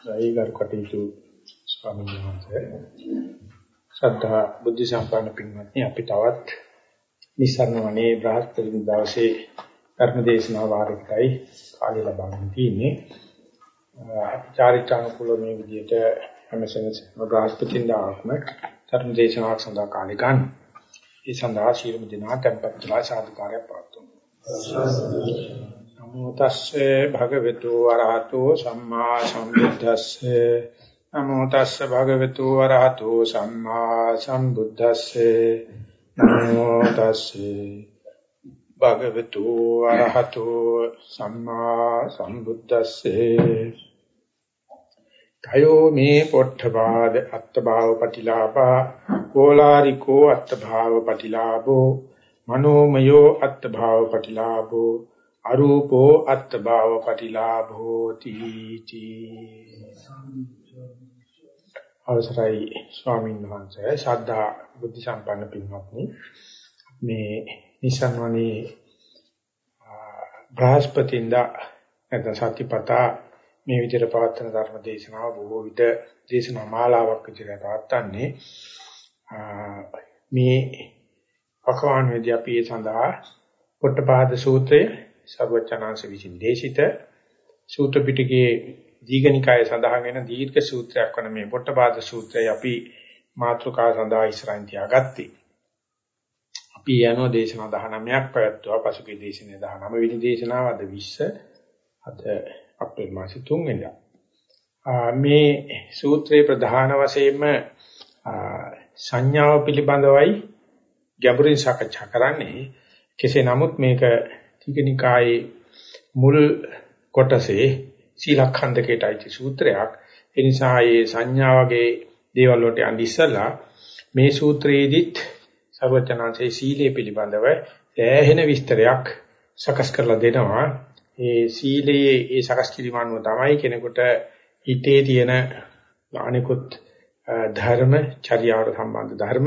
සයිගර කටයුතු ස්වාමීන් වහන්සේ ශ්‍රද්ධා බුද්ධ සම්පන්න පින්වත්නි අපි තවත් නිසරණවනේ බ්‍රහස්පති දවසේ ධර්ම දේශනාව වාරයකයි කාලය ලබාගෙන තියෙන්නේ. චාරිත්‍රානුකූල මේ විදිහට හැමසෙන බ්‍රහස්පතින් දාක්ම ධර්ම දේශනාවක් සඳහා කාලය ගන්න. ඒ සඳහා ශීලමු දිනා tempත් කළා සාදුකාරය පවතුමු. නමෝ තස්සේ භගවතු වරහතෝ සම්මා සම්බුද්දස්සේ. නමෝ තස්සේ භගවතු වරහතෝ සම්මා සම්බුද්දස්සේ. නමෝ තස්සේ භගවතු වරහතෝ සම්මා සම්බුද්දස්සේ. තයෝ මේ පොට්ඨපාද අත්ථභාව පටිලාභා කෝලාරිකෝ අත්ථභාව පටිලාභෝ මනෝමයෝ අත්ථභාව පටිලාභෝ අරූපෝ අත්ථභාව පටිලාභෝ තීති. අවසරයි ස්වාමීන් වහන්සේ ශ්‍රද්ධා බුද්ධ සම්පන්න පින්වත්නි. මේ නිසන්වනේ බ්‍රහස්පතින්දා නැත්නම් සතිපතා මේ විදිහට පවත්වන ධර්ම දේශනාව බොහෝ විට දේශනා මාලාවක් විදිහට පවත්වන්නේ. මේ පකවාන වේදී අපි ඒ සඳහා පොට්ටපාද සූත්‍රය සර්වචනාංශ විසින් දේශිත සූත්‍ර පිටකයේ දීඝනිකාය සඳහන් වෙන දීර්ඝ සූත්‍රයක් වන මේ පොට්ටපාද සූත්‍රය අපි මාතෘකාව සඳහා ඉස්සරහින් තියාගත්තේ. අපි යනෝ දේශනා 19ක් පැවැත්වුවා පසුගිය දේශනේ 19 වෙනි දේශනාව අද 20 අද අප්‍රේල් මාසේ 3 වෙනිදා. මේ සූත්‍රයේ ප්‍රධාන වශයෙන්ම සංඥාව පිළිබඳවයි ගැඹුරින් සාකච්ඡා කරන්නේ. කෙසේ නමුත් මේක ටිකනිකායේ මුල් කොටසේ සීලඛණ්ඩකයට අයිති සූත්‍රයක්. ඒ නිසා මේ සංඥා වගේ දේවල් වලට යන්න ඉස්සලා මේ සූත්‍රයේදීත් සර්වචනංශයේ සීලය පිළිබඳව ඈහෙන විස්තරයක් සකස් කරලා දෙනවා. ඒ සීලයේ ඒ සකස් කිරීම අනුව තමයි කෙනෙකුට හිතේ තියෙන අනිකුත් ධර්ම, චර්යාවට සම්බන්ධ ධර්ම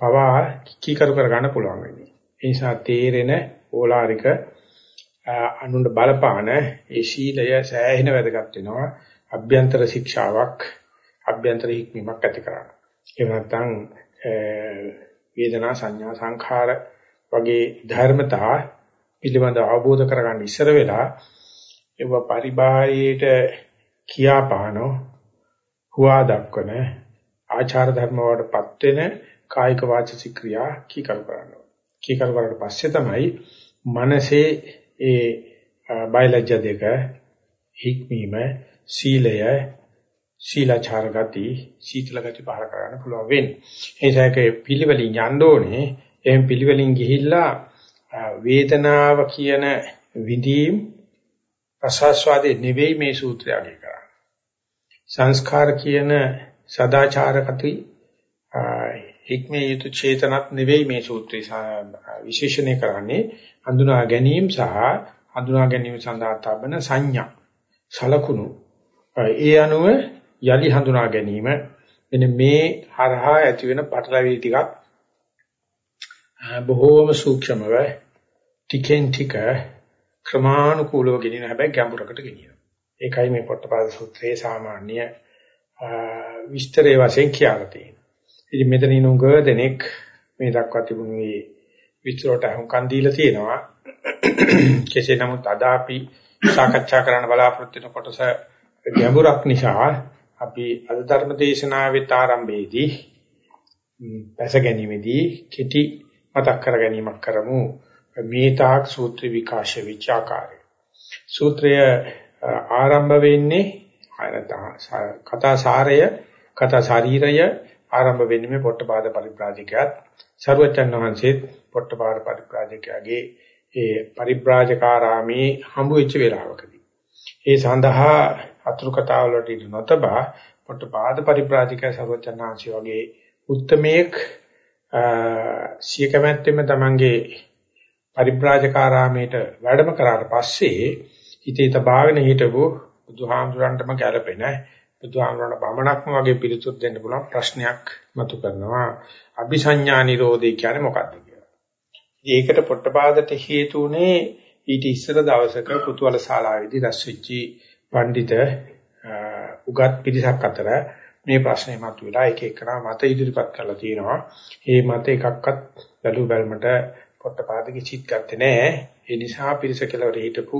පවා කීකරු කර ගන්න පුළුවන් වෙන්නේ. ඒ නිසා තේරෙන ඕලාරික අනුන්ට බලපාන ඒ ශීලය සෑහෙන වැදගත් වෙනවා අභ්‍යන්තර ශික්ෂාවක් අභ්‍යන්තර හික්මීමක් ඇති කරගන්න. ඒ නැත්නම් වේදනා සංඥා සංඛාර වගේ ධර්මතා පිළිබඳ අවබෝධ කරගන්න ඉස්සර වෙලා ඒව පරිබාහයට කියාපානෝ හුවා දක්වන ආචාර ධර්ම වලටපත් වෙන කායික වාචික ක්‍රියා කීකරු කරනවා. කීකරු කරලා පස්සේ තමයි මනසේ ඒ බයලජ්‍ය දෙක හික්මීම සීලය සීලාචාර ගති සීතල ගති පහල කරන්න පුළුවන් වෙන්නේ. ඒ නිසා පිළිවෙලින් යන්න ඕනේ. එහෙන් පිළිවෙලින් ගිහිල්ලා වේදනාව කියන විදීම් ප්‍රසස්වාදේ නෙවෙයි මේ සූත්‍රය අගය කරන්නේ. සංස්කාර කියන සදාචාර ගති හික්මේ යුතු චේතනත් නෙවෙයි මේ සූත්‍රය විශේෂණය කරන්නේ හඳුනා ගැනීම සහ හඳුනා ගැනීම සඳහා තබන සංඥා සලකුණු ඒ අනුව යලි හඳුනා ගැනීම මෙන්න මේ හරහා ඇති වෙන පටලැවිලි ටිකක් බොහෝම සූක්ෂමව ටිකෙන් ටික ක්‍රමානුකූලව ගෙනියන හැබැයි ගැඹුරකට ගෙනියනවා. ඒකයි මේ පොට්ටපාද සූත්‍රයේ සාමාන්‍ය විස්තරයේ වශයෙන් කියලා තියෙන්නේ. ඉතින් මෙතන ඉනුංග දෙනෙක් මේ දක්වා තිබුණු මේ විස්තරයට හුම්කන් දීලා තියෙනවා. කෙසේ නමුත් අද අපි සාකච්ඡා කරන්න බලාපොරොත්තු වෙන කොටස ගැඹුරක් නිසා අපි අද ධර්ම දේශනාවෙත් ආරම්භයේදී පැස ගැනීමේදී කෙටි මතක් කර ගැනීමක් කරමු මේ තාක් සූත්‍ර විකාශ විචාකාරය සූත්‍රය ආරම්භ වෙන්නේ කතා සාරය කතා ශරීරය ආරම්භ වෙන්නේ මේ පොට්ටපාද පරිබ්‍රාජකයාත්. සරුවචන් වහන්සේත් පොට්ටපාද පරිබ්‍රාජකයාගේ ඒ පරිබ්‍රාජකාරාමේ හම්බ වෙච්ච වෙලාවකදී. ඒ සඳහා අතුරු කතාව වලට ඉඳ නොතබා පොට්ටපාද පරිබ්‍රාජකයා සරුවචන් වහන්සේ වගේ උත්තමයෙක් සිය කැමැත්තෙම තමන්ගේ පරිබ්‍රාජකාරාමයට වැඩම කරාට පස්සේ හිතේ තබාගෙන හිටපු බුදුහාමුදුරන්ටම ගැළපෙන බුදුහාමුදුරන බමණක්ම වගේ පිළිතුරු දෙන්න පුළුවන් ප්‍රශ්නයක් මතු කරනවා අபிසඤ්ඤා නිරෝධය කියන්නේ මොකක්ද කියලා. ඒකට පොට්ටපාදට හේතු උනේ ඊට ඉස්සර දවසක පුතුවල ශාලාවේදී රැස් වෙච්ච පඬිත උගත් පිරිසක් අතර මේ ප්‍රශ්නේ මතුවලා එක එකනා මත ඉදිරිපත් කරලා තියෙනවා. මේ මත එකක්වත් බැලු බැලමට පොට්ටපාදගේ චිත් ගත්තේ නැහැ. ඒ නිසා පිරිස කෙලවර හිටපු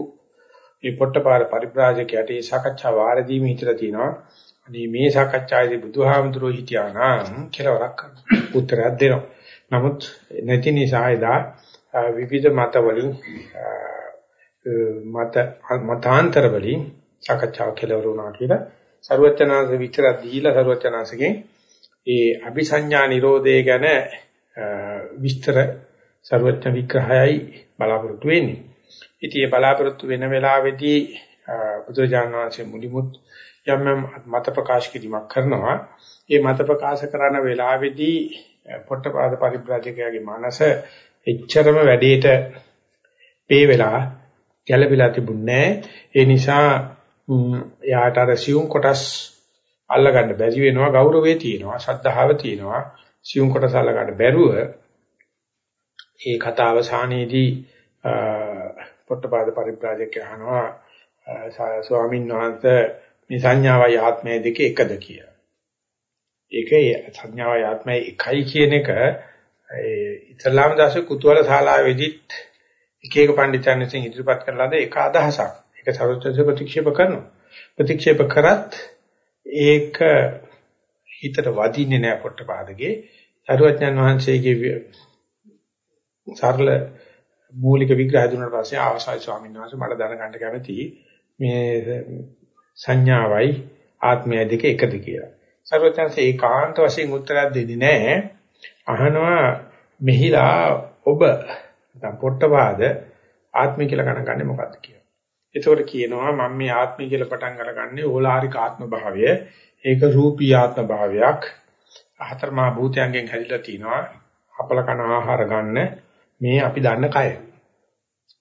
මේ පොට්ටපාර පරිබ්‍රාජකයට මේ සාකච්ඡා වාරදීම හිතලා තිනවා. අනේ මේ සාකච්ඡාවේදී බුදුහාමුදුරෝ හිටියා නම් කෙලවරක් උත්තරයක් දෙනවා. නමුත් නැති නිසා එදා විවිධ මතවලින් මත මතාන්තර වලින් සාකච්ඡාව කෙලවර වුණා කියලා ਸਰවචනාංශ විතර දීලා ਸਰවචනාංශගෙන් ඒ අபிසඤ්ඤා නිරෝධය ගැන විස්තර ਸਰවඥ විග්‍රහයයි බලාපොරොත්තු වෙන්නේ. ඉතින් මේ බලාපොරොත්තු වෙන වෙලාවේදී බුදුරජාණන් වහන්සේ මුලිමුත් යම් යම් මත ප්‍රකාශ කිරීමක් කරනවා. මේ මත ප්‍රකාශ කරන වෙලාවේදී පොට්ටපාද පරිබ්‍රාජකයාගේ මනස එච්චරම වැඩේට පේ වෙලා ගැළපීලා තිබුණේ ඒ නිසා යාට අර සියුම් කොටස් අල්ලගන්න බැරි වෙනවා ගෞරවයේ තියෙනවා ශද්ධාව තියෙනවා සියුම් කොටස් අල්ලගන්න බැරුව ඒ කතාව අවසානයේදී පොට්ටපාද පරිබ්‍රාජක අහනවා ස්වාමීන් වහන්සේ මේ සංඥාවයි ආත්මය දෙක එකද කියලා. ඒකේ සංඥාවයි ආත්මය එකයි කියන එක ඒ ඉස්ලාම දාසේ කුතුහල ශාලාවේදීත් එක එක පඬිතුන් විසින් ඉදිරිපත් කරලාද එක අදහසක්. ඒක සර්වත්‍ංශ ප්‍රතික්ෂේප කරනවා. ප්‍රතික්ෂේප කරත් ඒක හිතට වදින්නේ නැහැ පොට්ටපාදගේ. සරුවඥන් වහන්සේගේ සරල මූලික විග්‍රහය දුන්නාට පස්සේ ආවසයි ස්වාමීන් වහන්සේ මට දැනගන්න කැමතියි මේ සංඥාවයි ආත්මය දෙක එකද කියලා. සර්වඥාන්සේ ඒකාන්ත වශයෙන් උත්තරයක් දෙන්නේ නැහැ. අහනවා මෙහිලා ඔබ නැත්නම් පොට්ටපාද ආත්මය කියලා ගණන් ගන්නේ මොකක්ද කියලා. එතකොට කියනවා මම මේ ආත්මය කියලා පටන් අරගන්නේ ඕලාරික ආත්ම භාවය. ඒක රූපී ආත්ම භාවයක්. හතරමා භූතයන්ගෙන් හැදිලා තිනවා. අපල කන ආහාර ගන්න මේ අපි දන්න කය.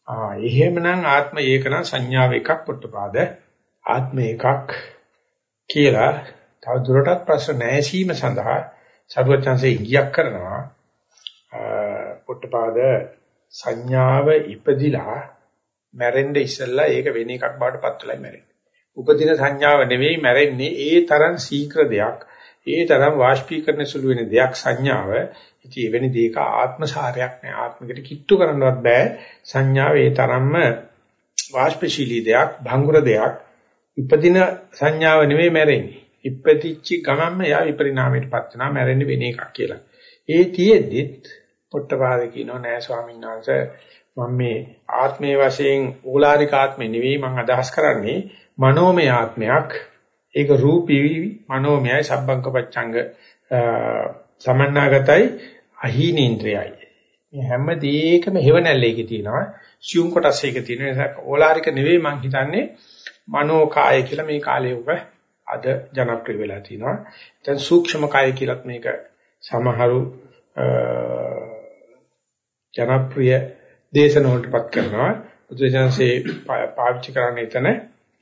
ආ එහෙමනම් ආත්ම ඒකන සංඥාව එකක් පොට්ටපාද ආත්ම එකක් කියලා තව දුරටත් ප්‍රශ්න නැසීම සඳහා සර්වචන්සේ ඉගියක් කරනවා පොට්ටපාද සංඥාව ඉපදිලා මැරෙන්න ඉස්සෙල්ලා ඒක වෙන එකක් බවට පත් වෙලා මැරෙන්නේ. උපදින සංඥාව නෙවෙයි මැරෙන්නේ ඒ තරම් ශීක්‍ර දෙයක් ඒ තරම් වාෂ්පීකරණ සුළු වෙන දෙයක් සංඥාව ඉතින් එවැනි දෙයක ආත්මසාරයක් නෑ. ආත්මයකට කිට්ටු කරන්නවත් බෑ. සංඥාව ඒ තරම්ම වාෂ්පශීලී දෙයක් භංගුර දෙයක්. ඉපදින සංඥාව නෙමෙයි මැරෙන්නේ. ඉපදිච්ච ගමන්ම යා විපරිණාමයටපත් වෙනවා මැරෙන්නේ වෙන එකක් කියලා. ඒ තියෙද්දිත් පොට්ටපාද කියනවා නෑ ස්වාමීන් වහන්සේ මම මේ ආත්මයේ වශයෙන් ඕලාරික ආත්මෙ නෙවෙයි මම අදහස් කරන්නේ. මනෝමය ආත්මයක්. ඒක රූපී මනෝමයයි සබ්බංක පච්ඡංග සමන්නාගතයි. අහීනේන්ද්‍රයයි. මේ හැම දෙයකම හේවණල්ලේකේ තියෙනවා. සියුම් කොටස් එකේ තියෙන නිසා ඕලාරික නෙවෙයි මං හිතන්නේ මනෝ කාය කියලා මේ කාලේ උග අද ජනප්‍රිය වෙලා තිනවා. දැන් සූක්ෂම කාය කියලත් මේක සමහරු ජනප්‍රිය දේශන වලටපත් කරනවා. බුදුසසුනේ පාවිච්චි කරන්නේ එතන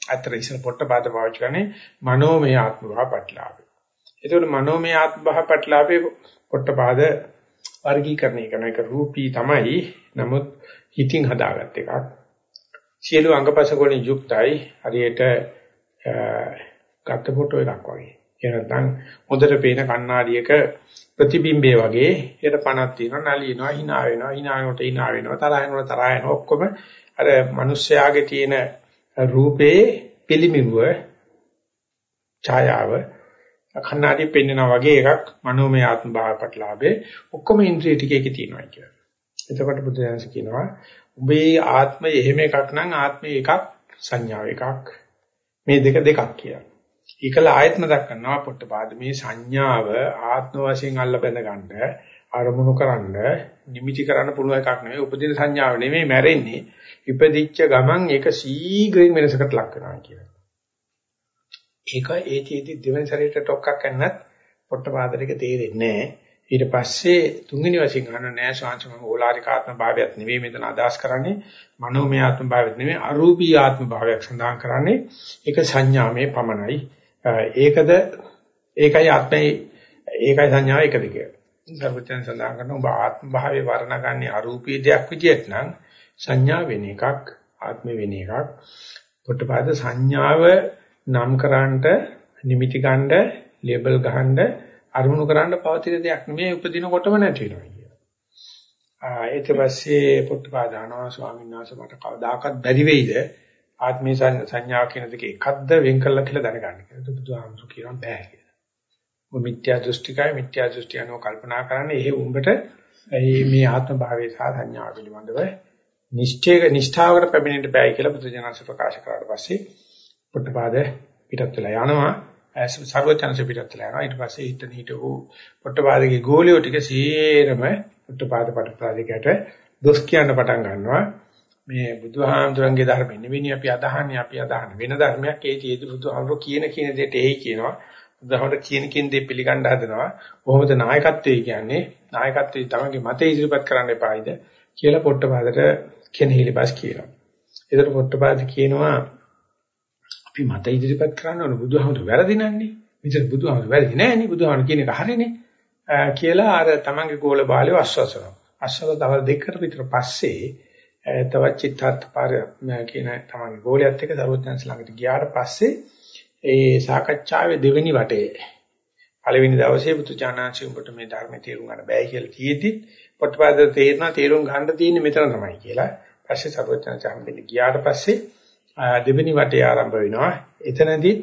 අතර ඉස්සර පොට්ටපාද පාවිච්චි කරන්නේ මනෝමය ආත්ම භාව ප්‍රතිලාභය. ඒතකොට මනෝමය ආත්ම භාව ප්‍රතිලාභේ පොට්ටපාද වර්ගීකරණය කරන එක රූපී තමයි. නමුත් හිතින් හදාගත් එකක්. සියලු අංගපස වලින් යුක්තයි. හරියට ගත්ත ෆොටෝ එකක් වගේ. ඒ නැත්නම් හොඳට පේන කණ්ණාඩියක ප්‍රතිබිම්බය වගේ හෙට පණක් තියෙනවා නලියනවා hina වෙනවා hina වෙනකොට hina වෙනවා තරහ වෙනකොට තරහ වෙනවා ඔක්කොම අර මිනිස්යාගේ තියෙන රූපේ පිළිමිරුව ඡායාව කන්නාඩි පෙන්වනා වගේ එකක් මනෝමය ආත්ම භාව ප්‍රතිලාභේ ඔක්කොම ඉන්ද්‍රිය ටික එකේ තියෙනවා කියලා. එතකොට බුදුදහම කියනවා උඹේ ආත්මය එහෙම එකක් නම් ආත්මය එකක් සංඥාව එකක් මේ දෙක දෙකක් කියලා. ඒකල ආයත්ම දක්වනවා පොට්ටපාද මේ සංඥාව ආත්ම වශයෙන් අල්ල බැඳ ගන්න අරමුණු කරන්න නිමිති කරන්න පුළුවන් එකක් නෙවෙයි උපදින සංඥාව නෙවෙයි මැරෙන්නේ ඉපදිච්ච ගමන් ඒක සීඝ්‍රයෙන් වෙනසකට ලක් වෙනවා කියලා. ඒක ඒතිෙදි දෙවෙනි සැරේට ටොක්ක්ක් ගන්නත් පොට්ටපාදලක තේරෙන්නේ නැහැ. ඊට පස්සේ තුන්වෙනි වශයෙන් ගන්න නෑ ශාන්තම ඕලාරික ආත්ම භාවයක් නෙවෙයි මෙතන අදහස් කරන්නේ මනෝමය ආත්ම භාවයක් නෙවෙයි අරූපී ආත්ම භාවයක් සඳහන් කරන්නේ ඒක සංඥාමේ පමණයි. ඒකද ඒකයි ආත්මයි ඒකයි සංඥාව එකද කියලා. සර්වචන් සඳහන් කරන ඔබ ආත්ම භාවයේ වර්ණගන්නේ අරූපී දෙයක් විදියට නම් සංඥා වෙන එකක් ආත්ම වෙන එකක් පොට්ටපාද සංඥාව නම් කරන්නට නිමිති ගන්න ලේබල් ගහන්න අරමුණු කරන්න පවතින දෙයක් නෙමෙයි උපදිනකොටම නැති වෙනවා කියන. ආ ඊට පස්සේ පොට්ටපාද ආනවා ස්වාමීන් වහන්සේ මට කවදාකවත් බැරි වෙයිද ආත්මීය සංඥාව කියන දෙක එකක්ද වෙන් කළා කියලා දැනගන්න කියලා. ඒක බුදුහාමුදුරු කියනවා බෑ කියලා. ඔය මිත්‍යා දෘෂ්ටිකයි මිත්‍යා දෘෂ්ටි අනුව කල්පනා කරන්නේ එහෙ උඹට මේ ආත්ම භාවයේ සහ සංඥාව පිළිබඳව නිශ්චය නිෂ්ඨාවකට පැමිණෙන්න බෑයි කියලා බුදුජානක ප්‍රකාශ කරාට පස්සේ පොට්ටපාද පිටත් වෙලා යනවා. සර්වචන්ස පිටත් වෙලා යනවා. ඊට පස්සේ හිටන හිටවු පොට්ටපාදගේ ගෝලියෝ ටික සීරම පොට්ටපාද පටපාදිකට දොස් කියන්න පටන් ගන්නවා. මේ බුදුහාමුදුරන්ගේ ධර්ම නෙවෙයි අපි අදහන්නේ. අපි අදහන වෙන ධර්මයක්. ඒ තියෙදි බුදුහාමුදුර කියන කියන දෙයට එයි කියනවා. බුදුහාමුදුර කියන කියන දේ පිළිගන්න හදනවා. කොහොමද නායකත්වය කියන්නේ? නායකත්වයේ තමගේ මතය ඉදිරිපත් කරන්න එපායිද? කියලා පොට්ටපාදට කෙනෙහිලි බස් කියනවා. ඒතර පොට්ටපාද කියනවා අපි මත ඉදිරිපත් කරන්න ඕන බුදුහාමුදුර වැරදි නන්නේ මෙතන බුදුහාමුදුර වැරදි නෑනේ. බුදුහාමුදුර කියන එක හරිනේ කියලා අර තමන්ගේ ගෝල බාලේ අස්වසනවා අස්වල දවල් දෙකකට විතර පස්සේ තවත් චිත්තාර්ථ පාර කියන තමයි ගෝලයක් එක්ක සරුවත්යන්ස් ළඟට ගියාට පස්සේ ඒ සාකච්ඡාවේ දෙවෙනි වටේ පළවෙනි දවසේ පුතුචානාංශي උඹට මේ ධර්ම තේරුම් ගන්න බෑ කියලා තියෙද්දි පොට්ටපාද තේරෙනවා තේරුම් ගන්න තියෙන්නේ මෙතන තමයි කියලා. පස්සේ සරුවත්යන්ස් හම්බෙන්න ගියාට පස්සේ දෙවෙනි වටේ ආරම්භ වෙනවා. එතනදිත්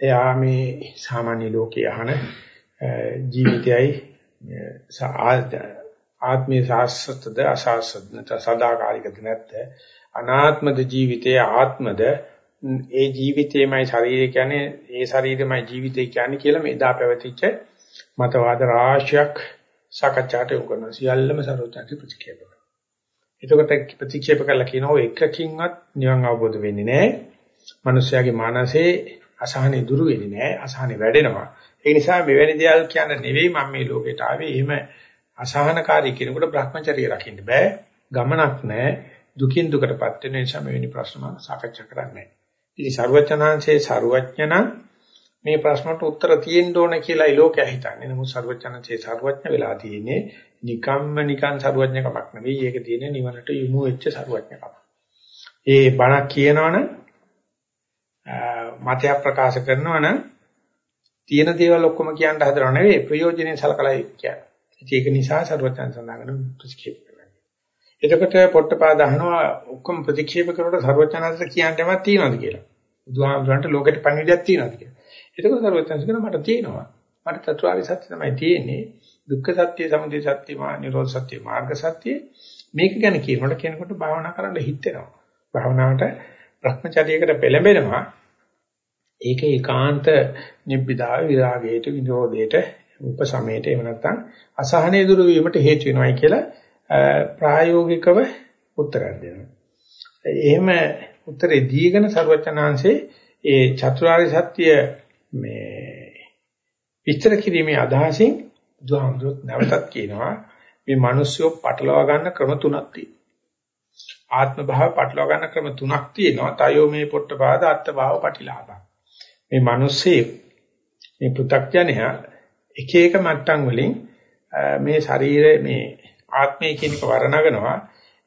එයා මේ සාමාන්‍ය ලෝකයේ අහන ජීවිතයයි ආත්මීය සාස්වතද අසාස්වත නැත්නම් සදාකාලිකද නැත්ද අනාත්මද ජීවිතයේ ආත්මද ඒ ජීවිතේමයි ශරීරය කියන්නේ ඒ ශරීරෙමයි ජීවිතය කියන්නේ කියලා මේ දා පැවතිච්ච මතවාද රාශියක් සාකච්ඡාට යොමු කරනවා සියල්ලම සරෝජාති ප්‍රතික්ෂේප කරනවා. එතකොට ප්‍රතික්ෂේප කරලා කියනවා එකකින්වත් නිවන් අවබෝධ වෙන්නේ නැහැ. මිනිස්යාගේ මානසයේ අසහනෙ දුරු වෙන්නේ නැහැ. අසහනෙ වැඩෙනවා. ඒ නිසා මෙවැනි දේවල් කියන්න නෙවෙයි මම මේ ලෝකයට ආවේ. එහෙම අසහනකාරී කෙනෙකුට Brahmacharya රකින්න බෑ. ගමනක් නැහැ. දුකින් දුකටපත් වෙන නිසා මෙවැනි ප්‍රශ්න මම සාකච්ඡා කරන්නේ නැහැ. ඉතින් ਸਰවඥාන්සේ ਸਰවඥණන් මේ ප්‍රශ්නට උත්තර තියෙන්න ඕන කියලායි ලෝකයා හිතන්නේ. නමුත් සර්වඥාන්සේ සර්වඥ වෙලා තියෙන්නේ නිකම්ම නිකන් සර්වඥකමක් නෙවෙයි. ඒක තියෙන්නේ නිවනට යොමු වෙච්ච සර්වඥකමක්. ඒ බණක් කියනවනම් මතයක් ප්‍රකාශ කරනවනම් තියෙන දේවල් ඔක්කොම කියන්න හදනව නෙවෙයි ප්‍රයෝජනෙයි සලකලා කියන්නේ. ඒක නිසා සර්වඥයන් සඳහන් කරන ප්‍රතික්ෂේප කරනවා. එතකොට පොට්ටපාද අහනවා ඔක්කොම ප්‍රතික්ෂේප කරනකොට සර්වඥාන්සේ කියන්නේවත් තියනවද කියලා. බුදුහාමුදුරන්ට ලෝකෙට පණිවිඩයක් තියනවද කියලා. එතකොට සරුවචන් කියනවා මට තියෙනවා. මට චතුරාර්ය සත්‍ය තමයි තියෙන්නේ. දුක්ඛ සත්‍ය, සමුදය සත්‍ය, නිරෝධ සත්‍ය, මාර්ග සත්‍ය. මේක ගැන කියනකොට කෙනෙකුට භාවනා කරන්න හිතෙනවා. භාවනාවට භ්‍රමචර්යයකට පෙළඹෙනවා. ඒක ඒකාන්ත නිබ්බිදා විරාගයට විනෝදයට උපසමයට එහෙම නැත්නම් අසහනය දුරු වීමට හේතු වෙනවයි කියලා ප්‍රායෝගිකව උත්තරයක් දෙනවා. එහෙම උත්තරේ දීගෙන ਸਰවචනාංශේ ඒ චතුරාර්ය සත්‍ය මේ විස්තර කිරීමේ අදහසින් බුදුහාමුදුරුවෝ නැවතත් කියනවා මේ මිනිස්සු පටලවා ගන්න ක්‍රම තුනක් තියෙනවා. ආත්ම භාව පටලවා ගන්න ක්‍රම තුනක් තියෙනවා. තයෝ මේ පොට්ටපාද අත්ත භාව පටිලාභ. මේ මිනිස්සේ මේ පෘථග්ජනයා එක එක මට්ටම් වලින් මේ ශරීරය මේ ආත්මය කියන එක වර්ණනනවා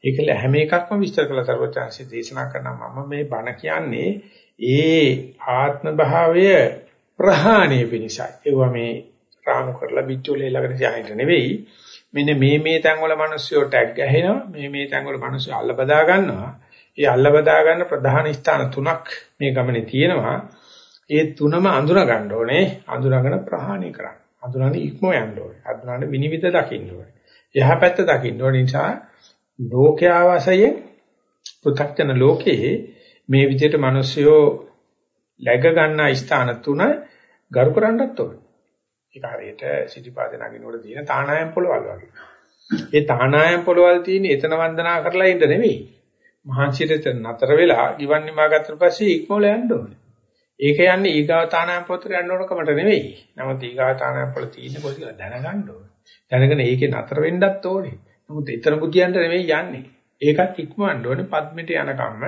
ඒකල හැම එකක්ම විස්තර කළ සර්වචාන්සිය දේශනා කරනවා මම මේ බණ කියන්නේ ඒ ආත්ම භාවය ප්‍රහාණය පිණිසයි. ඒවා මේ රාමු කරලා පිටුලේ ළඟට යහින්න නෙවෙයි. මෙන්න මේ මේ තැන් වල මිනිස්සුયો ටැග් ගහනවා. මේ මේ තැන් වල මිනිස්සු අල්ල බදා ගන්නවා. ඒ අල්ල බදා ගන්න ප්‍රධාන ස්ථාන තුනක් මේ ගමනේ තියෙනවා. ඒ තුනම අඳුර ගන්න ඕනේ. අඳුරගෙන ප්‍රහාණය කරන්න. අඳුරන්නේ ඉක්ම යන්න ඕනේ. අඳුරන්නේ විනිවිද දකින්න ඕනේ. එහා පැත්ත දකින්න ඕනේ. නිසා ලෝකයා වාසයේ පෘථග්ජන ලෝකයේ මේ විදිහට මිනිස්සුયો läග ගන්න ස්ථාන තුන ගරු කරන්නත් ඕනේ. ඒක හරියට සිටිපාද නගිනකොට තියෙන තානායම් පොළවල් වගේ. ඒ තානායම් පොළවල් තියෙන එතන වන්දනා කරලා ඉන්න නෙවෙයි. මහන්සියට නතර වෙලා ගිවන් නිමා ගත්තට පස්සේ ඉක්මවල යන්න ඕනේ. ඒක යන්නේ ඊගාතානායම් පොතට යන්න ඕන කමට නෙවෙයි. නමුත් ඊගාතානායම් පොත තියෙන්නේ කොහොමද කියලා දැනගන්න ඕනේ. දැනගෙන ඒකේ නතර වෙන්නත් ඕනේ. නමුත් ඊතර බුදියන්ට නෙවෙයි යන්නේ. ඒකත් ඉක්මවන්න ඕනේ පද්මෙට යනකම්ම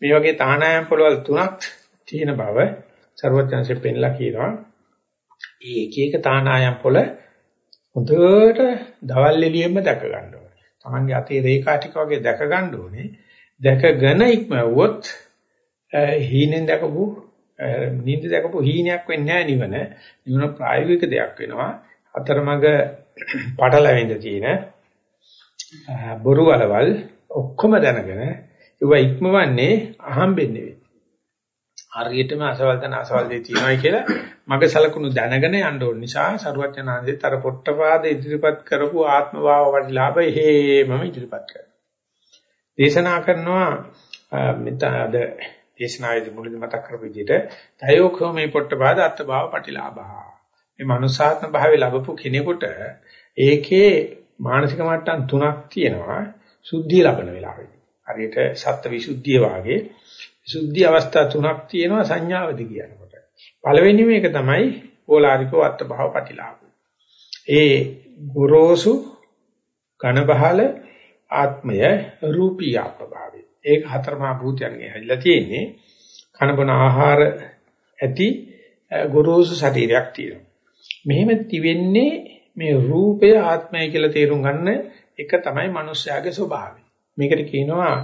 මේ වගේ තානායම් පොළවල් තුනක් තියෙන බව ਸਰවඥාන්සේ පෙන්ලා කියනවා. ඒ එක එක තානායම් පොළ හොඳට දවල් එළියෙම දැක ගන්න ඕනේ. Tamange අතේ රේඛා ටික වගේ දැක ගන්න ඕනේ. දැකගෙන ඉක්මවුවොත් හීනෙන් දැකපු නිින්ද දැකපු හීනයක් වෙන්නේ නැහැ නිවන. නිවන ප්‍රායෝගික දෙයක් වෙනවා. අතරමඟ පටලැවෙන්න තියෙන බොරු වලවල් ඔක්කොම දැනගෙන ඒවා ඉක්මවන්නේ අහම්බෙන් නෙවෙයි. හරියටම අසවල් තන අසවල් දෙය තියෙනවා කියලා මගේ සලකුණු දැනගෙන යන්න ඕන නිසා සරුවචනාන්දේත් අර පොට්ටපාද ඉදිරිපත් කරපු ආත්ම භාව වටිලාභ හේමම ඉදිරිපත් කරනවා. දේශනා කරනවා මෙතනද දේශනාවේදී මුලින්ම මතක් කරපු විදිහට තයෝඛෝ මේ පොට්ටපාද අත්ත භාව පටිලාභා. මේ මනුසාත්ම භාවයේ ලැබපු කෙනෙකුට ඒකේ මානසික මට්ටම් තුනක් තියෙනවා සුද්ධිය ලබන වෙලාවෙදී. හරියට සත්ත්ව විසුද්ධිය වාගේ විසුද්ධි අවස්ථා තුනක් තියෙනවා සංඥාවදී කියනකොට. පළවෙනි මේක තමයි ඕලාරිකෝ අත්ත භාව පටිලාභ. ඒ ගොරෝසු ඝන බහල ආත්මය රූපී ආත්ම භාවය. ඒක හතරමා භූතයන්ගේ හැදිලා තියෙන්නේ කනබන ආහාර ඇති ගොරෝසු ශරීරයක් තියෙනවා. මෙහෙම තිවෙන්නේ මේ රූපය ආත්මය කියලා තේරුම් ගන්න එක තමයි මිනිස්යාගේ ස්වභාවය. මේකට කියනවා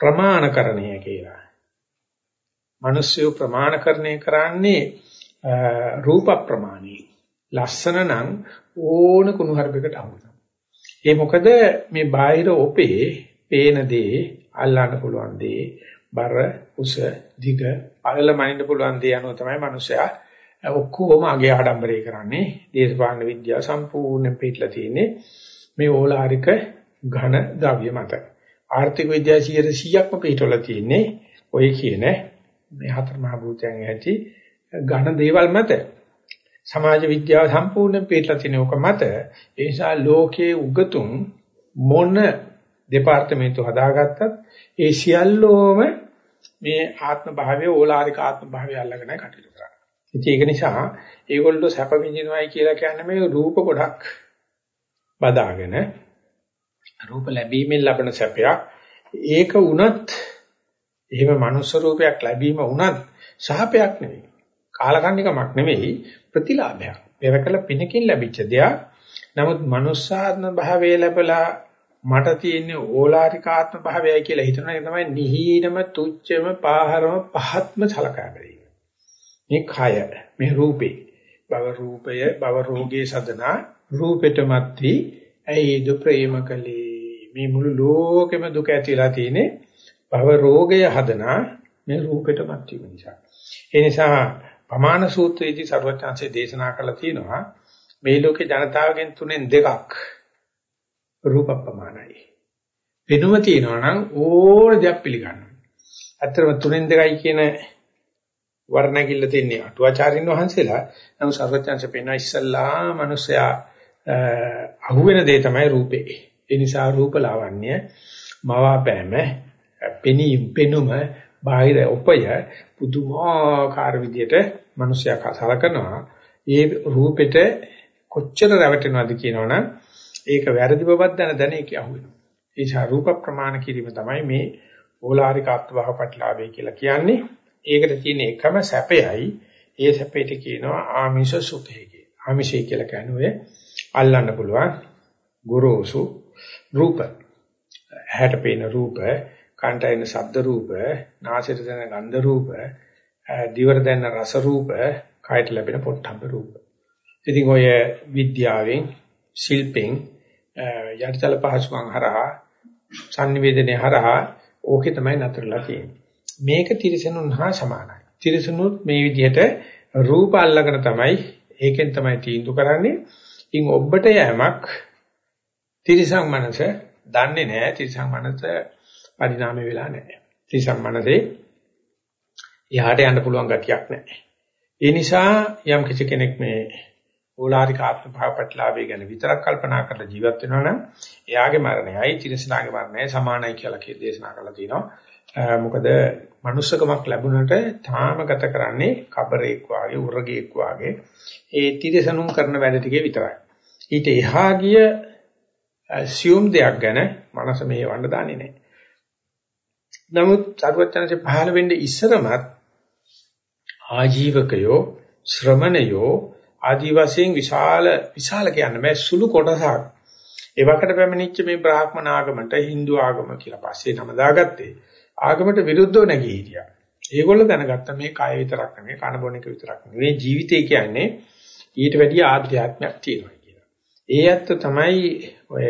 ප්‍රමාණකරණය කියලා. මිනිස්සු ප්‍රමාණකරණය කරන්නේ රූප ප්‍රමාණී. ලස්සන නම් ඕන කුණු හර්බයකට අහුවෙනවා. ඒ මොකද මේ බාහිර ඔපේ පේන දේ අල්ලන්න පුළුවන් දේ බර උස දිග පළල මනින්න පුළුවන් දේ අනුව තමයි මිනිස්සයා ඔක්කොම අගේ ආඩම්බරේ කරන්නේ දේශපාලන විද්‍යාව සම්පූර්ණයෙන් පිටලා තියෙන්නේ මේ ඕලාරික ඝන ද්‍රව්‍ය මත ආර්ථික විද්‍යාව 100%ක්ම පිටවලා තියෙන්නේ ඔය කියන මේ හතර මහ භූතයන් ඇති ඝන දේවල් මත සමාජ විද්‍යාව සම්පූර්ණයෙන් පිටලා තියෙන ඕක මත ඒ නිසා ලෝකයේ උගතුන් මොන දෙපාර්තමේන්තු හදාගත්තත් ඒ සියල්ලෝම මේ ආත්ම භාවයේ ඕලාරික ආත්ම භාවය අල්ලගෙන කටයුතු කරනවා. ඉතින් ඒක නිසා ඒගොල්ලෝ සැප විඳිනවයි කියලා කියන්නේ මේ රූප ගොඩක් බදාගෙන රූප ලැබීමෙන් ලබන සැපයක් ඒක වුණත් එහෙම මනුස්ස රූපයක් ලැබීම වුණත් සහපයක් නෙවෙයි. කාලකන්නිකමක් නෙවෙයි ප්‍රතිලාභයක්. පෙරකල පිනකින් ලැබිච්ච දෙයක්. නමුත් මනුස්සාත්ම භාවයේ ලැබලා මට තියෙන ඕලාරිකාත්ම භාවයයි කියලා හිතන එක තමයි නිහීනම තුච්චම පාහරම පහත්ම සලකා බැලීම. මේ කය මේ රූපේ භව රූපය භව රෝගේ සදනා රූපෙටමත්ති ඇයිද ප්‍රේමකලේ මේ මුළු ලෝකෙම දුක ඇතිලා තියෙන්නේ භව රෝගය හදනා මේ රූපෙටමත් වීම නිසා. ඒ නිසා පමාන සූත්‍රයේදී සර්වඥාන්සේ දේශනා කළා තියෙනවා මේ ලෝකේ ජනතාවගෙන් තුනෙන් දෙකක් රූප ප්‍රමාණයි. වෙනුම තියෙනවා නම් ඕන දෙයක් පිළිගන්නවා. ඇත්තටම තුනෙන් දෙකයි කියන වර්ණගිල්ල තියන්නේ අටුවාචාරින් වහන්සේලා. නමුත් සර්වඥාන්සේ පෙන්වා ඉස්සල්ලා මිනිසයා අහුවෙන දේ තමයි රූපේ. ඒ නිසා රූප ලාවන්‍ය මවාපෑම පෙනීම පෙනුම බාහිර උපය පුදුමාකාර විදියට මිනිසයා සලකනවා. ඒ රූපෙට කොච්චර රැවටෙනවද කියනවනම් ඒක වැරදි බවක් දැන දැන ඒක අහුවෙනවා. ඒ නිසා රූප ප්‍රමාණ කිරීම තමයි මේ ඕලාරික අත්වහ පටලාවේ කියලා කියන්නේ. ඒකට තියෙන එකම සැපයයි ඒ සැපයට කියනවා ආමිෂ සුඛය කියලා. ආමිෂය කියලා කියන්නේ අල්ලන්න පුළුවන් ගොරෝසු රූප. ඇහැට පේන රූප, කනට එන ශබ්ද රූප, නාසයට දැනෙන ගන්ධ රූප, දිවට දැනෙන රස රූප, කයට ලැබෙන පොට්ටම්බ රූප. ඉතින් ඔය විද්‍යාවෙන්, ශිල්පෙන්, යටිතල පහසුකම් හරහා, sannivedanaye හරහා ඕකේ තමයි නතරලා තියෙන්නේ. මේක තිරසනුන් හා සමානයි. තිරසනුත් මේ විදිහට රූප අල්ලගෙන තමයි ඒකෙන් තමයි තීන්දුව කරන්නේ. ඉන් ඔබට යෑමක් තිරිසන් මනස දන්නේ නැහැ තිරිසන් මනස පරිණාමය වෙලා නැහැ. තිරිසන් මනසේ එහාට යන්න පුළුවන් ගතියක් නැහැ. ඒ නිසා යම් කිසි කෙනෙක් මේ ඕලාරික ආත්ම භාව ප්‍රතිලාභය ගැන විතරක් කල්පනා කරලා ජීවත් වෙනවා නම් එයාගේ මරණයයි තිරිසනාගේ මරණයයි සමානයි කියලා කී දේශනා කරලා තිනවා. මොකද manussකමක් ලැබුණට තාම ගත කරන්නේ කබරේක් වාගේ උරගේක් වාගේ ඒ තිරසනුම් කරන වැඩ ටිකේ විතරයි. ඊට එහා ගිය assume දෙයක් ගැන මනස මේ වන්න දාන්නේ නැහැ. නමුත් සර්වඥාන්සේ පහළ වෙන්නේ ඉස්සරමත් ආජීවකයෝ ශ්‍රමණයෝ ආදි වශයෙන් විශාල විශාල කියන්නේ මේ සුළු කොටසක් ඒවකට පැමිණිච්ච මේ බ්‍රාහ්මණ ආගමට Hindu ආගම කියලා පස්සේ නම දාගත්තේ. ආගමට විරුද්ධව නැගී හිටියා. ඒගොල්ලෝ දැනගත්ත මේ කය විතරක් නෙමෙයි කන බොන එක විතරක් නෙමෙයි ජීවිතය කියන්නේ ඊට වැඩිය ආධ්‍යාත්මයක් තියෙනවා කියලා. ඒ ඇත්ත තමයි ඔය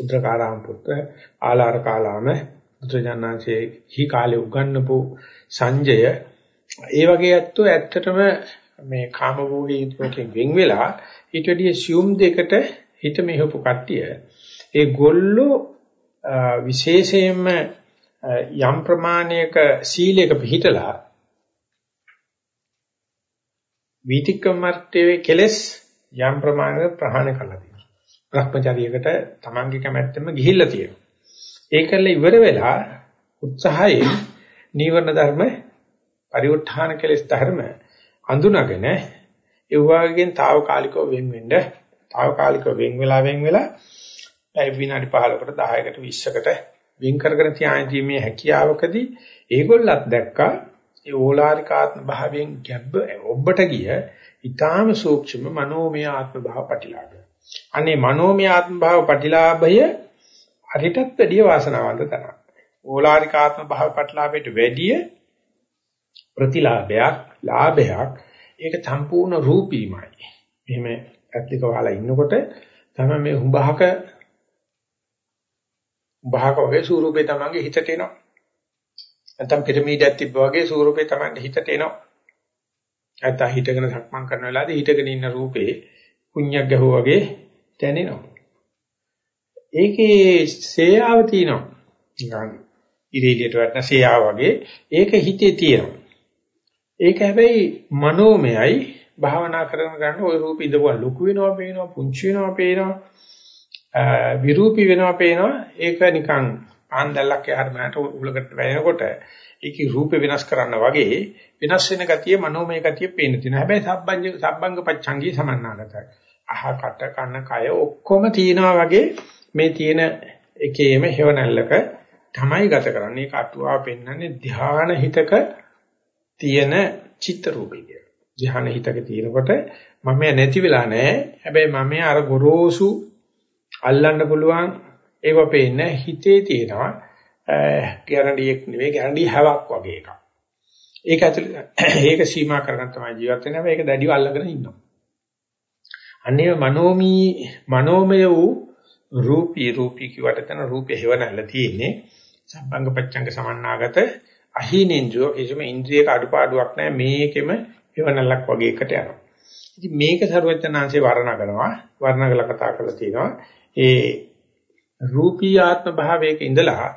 උද්දකාරාම පුත්‍ර ආලාර කාලාම බුදුජානනාංශයේ හි කාලේ උගන්වපු සංජය ඒ වගේ ඇත්තෝ ඇත්තටම මේ කාමභෝගී ලෝකෙන් වෙන් වෙලා ඊට වැඩිය සියුම් දෙකට හිත මෙහපු කට්ටිය ඒ ගොල්ලෝ විශේෂයෙන්ම යම් ප්‍රමාණයක සීලයක පිළිහිටලා වීතික්කමර්ථයේ කෙලස් යම් ප්‍රමාණයක ප්‍රහාණය කළා තියෙනවා. භ්‍රමචාරියකට Tamange කැමැත්තෙම ගිහිල්ලා තියෙනවා. ඒකල්ල ඉවර වෙලා උත්සාහයෙන් නීවරණ ධර්ම පරිඋත්ථාන කෙලස් ධර්ම අඳුනගෙන ඒ වගේන් తాවකාලිකව වෙන් වෙන්න తాවකාලිකව වෙන් වෙලා වෙන් වෙලා පැය විනාඩි 15කට 10කට 20කට වෙන් කරගෙන තියාගීමේ හැකියාවකදී ඒගොල්ලත් දැක්කා ඒ ඕලාරිකාත්ම භාවයෙන් ගැබ්බ ඔබට ගිය ඊටාම සූක්ෂම මනෝමය ආත්ම භාව ප්‍රතිලාභය. අනේ මනෝමය ආත්ම භාව ප්‍රතිලාභය හරිටත් වැඩිය වාසනාවන්ත තමයි. ඕලාරිකාත්ම භාව ප්‍රතිලාභයට වැඩිය ප්‍රතිලාභයක් ලාභයක් ඒක සම්පූර්ණ රූපීමයි. මෙහෙම ඇත්ලික වහලා ඉන්නකොට තමයි මේ හුඹහක උඹහක වගේ ස්වරූපේ තමන්ගේ හිතට එනවා. නැත්නම් පිරමීඩයක් තිබ්බා වගේ ස්වරූපේ තමන්ගේ හිතට එනවා. නැත්නම් හිතගෙන සක්මන් කරන වෙලාවේදී හිතගෙන ඉන්න රූපේ කුණ්‍යක් ගැහුවා වගේ දැනෙනවා. ඒකේ සේයාව තියෙනවා. නිකන් ඉරේලියට වටන සේයාව වගේ ඒක හිතේ තියෙනවා. ඒක හැබැයි මනෝමයයි භාවනා කරන ගන්න ওই රූප ඉඳපුවා ලොකු වෙනවා පේනවා පුංචි වෙනවා පේනවා විරූපී වෙනවා පේනවා ඒක නිකන් ආන්දල්ලක් යහට මට උලකට වැයෙනකොට ඒකේ රූපේ වෙනස් කරන්න වගේ වෙනස් වෙන ගතිය මනෝමය ගතිය පේන තියෙනවා හැබැයි සබ්බංග සබ්බංග පච්ඡංගී සමන්නාගතයි අහ කට කන කය ඔක්කොම තියෙනවා වගේ මේ තියෙන එකේම හේවණල්ලක තමයි ගත කරන්නේ ඒක අටුවා පෙන්වන්නේ ධානා හිතක තියෙන චිත්ත රූපය කියලා. ධානා හිතක තියෙනකොට මම නැති වෙලා නැහැ. හැබැයි මම අර ගොරෝසු අල්ලන්න පුළුවන් ඒව පේන්නේ හිතේ තියෙනවා ගැරන්ඩියක් නෙවෙයි ගැරන්ඩි හැවක් වගේ එකක්. ඒක ඇතුළේ ඒක සීමා කරගෙන තමයි ජීවත් වෙන්නේ. ඒක දැඩිව අල්ලගෙන ඉන්නවා. අන්නේ මනෝමී මනෝමය වූ රූපී රූපී කිවට තන රූපේ හේවණල්ල තියෙන්නේ. සම්බංග පච්චංග සමන්නාගත අහීනේන්ද්‍රෝ කිසිම ඉන්ද්‍රියක අඩුපාඩුවක් නැහැ මේකෙම හේවණල්ලක් වගේ එකට යනවා. ඉතින් මේක සරුවචනාංශේ වර්ණනා කරනවා වර්ණනා කළ කතා කරලා තියෙනවා. ඒ රූපී ආත්ම භාවයක ඉඳලා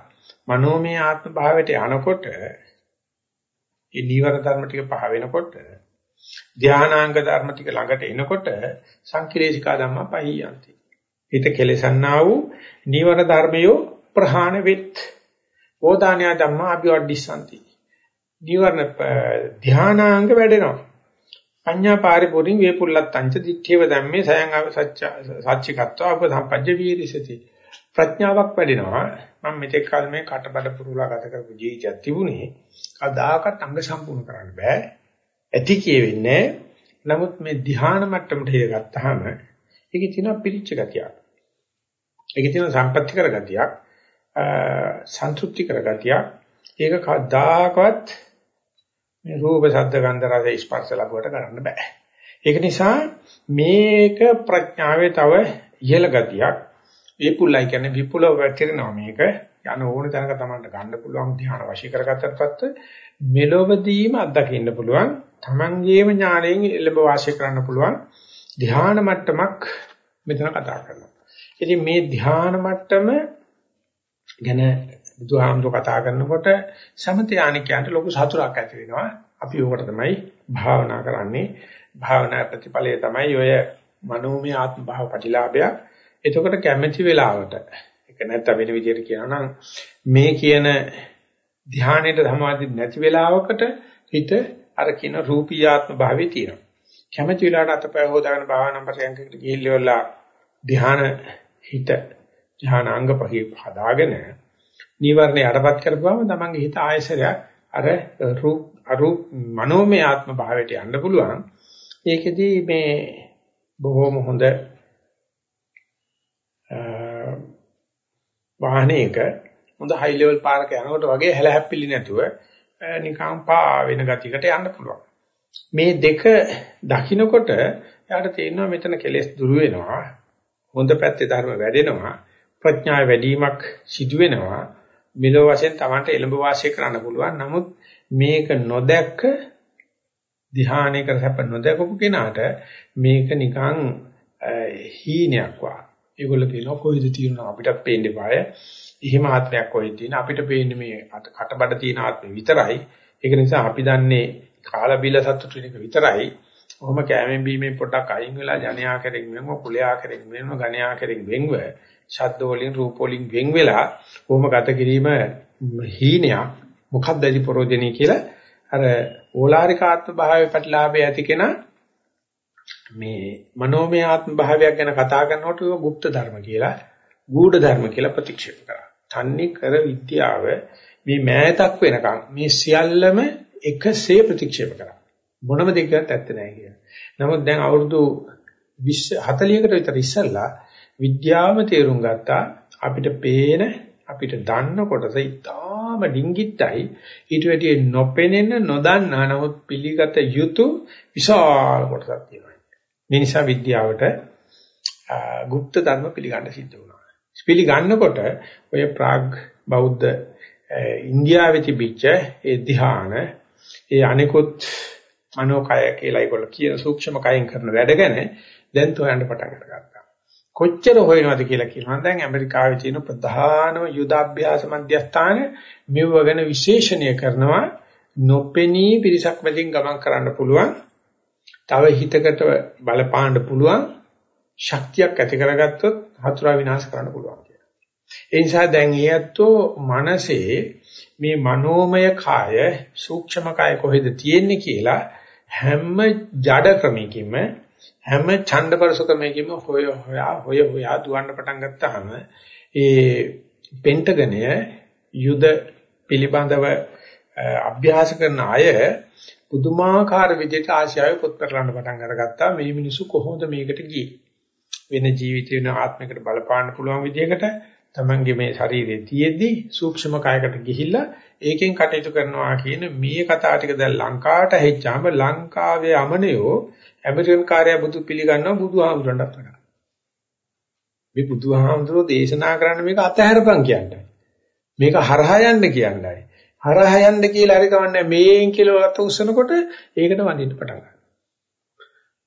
මනෝමය ආත්ම භාවයට යනකොට ඒ නීවර ධර්ම ටික පහ වෙනකොට ධානාංග ධර්ම ටික ළඟට එනකොට සංකිරේසිකා ධම්ම පහියන්ති. හිත කෙලසන්නා වූ නීවර ධර්මයෝ ප්‍රහාණ වෙත්. ඕදානය ධම්ම අභිවඩ්ඩිසanti. නීවරණ ධානාංග වැඩෙනවා. පඤ්ඤා පාරිපූර්ණින් වේපුල්ලත්තංච දිත්තේව ධම්මේ සයං සත්‍ය සාච්චිකත්ව අප සම්පජ්ජ වීරිසති ප්‍රඥාවක් වැඩෙනවා. මම මෙතෙක් කල මේ කටබඩ පුරුලා ගත කරපු ජීවිතයක් තිබුණේ කවදාකවත් අංග සම්පූර්ණ කරන්න බෑ. ඇති කියෙන්නේ නමුත් මේ ධ්‍යාන මට්ටමට හේගත්තාම ඒකේ තියෙන පිරිච්ච ගතියක්. ඒකේ තියෙන සම්පත්‍ති කර ගතියක් සන්තුෂ්ටි කර ගතියක්. ඒක කවදාකවත් මේ රූප ශබ්ද ගන්ධ රස ස්පර්ශ ලබුවට කරන්න බෑ. ඒක නිසා මේක ප්‍රඥාවේ තව ඉහළ ගතියක්. විපුලයි කියන්නේ විපුලව වැටෙනවා මේක. යන ඕන තැනක තමන්ට ගන්න පුළුවන් ධ්‍යාන වශී කරගත්තට පස්සේ මෙලොවදීම අත්දකින්න පුළුවන්. තමන්ගේම ඥාණයෙන් එළඹ වාසය කරන්න පුළුවන් ධ්‍යාන මට්ටමක් මෙතන කතා කරනවා. ඉතින් මේ ධ්‍යාන මට්ටම ගැන බුදුහාමුදුර කතා කරනකොට සමතයානිකයන්ට ලොකු සතුටක් ඇති වෙනවා. අපි ඕකට තමයි භාවනා කරන්නේ. භාවනා ප්‍රතිඵලය තමයි ඔය මනෝමය ආත්ම භාව ප්‍රතිලාභය. එතකොට කැමැති වෙලාවට ඒක නැත්නම් වෙන විදිහට කියනවා නම් මේ කියන ධානයට සමාධි නැති වෙලාවකට හිත අර කියන රූපී ආත්ම භාවයේ තියෙනවා. කැමැති වෙලාවට අතපය හොදාගෙන භාවනා පරියන්කකට ගිහිල්ලා ධාන හිත ධානාංග පහේ හදාගෙන නීවරණ යටපත් කරපුවාම තමන්ගේ හිත ආයසරයක් අර රූප අරූප මනෝමය ආත්ම භාවයට යන්න පුළුවන්. ඒකෙදි මේ බොහොම හොඳ වාහනයක හොඳ හයි ලෙවල් පාරක යනකොට වගේ හැල හැප්පිලි නැතුව නිකන් පා වෙන ගතියකට යන්න පුළුවන්. මේ දෙක දකින්නකොට එයාට තේරෙනවා මෙතන කෙලෙස් දුරු වෙනවා. හොඳ පැත්තේ ධර්ම වැඩෙනවා. ප්‍රඥාව වැඩිවීමක් සිදු වෙනවා. මිලෝ වශයෙන් Tamanට එළඹ වාසය කරන්න පුළුවන්. නමුත් මේක නොදැක්ක ධ්‍යානයක සැප නොදකපු කෙනාට මේක නිකන් හීනයක් වා. ඒගොල්ලෝ කියනවා කොයිද තියෙනවා අපිටත් පේන්නේ බය. එහෙම ආත්මයක් කොහෙද තියෙන අපිට පේන්නේ මේ කටබඩ තියෙන ආත්මෙ විතරයි. ඒක නිසා අපි දන්නේ කාලා බීලා සතුටු වෙන එක විතරයි. ඔහොම කැමෙන් බීමෙන් පොඩක් අයින් වෙලා ජනයා කෙරෙන් වෙනව කුලයා කෙරෙන් වෙනව ගණයා කෙරෙන් වෙන්ව ශබ්ද වලින් රූප වලින් වෙන් වෙලා කොහොම ගත කිරීම හීනයක් මොකක්ද ඇති ප්‍රෝජනේ කියලා අර ඕලාරික ආත්ම භාවයේ ප්‍රතිලාභය ඇති කෙනා මේ මනෝමය ආත්ම භාවයක් ගැන කතා කරනකොට ඒක গুপ্ত ධර්ම කියලා ගූඪ ධර්ම කියලා ප්‍රතික්ෂේප කරා. තන්නේ කර විද්‍යාව මේ මෑතක් වෙනකන් මේ සියල්ලම එකසේ ප්‍රතික්ෂේප කරා. මොනම දෙයක්වත් ඇත්ත නැහැ කියලා. නමුත් දැන් අවුරුදු 20 40කට විතර ඉස්සෙල්ලා විද්‍යාවම තේරුම් ගත්තා අපිට පේන අපිට දන්න කොටස ඉතාම ඩිංගිත්තයි ඊට වැඩිය නොපෙනෙන නොදන්නා නමුත් පිළිගත යුතු විශාල කොටසක් තියෙනවා. මේ නිසා විද්‍යාවට গুপ্ত ධර්ම පිළිගන්න සිද්ධ වුණා. පිළිගන්නකොට ඔය ප්‍රාග් බෞද්ධ ඉන්දියාවේ තිබිච්ච ඒ ධ්‍යාන ඒ අනිකුත් මනෝකය කියලා ඒගොල්ලෝ කියන සූක්ෂම කයෙන් කරන වැඩ ගැන දැන් හොයන්න පටන් ගත්තා. කොච්චර හොයනවද කියලා කියනවා. දැන් ඇමරිකාවේ තියෙන ප්‍රධානම යුදාභ්‍යාස මධ්‍යස්ථාන මෙව ගැන විශේෂණය කරනවා නොපෙනී පිරිසක් මැදින් ගමන් කරන්න පුළුවන්. තව හිතකට බලපාන්න පුළුවන් ශක්තියක් ඇති කරගත්තොත් හතුරා විනාශ කරන්න පුළුවන් කියලා. ඒ නිසා දැන් ඊයත්ෝ මනසේ මේ මනෝමය කාය සූක්ෂම කාය කොහෙද තියෙන්නේ කියලා හැම ජඩ ක්‍රමයකින්ම හැම ඡන්දපරස ක්‍රමයකින්ම හොය හොයා හොය හොයා දුවන්න පටන් ගත්තාම ඒ පෙන්ටගනය යුද පිළිබඳව අභ්‍යාස කරන අය පුදුමාකාර විදිහට ආශාවෙ පොත් කරලන්න පටන් අරගත්තා. මේ මිනිස්සු කොහොමද මේකට ගියේ? වෙන ජීවිත වෙන ආත්මයකට බලපාන්න පුළුවන් විදිහකට තමන්ගේ මේ ශරීරයේ තියෙද්දි සූක්ෂම කායකට ගිහිල්ලා ඒකෙන් කටයුතු කරනවා කියන මේ කතා ටික දැන් ලංකාවට ඇහිච්චාම ලංකාවේ අමනයෝ ඇමරිකන් කාර්යය බුදු පිළිගන්නවා බුදුහාමුදුරන්ට වඩා. මේ බුදුහාමුදුරෝ දේශනා කරන්න මේක අතහැරපන් කියන්නේ. මේක හරහා යන්න කියන්නයි. හරහා යන්න කියලා හරි කවන්නේ මේන් කියලා අත උස්සනකොට ඒකට වඳින්න පටන් ගන්නවා.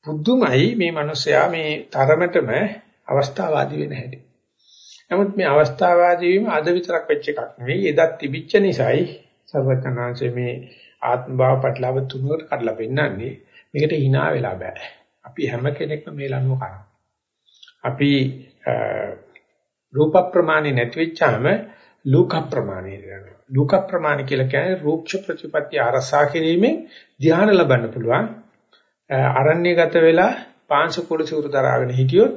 පුදුමයි මේ මිනිස්සයා මේ තරමටම අවස්ථාවාදී වෙන හැටි. නමුත් මේ අවස්ථාවාදී වීම අද විතරක් වෙච්ච එකක් නෙවෙයි. එදත් තිබිච්ච නිසායි සර්වඥාන්සේ මේ ආත්ම භාව පටලව තුනකට කඩලා පෙන්නන්නේ. මේකට hina වෙලා බෑ. අපි හැම කෙනෙක්ම මේ ලනුව කරනවා. අපි රූප ප්‍රමාණේ නැති වෙච්චාම ලෝක ප්‍රමාණේ වෙනවා. ලෝක ප්‍රමාණ කියලා කියන්නේ රූක්ෂ ප්‍රතිපත්ති අරසා කිරීමෙන් ධ්‍යාන ලබන්න පුළුවන්. අරණ්‍යගත වෙලා පාංශ කුල සූර දරාගෙන හිටියොත්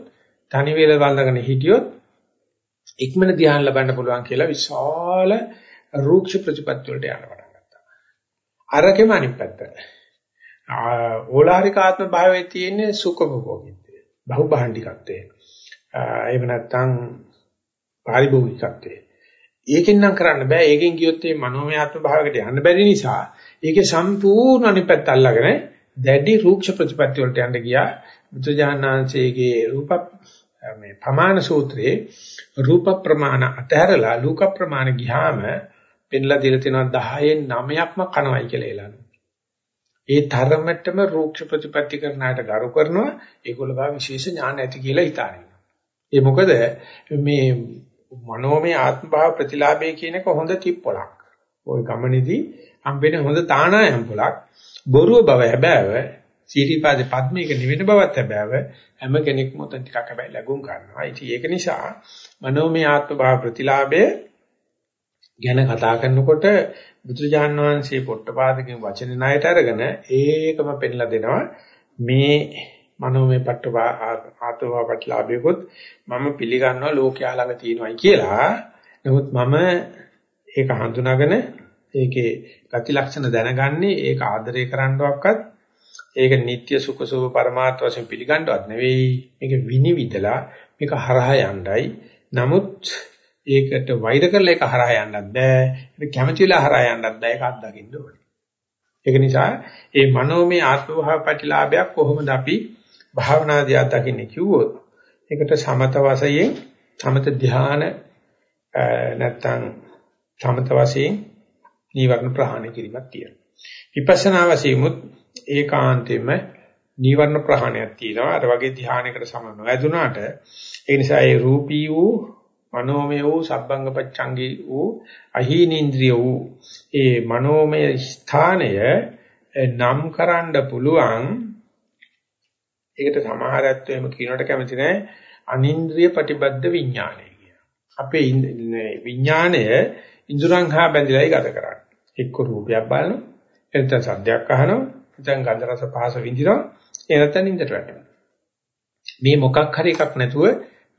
තනි වේල වළඳගෙන හිටියොත් ඉක්මන ධ්‍යාන ලබන්න පුළුවන් කියලා විශාල රූක්ෂ ප්‍රතිපත්ති වලට යනවා. අරකෙම අනිත් පැත්ත. ඕලාරික ආත්ම භාවයේ තියෙන සුඛභෝගීත්වය. බහුභාණ්ඩිකත්වය. එහෙම නැත්නම් පාරිභෝගිකත්වය. ඒකෙන් නම් කරන්න බෑ. ඒකෙන් ගියොත් මේ මනෝමය ආත්ම භාවයකට යන්න බැරි නිසා ඒකේ සම්පූර්ණ අනිත් පැත්ත අල්ලගෙන දැඩි රූක්ෂ ප්‍රතිපත්ති වලට යන්න ගියා. බුදුජානනාංශයේ රූප මේ ප්‍රමාණ සූත්‍රයේ රූප ප්‍රමාණ අතහැරලා ලෝක ප්‍රමාණ ගියාම පෙන්ලා දීලා තියෙනවා 10න් 9ක්ම කනවයි කියලා එළනවා. ඒ තරමටම රූක්ෂ ප්‍රතිපත්ති කරන අයට ගරු කරනවා ඒගොල්ලෝ ගා විශේෂ ඥාන ඇති කියලා හිතාගෙන. ඒ මොකද මේ මනෝමය ආත්ම භාව ප්‍රතිලාභය කියන එක හොඳ තිප්පලක්. ওই ගමනේදී හම්බෙන හොඳ තානායම් පොලක්. බොරුව බව හැබෑව සීරිපාදේ පද්මයක නිවෙන බවත් හැබෑව හැම කෙනෙක්ම උතන් ටිකක් හැබැයි ලැබුම් ගන්නවා. ඉතින් ඒක නිසා මනෝමය ආත්ම භාව ප්‍රතිලාභය ගැන කතා කරනකොට බුදුජාන් වහන්සේ පොට්ටපාදකින් වචනේ ණයට අරගෙන ඒකම පෙන්ලා දෙනවා. මේ මනෝමය පට්ටවා ආත්මවා ප්‍රතිලාභයකොත් මම පිළිගන්නවා ලෝකයා ළඟ තියෙනවායි කියලා. නමුත් මම ඒක හඳුනාගෙන ඒකේ ගති ලක්ෂණ දැනගන්නේ ඒක ආදරය කරන්නවක්වත් ඒක නিত্য සුඛ සෝභ පරමාර්ථ වශයෙන් පිළිගන්නවත් නෙවෙයි. මේක විනිවිදලා මේක හරහා යණ්ඩයි නමුත් ඒකට වෛර කරලා ඒක හරහා යන්නත් බෑ. ඒක කැමැතිලා හරහා යන්නත් බෑ. ඒක අත්දකින්න ඕනේ. ඒක නිසා මේ මනෝමය ආත්මභාව ප්‍රතිලාභයක් කොහොමද අපි භාවනාදී අත්දකින්නේ කිව්වොත් ඒකට සමත වශයෙන් සමත ධ්‍යාන නැත්තම් සමත වශයෙන් නීවරණ ප්‍රහාණය කිරීමක් තියෙනවා. විපස්සනා වශයෙන්මුත් ඒකාන්තයෙන්ම නීවරණ ප්‍රහාණයක් තියෙනවා. අර වගේ ධ්‍යානයකට සම නොවැදුනාට ඒ නිසා ඒ රූපී වූ මනෝමය වූ සබ්බංග පච්ඡංගී වූ අහීනේන්ද්‍රිය වූ ඒ මනෝමය ස්ථානය නම් කරන්න පුළුවන් ඒකට සමහරත්ව එහෙම කියනකට කැමති නැහැ අනින්ද්‍රිය ප්‍රතිබද්ධ විඥානය කියන. අපේ විඥානය ඉන්ද්‍රයන් හා බැඳිලායි ගත කරන්නේ. එක්ක රූපයක් බලනවා, එතන සද්දයක් අහනවා, එතන ගන්ධ රස පහස විඳිනවා, එනතන නින්දට වැටෙනවා. මේ මොකක් හරි එකක් නැතුව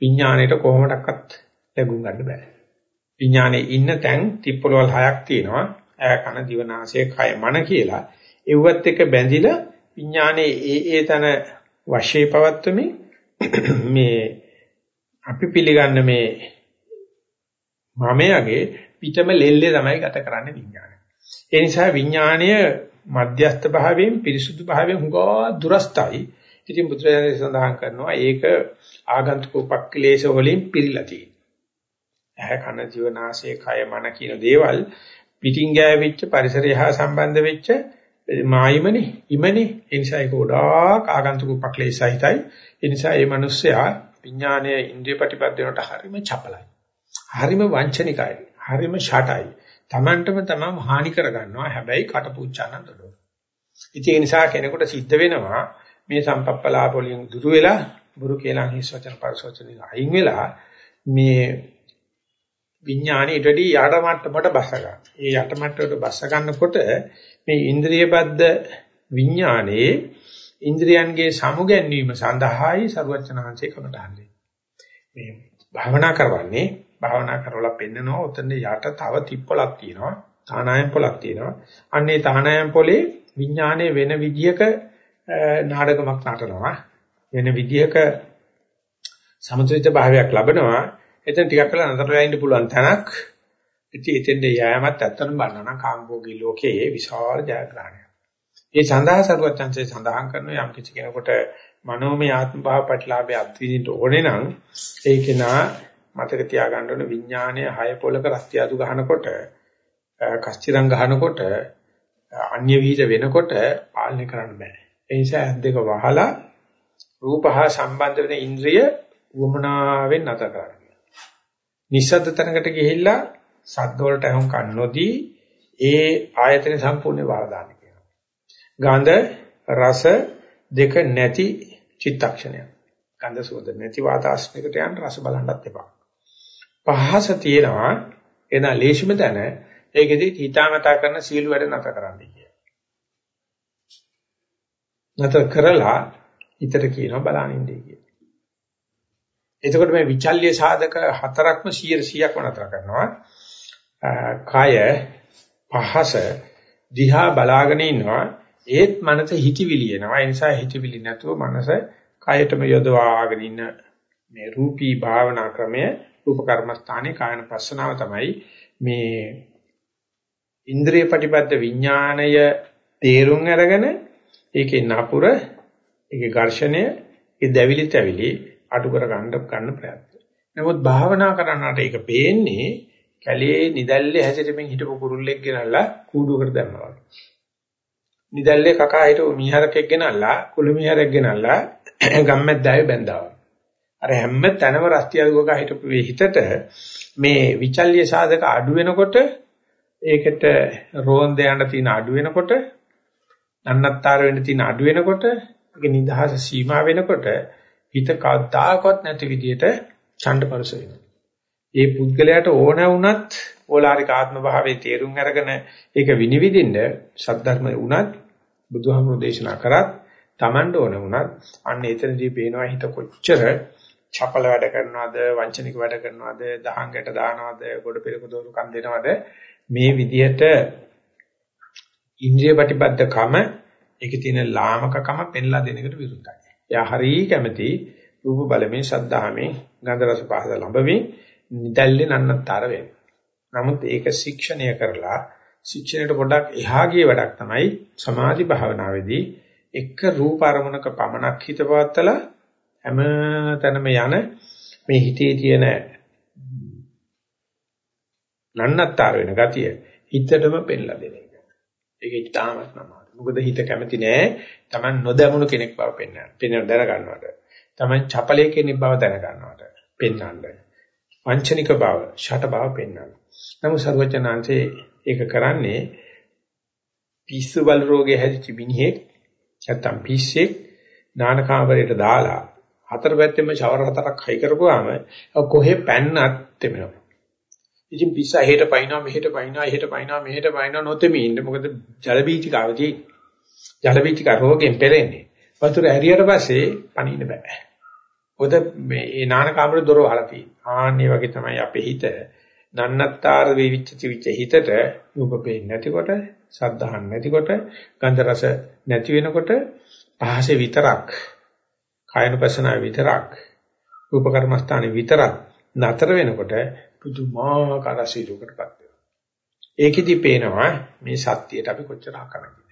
විඥාණයට කොහොමඩක්වත් ලැබුම් ගන්න බෑ. විඥානේ ඉන්න තැන් තිප්පලවල් හයක් තියෙනවා. ඇය කන දිව නාසය කය මන කියලා. ඒවත් එක බැඳිලා විඥානේ ඒ ඒ තන වශයේ පවත්වමින් මේ අපි පිළිගන්න මේ මමයාගේ පිටම ලෙල්ලේ තමයි ගත කරන්නේ විඥානය. ඒ නිසා විඥාණය මධ්‍යස්ථ භාවයෙන් පිරිසුදු භාවයෙන් හුඟා දුරස්තයි. ඉතින් බුදුරජාණන් සඳහන් කරනවා ඒක ආගන්තුක උපක්ලේශ වලින් පිරීලා තියෙනවා. ඇහැ කන දිව නාසය කය මන කියන දේවල් පිටින් ගෑවිච්ච පරිසරය හා සම්බන්ධ වෙච්ච මායිමනේ ඉමනේ. ඒ නිසා ඒක ගොඩාක් ආගන්තුක උපක්ලේශයිතයි ඒ නිසා මේ මිනිස්සයා විඥානයේ ඉන්ද්‍රිය ප්‍රතිපද වෙනට හරීම චපලයි. හරීම වංචනිකයි. හරීම ෂටයි. Tamanටම තමම හානි කරගන්නවා. හැබැයි කටපුච්චානන් දඩෝ ඉතින් ඒ නිසා කෙනෙකුට සිද්ධ වෙනවා මේ සම්පප්පලාප වලින් දුරු වෙලා බුරු කියලා හිස් වචන පරිසෝචන අයින් වෙලා මේ විඥානේ ඊට වැඩි යට මට්ටමට බස ගන්න. ඒ යට මට්ටමට බස ගන්නකොට මේ ඉන්ද්‍රිය බද්ධ විඥානයේ ඉන්ද්‍රියන්ගේ සමුගැන්වීම සඳහායි ਸਰවචනහන්සේ කමටහන්නේ. මේ භාවනා කරවන්නේ භාවනා කරවලා පෙන්නනවා උතන යට තව තිප්පලක් තියෙනවා. තානායම් පොලක් තියෙනවා. අන්නේ තානායම් පොලේ විඥානයේ වෙන විදියක නාටකමක් නටනවා. වෙන විදියක සමතුලිත භාවයක් ලබනවා. එතන ටිකක් කළා නතර වෙලා ඉන්න පුළුවන් තැනක්. ඉතින් එතෙන්ද යෑමත් ඇත්තටම බලනවා නම් කාම්භෝගී ලෝකයේ විශාල ජයග්‍රහණයක්. ඒ සඳහා සරුවචන්සේ සඳහන් කරන යම් කිසි කෙනෙකුට මනෝමය ආත්ම භාව ප්‍රතිලාභය අත්විඳින්න ඕනේ නම් ඒක නා මතක තියාගන්න ඕන විඥානය හය පොලක රස්තියාදු ගහනකොට කස්තිරම් ගහනකොට අන්‍ය විහිද වෙනකොට පාලනය කරන්න බෑ. ඒ නිසා දෙක වහලා රූප හා සම්බන්ධ වෙන ඉන්ද්‍රිය වමනාවෙන් නැතර කරන්න. නිස්සද්ද තැනකට ගිහිල්ලා සද්ද වලට අහුම් කන් නොදී ඒ ආයතන සම්පූර්ණ වරදාන කියනවා. ගන්ධ රස දෙක නැති චිත්තක්ෂණය. ගන්ධ සුවඳ නැති වාතාශ්‍රයකට යන රස බලන්නත් එපා. පහස තියෙනවා එන ලේෂිම තැන ඒකෙදි හිතාමතා කරන සීල වැඩ නැතර කරන්න කියනවා. නැතර කරලා හිතට කියනවා බලනින්නේ කියලා. එතකොට මේ විචල්්‍ය සාධක හතරක්ම 100%ක්ම නතර කරනවා. කය පහස දිහා බලාගෙන ඉන්නවා. ඒත් මනස හිතවිලි එනවා. ඒ නිසා හිතවිලි නැතුව මනස කයටම යොදවාගෙන ඉන්න මේ රූපී භාවනා ක්‍රමය රූප කර්මස්ථානයේ කායන පස්සනාව තමයි මේ ඉන්ද්‍රිය ප්‍රතිපද විඥාණය තේරුම් අරගෙන ඒකේ නපුර ඒකේ ඝර්ෂණය ඒ දැවිලි තැවිලි අඩු කර ගන්න ගන්න ප්‍රයත්න. නමුත් භාවනා කරනාට ඒක පේන්නේ කැලේ නිදැල්ලේ හැසිරෙමින් හිටපු කුරුල්ලෙක් ගෙනල්ලා කූඩුවකට දැම්මා වගේ. නිදැල්ලේ කකා හිටපු මීහරකෙක් ගෙනල්ලා කුළු මීහරෙක් ගෙනල්ලා ගම්මැද්දාවේ බැඳා. අර හැම තැනම රස්තියල්ගක හිටපු හිතට මේ විචල්්‍ය සාධක අඩු වෙනකොට ඒකට රෝන්ද යන තියෙන අඩු වෙනකොට නන්නත්තර වෙන්න තියෙන අඩු වෙනකොට ඒක නිදහස සීමා වෙනකොට හිත කවදාකවත් නැති විදියට ඡණ්ඩපරස වෙනවා. ඒ පුද්ගලයාට ඕන වුණත් ඕලාරික ආත්ම භාවයේ තේරුම් අරගෙන ඒක විනිවිදින්න සද්ධර්ම වුණත් බුදුහාමුදුරෝ දේශනා කරත් Tamand ඕන වුණත් අන්න එතනදී පේනවා හිත කොච්චර චපල වැඩ කරනවද වංචනික වැඩ කරනවද දහංගට දානවද ගොඩ පෙරක දෝරුකම් දෙනවද මේ විදියට ඉන්ද්‍රිය ප්‍රතිපදකම ඒකේ තියෙන ලාමකකම පෙන්ලා දෙන එකට විරුද්ධයි. එයා හරිය කැමති රූප බලමින් ශද්ධාමේ ගන්ධ රස පහස ලැබෙමින් නිදැල්ලේ නන්නතර වෙනවා. නමුත් ඒක ශික්ෂණය කරලා ශික්ෂණයට පොඩ්ඩක් එහා ගිය වැඩක් තමයි සමාධි භාවනාවේදී එක රූප අරමුණක පමණක් හිත පවත්තලා හැම තැනම යන මේ හිතේ තියෙන නන්නත්තර වෙන ගතිය හිතටම පෙන්ලා දෙන එක. ඒක ඉතාමත් නමාද. මොකද හිත කැමති නෑ Taman නොදැමුණු කෙනෙක් බව පෙන්වන්න. පෙන්වන්න දැන ගන්නවට. Taman චපලයේ කෙනෙක් බව දැන ගන්නවට. පෙන්වන්න. වංචනික බව, ෂට බව පෙන්වන්න. නමුත් සර්වඥාන්සේ ඒක කරන්නේ පිස්සු බල රෝගේ හැදිච්ච මිනිහෙක් නැත්තම් පිස්සෙක් නාන කාමරයට දාලා හතර පැත්තෙම ෂවර් හතරක් හයි කරපුවාම කොහෙ පැන්නත් තෙමෙනවා. ඉතින් පිස්සා එහෙට පයින්නවා මෙහෙට පයින්නවා එහෙට පයින්නවා මෙහෙට පයින්නවා නොතෙමි ඉන්න මොකද ජල බීජිකාවදී ජල බීජිකා රෝගෙන් පෙරෙන්නේ. වතුර ඇරියට පස්සේ පණින්න බෑ. මොකද මේ ඒ නාන කාමරේ දොර වහලා තියෙනවා. ආන්නේ වගේ තමයි අපේ හිත නන්නත්තර වෙවිච්ච තිවිච්ච හිතට රූප පේන්නේ නැතිකොට, සද්ධාහන් නැතිකොට, ගන්ධ රස නැති වෙනකොට පහසේ විතරක්, කායනුපසනාව විතරක්, රූප කර්මස්ථානේ විතරක් නතර වෙනකොට පුදුමාකාර සීලයකටපත් වෙනවා. ඒකෙදි පේනවා මේ සත්‍යයට අපි කොච්චර අකමැතිද.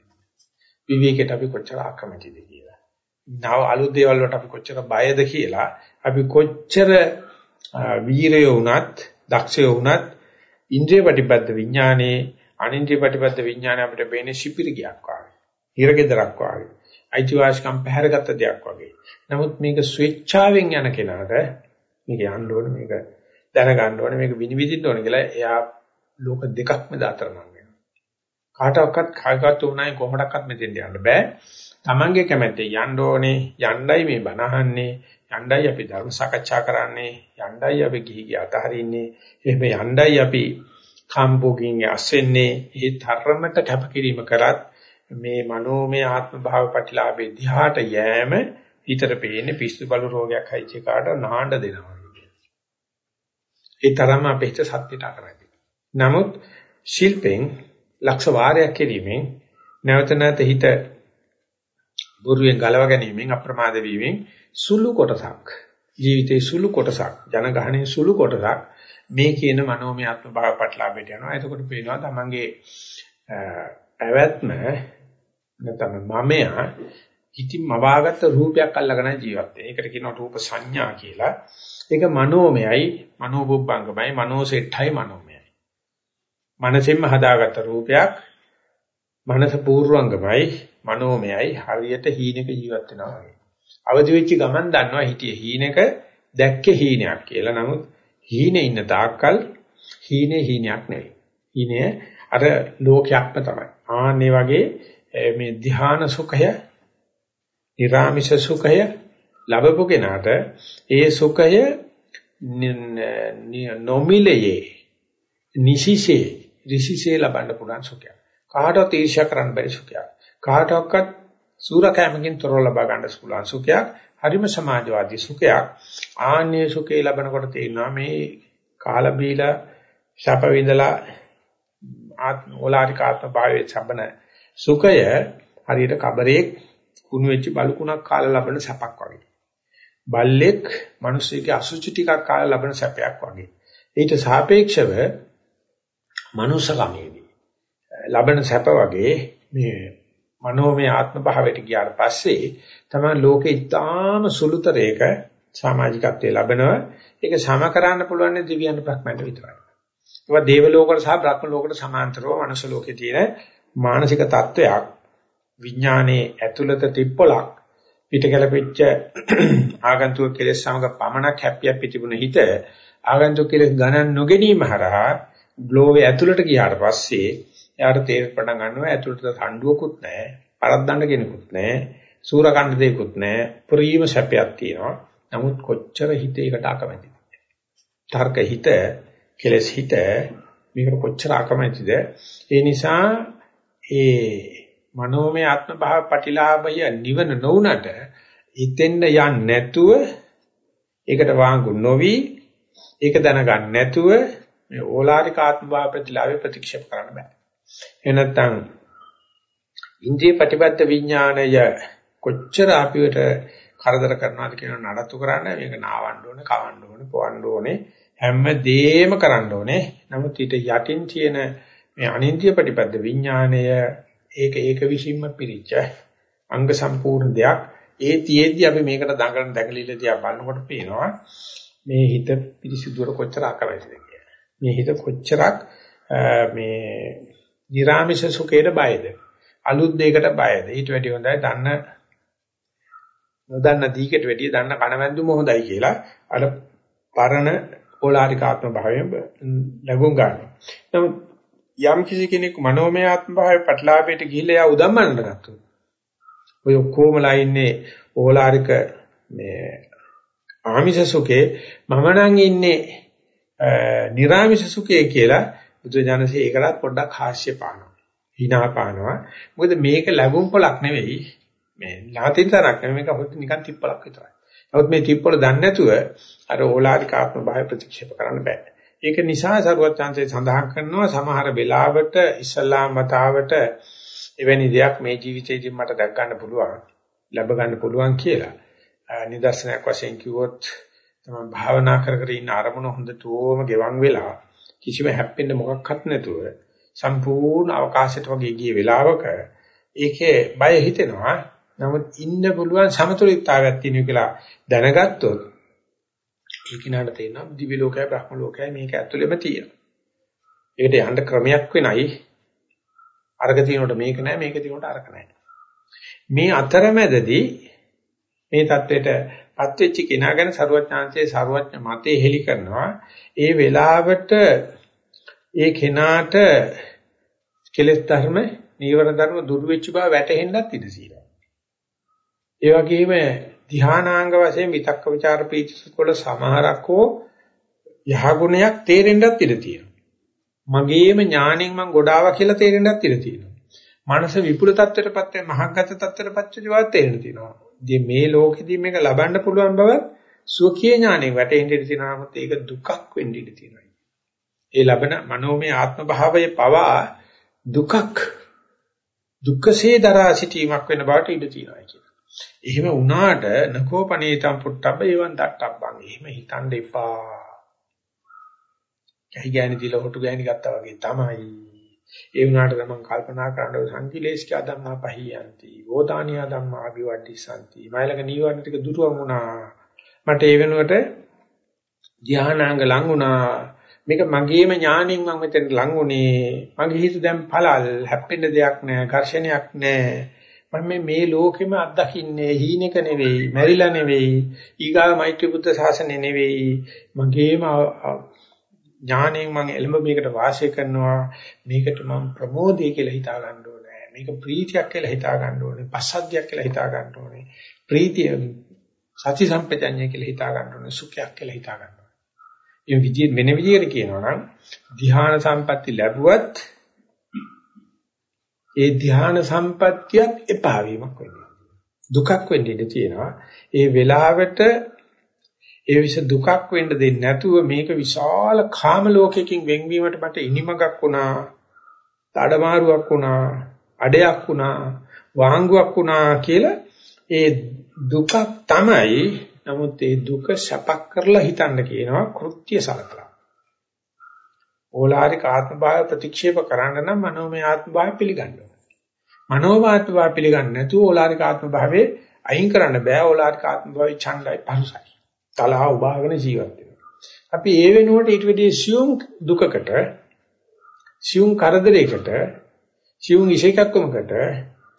විවේකයට අපි කොච්චර අකමැතිද කියලා. නව අලුත් දේවල් වලට අපි කොච්චර බයද කියලා අපි කොච්චර වීරය වුණත් දක්ෂය වුණත් ඉන්ද්‍රිය ප්‍රතිපද විඥානේ අනින්ද්‍රිය ප්‍රතිපද විඥානේ අපිට පේන්නේ ශිපිරිගයක් වගේ. හිරගෙදරක් වගේ. අයිතිවාසිකම් පැහැරගත්ත දෙයක් වගේ. නමුත් මේක ස්වේච්ඡාවෙන් යන කෙනාට මේක යන්න ඕනේ මේක දැනගන්න ඕනේ. මේක විනිවිදින්න ඕනේ කියලා එයා ලෝක දෙකක්ම දාතරනම් වෙනවා. කාටවත් කායගත උනායි කොහොමඩක්වත් මෙතෙන්ට යන්න බෑ. Tamange කැමැත්තේ යන්න ඕනේ. යණ්ඩයි මේ බනහන්නේ. යණ්ඩයි අපි ධර්ම සාකච්ඡා කරන්නේ. යණ්ඩයි අපි ගිහි ගිය අතහරින්නේ. එහෙම යණ්ඩයි අපි කාම්භෝගින් ඇස්සෙන්නේ. ඒ ධර්මයට කැපකිරීම කරත් මේ මනෝමය ආත්ම භාව ප්‍රතිලාභේ දිහාට යෑම හිතට පේන්නේ පිස්සු බලු රෝගයක් හයිච කාට නාඬ දෙනවා. ඒ තරම්ම අපේ හිත සත්‍යයට අකමැති. නමුත් ශිල්පෙන් ලක්ෂ වාරයක් කිරීමෙන් නැවත නැවත හිත බොරුවෙන් ගලව ගැනීමෙන් අප්‍රමාද වීමෙන් සුළු කොටසක් ජීවිතේ සුළු කොටසක් ජනගහණේ සුළු කොටසක් මේ කියන මනෝමය ආත්ම භාව පටලාභයට යනවා. එතකොට පේනවා තමන්ගේ පැවැත්ම නැත්නම් මමයා ඉතින් මවාගත්ත රූපයක් අල්ලගෙන ජීවත් වෙන. ඒකට කියනවා රූප සංඥා කියලා. ඒක මනෝමයයි, මනෝබුබ්බංගමයි, මනෝසෙට්ඨයි මනෝමයයි. මනසෙන්ම හදාගත්ත රූපයක් මනස පූර්වංගමයි, මනෝමයයි හරියට හීනක ජීවත් වෙනවා වගේ. අවදි වෙච්ච ගමන් දන්නවා හිටියේ හීනක දැක්කේ හීනයක් කියලා. නමුත් හීනේ ඉන්න තාක්කල් හීනේ හීනයක් නෙවෙයි. හීනේ අර ලෝකයක්ම තමයි. ආන්නේ වගේ මේ ධ්‍යාන සුඛය, ඊරාමිෂ සුඛය ලැබපු කෙනාට ඒ සුඛය නොමිලයේ නිසිසේ ඍෂිසේ ලබන්න පුළුවන් සුඛයක්. කාටවත් ඊර්ෂ්‍යා කරන්න බැරි සුඛයක්. කාටවත් සූරකෑමකින් තොරව ලබා ගන්න පුළුවන් සුඛයක්. හරිම සමාජවාදී සුඛයක්. ආන්නේ සුඛේ ලබනකොට තේරෙනවා මේ කාලා බීලා ශප විඳලා ආත්ම ඕලාරික ආත්ම භාවයේ සම්බන සුඛය හරියට කබරේ කුණු වෙච්ච බලුකුණක් කාලා ලබන සැපක් වගේ. බල්ලෙක් මිනිස්සෙගේ අසුචි ටිකක් කාලා ලබන සැපයක් වගේ. ඊට සාපේක්ෂව මනුස්සකමේදී ලබන සැප වගේ මේ මනෝමය ආත්ම භාවයට ගියාට පස්සේ තමයි ලෝකේ ඉතාම සුළුතරයක සමාජිකත්වයේ ලැබෙනවා. ඒක සම කරන්න පුළුවන් දිව්‍යන් ප්‍රඥාට විතරයි. ඒවා දේව ලෝකවල සහ බ්‍රහ්ම ලෝකවල සමාන්තරව මනුෂ්‍ය ලෝකයේ තියෙන මානසික තත්වයක්. විඥානයේ ඇතුළත තිප්පලක් පිට ගැලපෙච්ච ආගන්තුක කෙලෙස් සමග පමණක් හැප්පියක් පිටිබුන හිත ආගන්තුක කෙලෙස් ගණන් නොගැනීම හරහා ග්ලෝවේ ඇතුළට ගියාට පස්සේ එයාට තේරෙන්න පටන් ගන්නවා ඇතුළට රණ්ඩුවකුත් නැහැ පරද්දන්න කෙනෙකුත් නැහැ සූරකණ්ඩ දෙයක්කුත් නැහැ ප්‍රීම සැපයක් තියෙනවා. නමුත් කොච්චර හිතේකට අකමැතිද? තර්ක හිත කෙලෙස් හිත මේකට කොච්චර අකමැතිද? ඒ නිසා ඒ මනෝමය ආත්ම භාව ප්‍රතිලාභය නිවන නොඋනට හිතෙන්න යන්නේ නැතුව ඒකට වාංගු නොවි ඒක දැනගන්න නැතුව මේ ඕලාරික ආත්ම භාව ප්‍රතිලාභය ප්‍රතික්ෂේප කරන්න බෑ. එහෙ නැත්නම් ඉන්ද්‍රිය ප්‍රතිපද විඥාණය කොච්චර අපිට කරදර කරනවාද කියන නඩත්තු කරන්න මේක නාවන්න ඕනේ, කවන්න ඕනේ, පොවන්න ඕනේ, හැම දෙයක්ම කරන්න ඕනේ. නමුත් ඊට යටින් තියෙන මේ අනින්ද්‍රිය ප්‍රතිපද විඥාණය ඒක ඒක විශ්ීම පිරිච්ච අංග සම්පූර්ණ දෙයක්. ඒ තියේදී අපි මේකට දඟලන දැකලිල තියා බලනකොට පේනවා මේ හිත පිරිසිදුර කොච්චර අකමැතිද කියලා. මේ හිත කොච්චරක් මේ නිර්ාමිෂ සුඛයට බයද? අලුත් දෙයකට බයද? ඊට වැඩි හොඳයි දන්න නොදන්න දීකට වැඩිය දන්න කණවැන්දුම හොඳයි කියලා අර පරණ ඕලාරිකාත්ම භාවයෙන් ලැබුම් ගන්නවා. නමුත් යම් කිසි කෙනෙක් මනෝමය ආත්ම භාවයේ පටලාපයට ගිහිල්ලා යා උදම්මනට ගත්තොත් ඔය ඔක්කොමලා ඉන්නේ ඕලාරික මේ ආමිෂ සුඛේ මම නම් ඉන්නේ නිර්ආමිෂ සුඛේ කියලා බුදුජානසී ඒකලත් පොඩ්ඩක් හාස්‍ය පානවා. hina පානවා. මොකද මේක ලැබුම් පොලක් නෙවෙයි. මේ නාතින් තරක් නෙවෙයි මේක හොත් නිකන් තිප්පලක් විතරයි. නමුත් මේ තිප්පල දන්නේ නැතුව අර ඕලාරික ආත්ම භාවය ප්‍රතික්ෂේප කරන්න බෑ. ඒක නිසා සරුවත් chance සඳහන් කරනවා සමහර වෙලාවට ඉස්ලාම් මතාවට එවැනි දෙයක් මේ ජීවිතේදී මට දැක් ගන්න පුළුවන් ලැබ ගන්න පුළුවන් කියලා. නිදර්ශනයක් වශයෙන් කිව්වොත් තමයි භාවනා කර කර ඉන්න අරමුණ හොඳටම ගෙවන් වෙලා කිසිම හැප්පෙන්න මොකක්වත් නැතුව සම්පූර්ණ අවකාශයට වගේ ගිය වෙලාවක ඒකේ බය හිතෙනවා. නමුත් ඉන්න පුළුවන් සමතුලිතතාවයක් තියෙනවා කියලා දැනගත්තොත් ඒක නාට තේනවා දිවි ලෝකයයි බ්‍රහ්ම ලෝකයයි මේක ඇතුළෙම තියෙනවා. ඒකට යන්න ක්‍රමයක් වෙනයි. අරක තියෙනකොට මේක නැහැ මේක තියෙනකොට අරක නැහැ. මේ අතරමැදදී මේ தത്വෙට පත්වෙච්ච කෙනා ගැන ਸਰුවඥාන්සේ ਸਰුවඥ මතේ හෙලි කරනවා. ඒ වෙලාවට ඒ කෙනාට කෙලෙස් ධර්ම, නීවර ධර්ම දුරු වෙච්ච බව වැටහෙන්නත් ඉඩ සීලා. ඒ වගේම ධානාංග වශයෙන් විතක්ක ਵਿਚාර පීචස්කොළ සමහරක් හෝ යහගුණයක් තේරෙන්නත් ඉඩ තියෙනවා. මගේම ඥාණයෙන් මම ගොඩාවා කියලා තේරෙන්නත් ඉඩ තියෙනවා. මනස විපුල තත්ත්වයටපත් වෙ මහග්ගත තත්ත්වයටපත් වෙච්ච බව තේරෙන්න තියෙනවා. ඉතින් මේ ලෝකෙදී මේක ලබන්න පුළුවන් බව සුඛී ඥාණයෙන් වැටෙන්න ඉඩ තියෙනවා. නමුත් ඒක දුකක් වෙන්න ඉඩ තියෙනවා. ඒ ලබන මනෝමය ආත්ම භාවයේ පවා දුකක් දුක්ඛසේ දරා සිටීමක් වෙන බවට ඉඩ තියෙනවා කියන. එහෙම වුණාට නකෝපනේතම් පුට්ටබ්බ එවන් දක්ටබ්බන්. එහෙම හිතන්න එපා. කයි ගෑණි දිලා හොටු ගෑණි ගත්තා වගේ තමයි. ඒ වුණාට තමන් කල්පනා කරනකොට සංකිලේශක ධම්මා පහියන්ති. වෝදානියා ධම්මා අභිවඩ්ඩිසanti. මයිලක නීවරණ ටික දුරුවන් වුණා. මට ඒ වෙනුවට ධානාංග ලඟ වුණා. මේක මගේම ඥාණයෙන් මම මෙතෙන් ලඟ උනේ. මගේ හිත දැන් පළල් හැප්පෙන්න දෙයක් නැහැ. ඝර්ෂණයක් නැහැ. මම මේ මේ ලෝකෙම අත්දකින්නේ හීනෙක නෙවෙයි, මැරිලා නෙවෙයි, ඊගා මෛත්‍රී බුද්ධ ශාසනය නෙවෙයි. මගේම ඥාණයෙන් මම එළඹ මේකට වාසය කරනවා. මේකට මම ප්‍රමෝදය කියලා හිතා ගන්න ඕනේ. මේක ප්‍රීතියක් කියලා හිතා ගන්න ඕනේ. පස්සද්ධියක් කියලා හිතා ගන්න ඕනේ. ප්‍රීතිය සති සම්පජඤ්ඤය කියලා හිතා ගන්න ඕනේ. සුඛයක් කියලා හිතා ගන්න ඕනේ. මේ විදිහ වෙන විදිහකට කියනවා නම් ධ්‍යාන සම්පatti ලැබුවත් ඒ ධ්‍යාන සම්පත්තියක් එපා වීමක් වෙන්නේ. දුකක් වෙන්න ඉඩ තියෙනවා. ඒ වෙලාවට ඒ විස දුකක් වෙන්න දෙන්නේ නැතුව මේක විශාල කාම ලෝකයකින් වෙන්වීමට මට ඉනිමගක් වුණා. තඩමාරුවක් වුණා. අඩයක් වුණා. වාංගුවක් වුණා කියලා ඒ දුකක් තමයි නමුත් ඒ දුක සැපක් කරලා හිතන්න කියනවා කෘත්‍ය සලකලා. ඕලාරික ආත්ම භාව ප්‍රතික්ෂේප කරන්න නම් මනෝමය ආත්ම භාව පිළිගන්න ඕනේ. මනෝමය ආත්ම භාව පිළිගන්නේ නැතුව ඕලාරික ආත්ම භාවයේ අයින් කරන්න බෑ. ඕලාරික ආත්ම භාවයේ ඡණ්ඩයි පහසුයි. තලහ උභාගන ජීවත් වෙනවා. අපි ඒ වෙනුවට ඊට වෙදී සියුම් දුකකට සියුම් කරදරයකට සියුම් ඉෂේකක්කමකට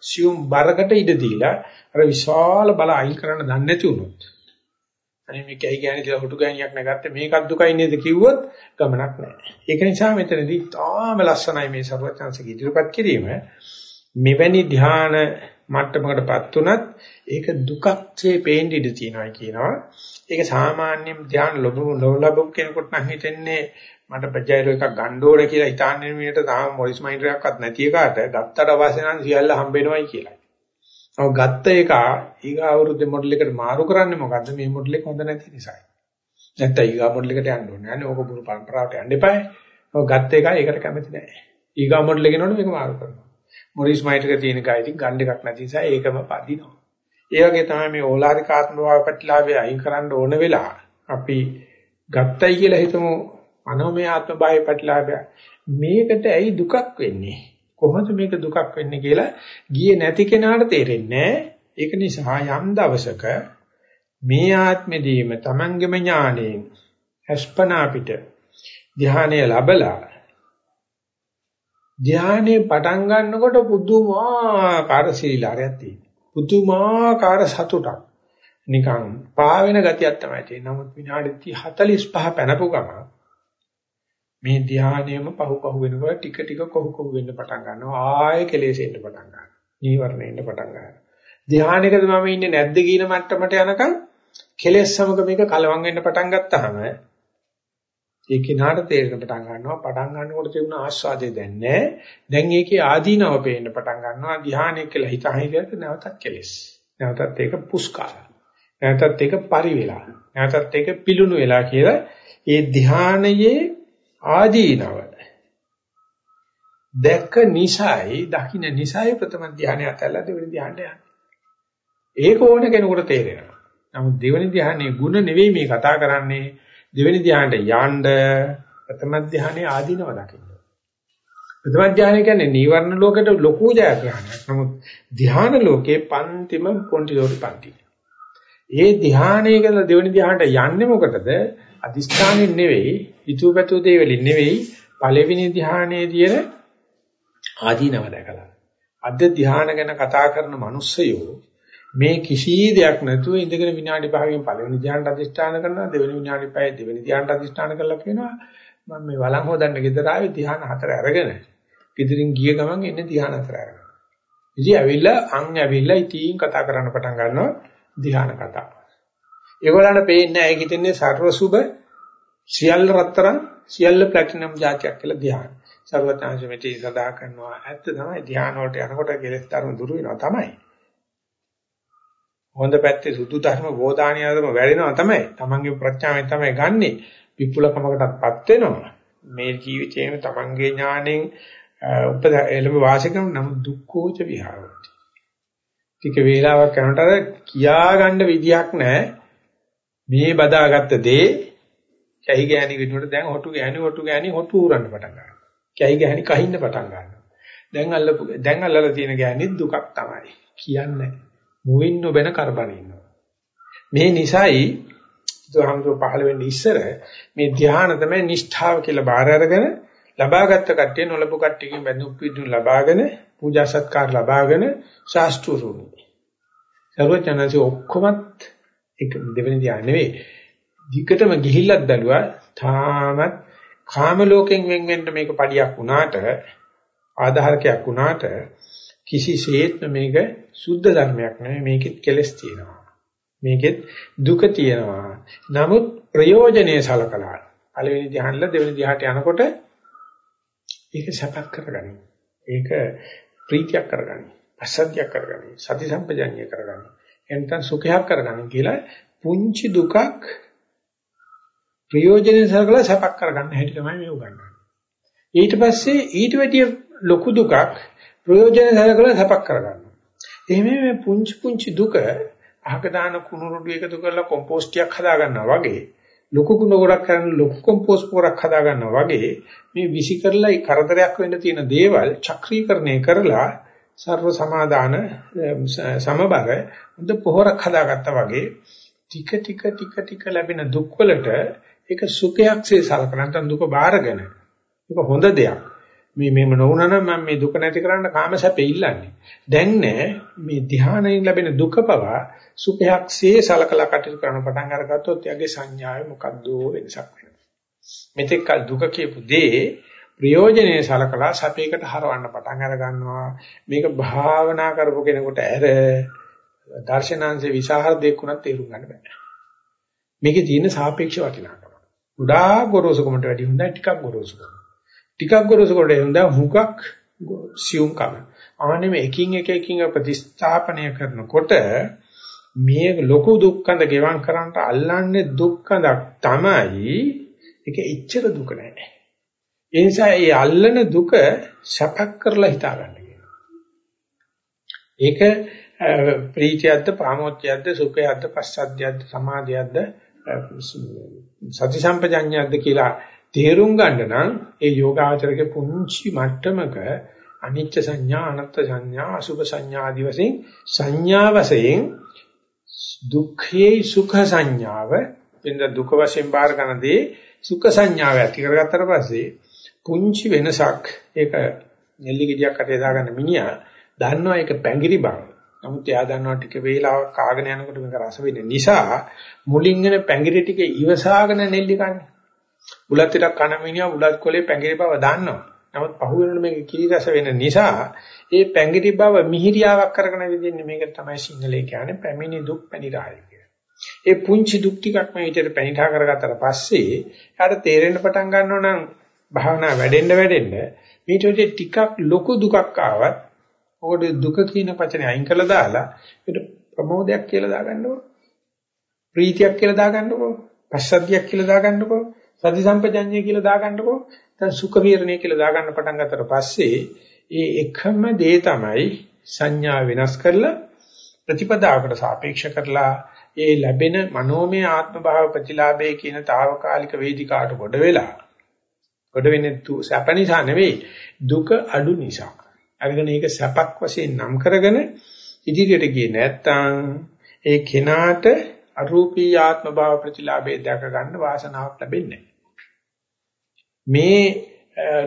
සියුම් බරකට ඉඩ දීලා අර විශාල බල අයින් කරන්න දන්නේ නැති වුණොත් අනේ මේ කැහි ගෑණි කියලා හුටු ගෑණියක් නැගත්තේ මේකත් දුකයි නේද කිව්වොත් ගමනක් නැහැ. ඒක නිසා මෙතනදී තාම ලස්සනයි මේ ਸਰවඥාන්සේගේ ඉදිරිපත් කිරීම. මෙවැනි ධ්‍යාන මට්ටමකටපත් උනත් ඒක දුකක්සේ පේන්න ඉඩ තියෙනවා කියනවා. ඒක සාමාන්‍යයෙන් ධ්‍යාන ලැබු ලැබු කෙනෙකුට නම් හිතෙන්නේ මට බජයිරෝ එකක් ගන්න ඕනේ කියලා හිතාන්නේ මිනිහට තාම මොරිස් මයින්ඩර් එකක්වත් නැති එකාට ගත්තට පස්සේ නම් සියල්ල හම්බ වෙනවයි කියලා. ඔව් ගත්ත එක ඊගා අවුරුද්දේ මොඩල් එකට මාරු කරන්නේ මොකද්ද මේ මොඩල් එක හොඳ නැති නිසායි. නැත්නම් ඊගා මොඩල් එකට යන්න ඕනේ. අනේ ඕක බුරු පරම්පරාවට යන්න එපායි. ඔව් ගත්ත එක ඒකට කැමති නැහැ. ඊගා මොඩල් එක නෝනේ මේක මාරු කරනවා. මොරිස් මයිට් එක තියෙන එකයි ඉතින් ගන්න එකක් නැති නිසා ඒකම පදිනවා. ඒ වගේ තමයි මේ ඕලාරික ආත්ම භාව ප්‍රතිලාභය අයින් කරන්න ඕන වෙලා අපි ගත්තයි කියලා හිතමු අනෝමය ආත්ම බාහ්‍ය ප්‍රතිලාභය. මේකට ඇයි දුකක් වෙන්නේ? කොහොමද මේක දුකක් වෙන්නේ කියලා ගියේ නැති කෙනාට තේරෙන්නේ ඒක නිසා යම් දවසක මේ ආත්මෙදීම තමන්ගේම ඥාණයෙන් අස්පනා පිට ධානය ලැබලා ධානයේ පටන් ගන්නකොට පුදුමාකාර සීලාරයක් තියෙනවා. පුදුමාකාර සතුටක්. නිකන් පාවෙන ගතියක් තමයි තියෙන්නේ. නමුත් විනාඩි 45 පැනපු ගමන් මේ ධානයම පහු පහු වෙනකොට ටික ටික කොහො කොහො වෙන්න පටන් ගන්නවා. ආයෙ කෙලෙස් එන්න පටන් ගන්නවා. නීවරණ එන්න පටන් ගන්නවා. ධානයකද මම ඉන්නේ නැද්ද කියන මට්ටමට යනකම් කෙලෙස් සමග මේක කලවම් වෙන්න පටන් ගත්තාම ඒ කිනාට තේරෙන පටන් ගන්නවා පටන් ගන්නකොට තිබුණ ආස්වාදය දැන් නැහැ දැන් ඒකේ ආදීනව පේන්න පටන් ගන්නවා ධ්‍යානෙ කියලා හිත හිතට නැවතත් කෙලෙස් නැවතත් ඒක පුස්කාර නැවතත් ඒක පරිවිලා නැවතත් ඒක පිලුණු වෙලා කියලා ඒ ධ්‍යානයේ ආදීනව දැක්ක නිසයි දකින්න නිසයි ප්‍රථම ධ්‍යානය අතල්ලා දෙවෙනි ධ්‍යානට යන්නේ ඒක ඕන කෙනෙකුට තේරෙනවා නමුත් දෙවෙනි ධ්‍යානයේ ಗುಣ නෙවෙයි මේ කතා කරන්නේ දෙවෙනි ධ්‍යානට යන්න ප්‍රථම ධ්‍යානයේ ආදීනව දකින්න. ප්‍රථම ධ්‍යානය කියන්නේ නීවරණ ලෝකෙට ලොකු ජයග්‍රහණයක්. නමුත් ධ්‍යාන ලෝකේ පන්තිම පොන්ටිලෝරි පන්ති. ඒ ධ්‍යානයේ කියලා දෙවෙනි ධ්‍යානට යන්නේ මොකටද? අදිස්ථානෙන් නෙවෙයි, ඊතුපතු දේවලින් නෙවෙයි, පළවෙනි ධ්‍යානයේ තියෙන ආදීනව දැකලා. අද ධ්‍යාන ගැන කතා කරන මිනිස්සයෝ මේ කිසි දෙයක් නැතුව ඉඳගෙන විනාඩි 5කින් පළවෙනි ධ්‍යානට අධිෂ්ඨාන කරනවා දෙවෙනි විනාඩි 5 දෙවෙනි ධ්‍යානට අධිෂ්ඨාන කරලා කියනවා මම මේ වළං හොදන්න ගෙදර ආවේ ධ්‍යාන හතර අරගෙන. ගෙදරින් ගිය ගමන් එන්නේ ධ්‍යාන හතර අරගෙන. ඉතින් ඇවිල්ලා අන් ඇවිල්ලා ඉතින් කතා කරන්න පටන් ගන්නවා ධ්‍යාන කතා. ඒගොල්ලන්ට පේන්නේ නැහැ ඒක හිතන්නේ සර්ව සුබ සියල්ල රත්තරන් සියල්ල ප්ලැටිනම් જાතියක් කියලා ධ්‍යාන සර්වඥාන්ස මෙතේ සදා කරනවා ඇත්ත තමයි ධ්‍යාන වලට යනකොට කෙලෙස් ධර්ම දුරු වෙනවා තමයි හොඳ පැත්තේ සුදු ධර්ම බෝධානියදම වැඩෙනවා තමයි. තමන්ගේ ප්‍රඥාවෙන් තමයි ගන්නෙ. විපුලකමකටපත් වෙනවා. මේ ජීවිතේම තමන්ගේ ඥාණයෙන් උපද එළඹ වාසය කරන නම් දුක්ඛෝච විහාරති. ටික වේලාවක් යනකොට කියා ගන්න විදියක් නැහැ. මේ බදාගත්ත දේ කැහි ගෑණි වෙනුවට දැන් හොටු ගෑණි හොටු ගෑණි හොටු උරන්න පටන් ගන්නවා. කැහි ගෑණි කහින්න පටන් ගන්නවා. දැන් අල්ලපු දැන් අල්ලලා තියෙන ගෑණි දුකක් තමයි. කියන්නේ මුවින් නොබෙන කරබන ඉන්නවා. මේ නිසයි බුදුහාමුදුරුවෝ පහළ වෙන්නේ ඉස්සර මේ ධ්‍යාන තමයි නිෂ්ඨාව කියලා බාර අරගෙන ලබාගත් කට්ටිය නොලබු කට්ටියකින් බඳු පිටු ලබාගෙන පූජා සත්කාර ලබාගෙන ශාස්ත්‍රුරුනි. සර්වඥාන්සේ ඔක්කොමත් එක දෙවෙනි ධ්‍යාන නෙවෙයි. දිගටම ගිහිල්ලත් බැලුවා තාමත් කාම ලෝකෙන් වෙන් වෙන්න මේක පඩියක් වුණාට ආධාරකයක් වුණාට කිසිසේත්ම මේක සුද්ධ ධර්මයක් නෙවෙයි මේකෙත් කෙලස් තියෙනවා. මේකෙත් දුක තියෙනවා. නමුත් ප්‍රයෝජනේ සලකලා පළවෙනි ධ්‍යානල දෙවෙනි ධ්‍යානට යනකොට ඒක සපක් කරගනි. ඒක ප්‍රීතියක් කරගනි. අසත්‍යයක් කරගනි. සති සම්පජඤ්ඤය කරගනි. එතන සුඛයක් කරගනි කියලා පුංචි දුකක් ප්‍රයෝජනේ සලකලා සපක් කරගන්න හැටි තමයි මේ උගන්වන්නේ. ඊට පස්සේ ඊට වැඩිය ලොකු දුකක් ප්‍රයෝජන සැලකලා සැපක් කරගන්නවා. එහෙම මේ පුංචි පුංචි දුක අහක දාන කුණු රොඩු එකතු කරලා කොම්පෝස්ටියක් හදා ගන්නවා වගේ ලොකු කුණ ගොඩක් කරන ලොකු කොම්පෝස්ට් පොරක් හදා ගන්නවා වගේ මේ විසි කරලා කරදරයක් වෙන්න තියෙන දේවල් චක්‍රීකරණය කරලා සර්ව සමාදාන සමබර හොඳ පොහොරක් හදාගත්තා වගේ ටික ටික ටික ටික ලැබෙන දුක් වලට ඒක සුඛයක්සේ සලකන නැත්නම් දුක බාරගෙන ඒක හොඳ දෙයක් මේ මෙහෙම නොවුනනම් මම මේ දුක නැති කරන්න කාම සැපේ ඉල්ලන්නේ. දැන් නෑ මේ ධානයෙන් ලැබෙන දුක පවා සුඛයක්සේ සලකලා කටයුතු කරන පටන් අරගත්තොත් එයාගේ සංඥාවේ මොකද්ද වෙනසක් වෙනවා. මෙතෙක් කල දුක කියපු දේ ප්‍රයෝජනේ සලකලා සැපයකට හරවන්න පටන් අර ගන්නවා. මේක භාවනා කරපු කෙනෙකුට ඇර දර්ශනාංශේ විසහාර දෙකුණක් තේරුම් ගන්න බෑ. මේකේ තියෙන සාපේක්ෂ වටිනාකම. ගොඩාක් ගොරෝසුකමට වැඩි හොඳයි ටිකක් ගොරෝසුකම. ටිකක් ගොරෝසු කොට එනවා හුඟක් සියුම් කම. ආනෙම එකින් එක එකින් ප්‍රතිස්ථාපනය කරනකොට මේ ලොකු දුක්ඛඳ ගෙවම් කරන්නට අල්ලන්නේ දුක්ඛඳක් තමයි ඒක එච්චර දුක නෑ. ඒ නිසා මේ අල්ලන දුක සැපක් කරලා හිතා ගන්න කියනවා. ඒක ප්‍රීතියක්ද ප්‍රාමෝත්‍යයක්ද සුඛයක්ද පස්සද්ධියක්ද සමාධියක්ද සති සම්පජඤ්ඤයක්ද කියලා තේරුම් ගන්න නම් ඒ යෝගාචරයේ පුංචි මට්ටමක අනිච්ච සංඥා අනත්ත් සංඥා අසුභ සංඥා ආදී වශයෙන් සංඥා වශයෙන් දුක්ඛේ සුඛ සංඥාව වෙන දුක වශයෙන් බාර ගන්නදී සුඛ සංඥාව ඇති කරගත්තට පස්සේ පුංචි වෙනසක් ඒක නෙල්ලි ගෙඩියක් අතේ දාගන්න මිනිහා දන්නවා ඒක පැංගිරි බව. නමුත් එයා දන්නවා ටික වේලාවක් කාගෙන යනකොට මේක රස වෙන නිසා මුලින් එන පැංගිරි ටික ඉවසාගෙන නෙල්ලි කන්නේ. බුලත් ටිකක් කන මිනිහා බුලත් කොලේ පැංගිරි බව දන්නවා. නමුත් පහු වෙනකොට මේක කිරි රස වෙන නිසා ඒ පැංගිරි බව මිහිරියාවක් කරගෙන විදින්නේ මේක තමයි සිංහලේ කියන්නේ පැමිණි දුක් පැනිරාය ඒ පුංචි දුක් ටිකක් මේ විදිහට පැනිරා කරගත්තට පස්සේ යාට තේරෙන්න පටන් ගන්නවා නම් භාවනා වැඩෙන්න වැඩෙන්න මේට වඩා ටිකක් ලොකු දුකක් ආවත් ඔකට දුක කියන වචනේ අයින් කරලා දාලා ඒකට ප්‍රමෝදයක් කියලා දාගන්නකො ප්‍රීතියක් කියලා දාගන්නකො පස්සද්ධියක් කියලා දාගන්නකො සති සම්පජඤ්ඤය කියලා දාගන්නකො දැන් සුඛ විහරණය කියලා දාගන්න පටන් ගත්තට පස්සේ ඒ එකම දේ තමයි සංඥා වෙනස් කරලා ප්‍රතිපදාවකට සාපේක්ෂ කරලා ඒ ලැබෙන මනෝමය ආත්ම භාව ප්‍රතිලාභයේ කියන తాවකාලික වේදිකාට කොට වෙලා කොට වෙන්නේ සැප නිසා නෙවෙයි දුක අඩු නිසා. අරගෙන ඒක සැපක් වශයෙන් නම් කරගෙන ඉදිරියට ගියේ නැත්තම් ඒ කෙනාට අරූපී ආත්ම භාව ප්‍රතිලාභය දැක ගන්න වාසනාවක් ලැබෙන්නේ මේ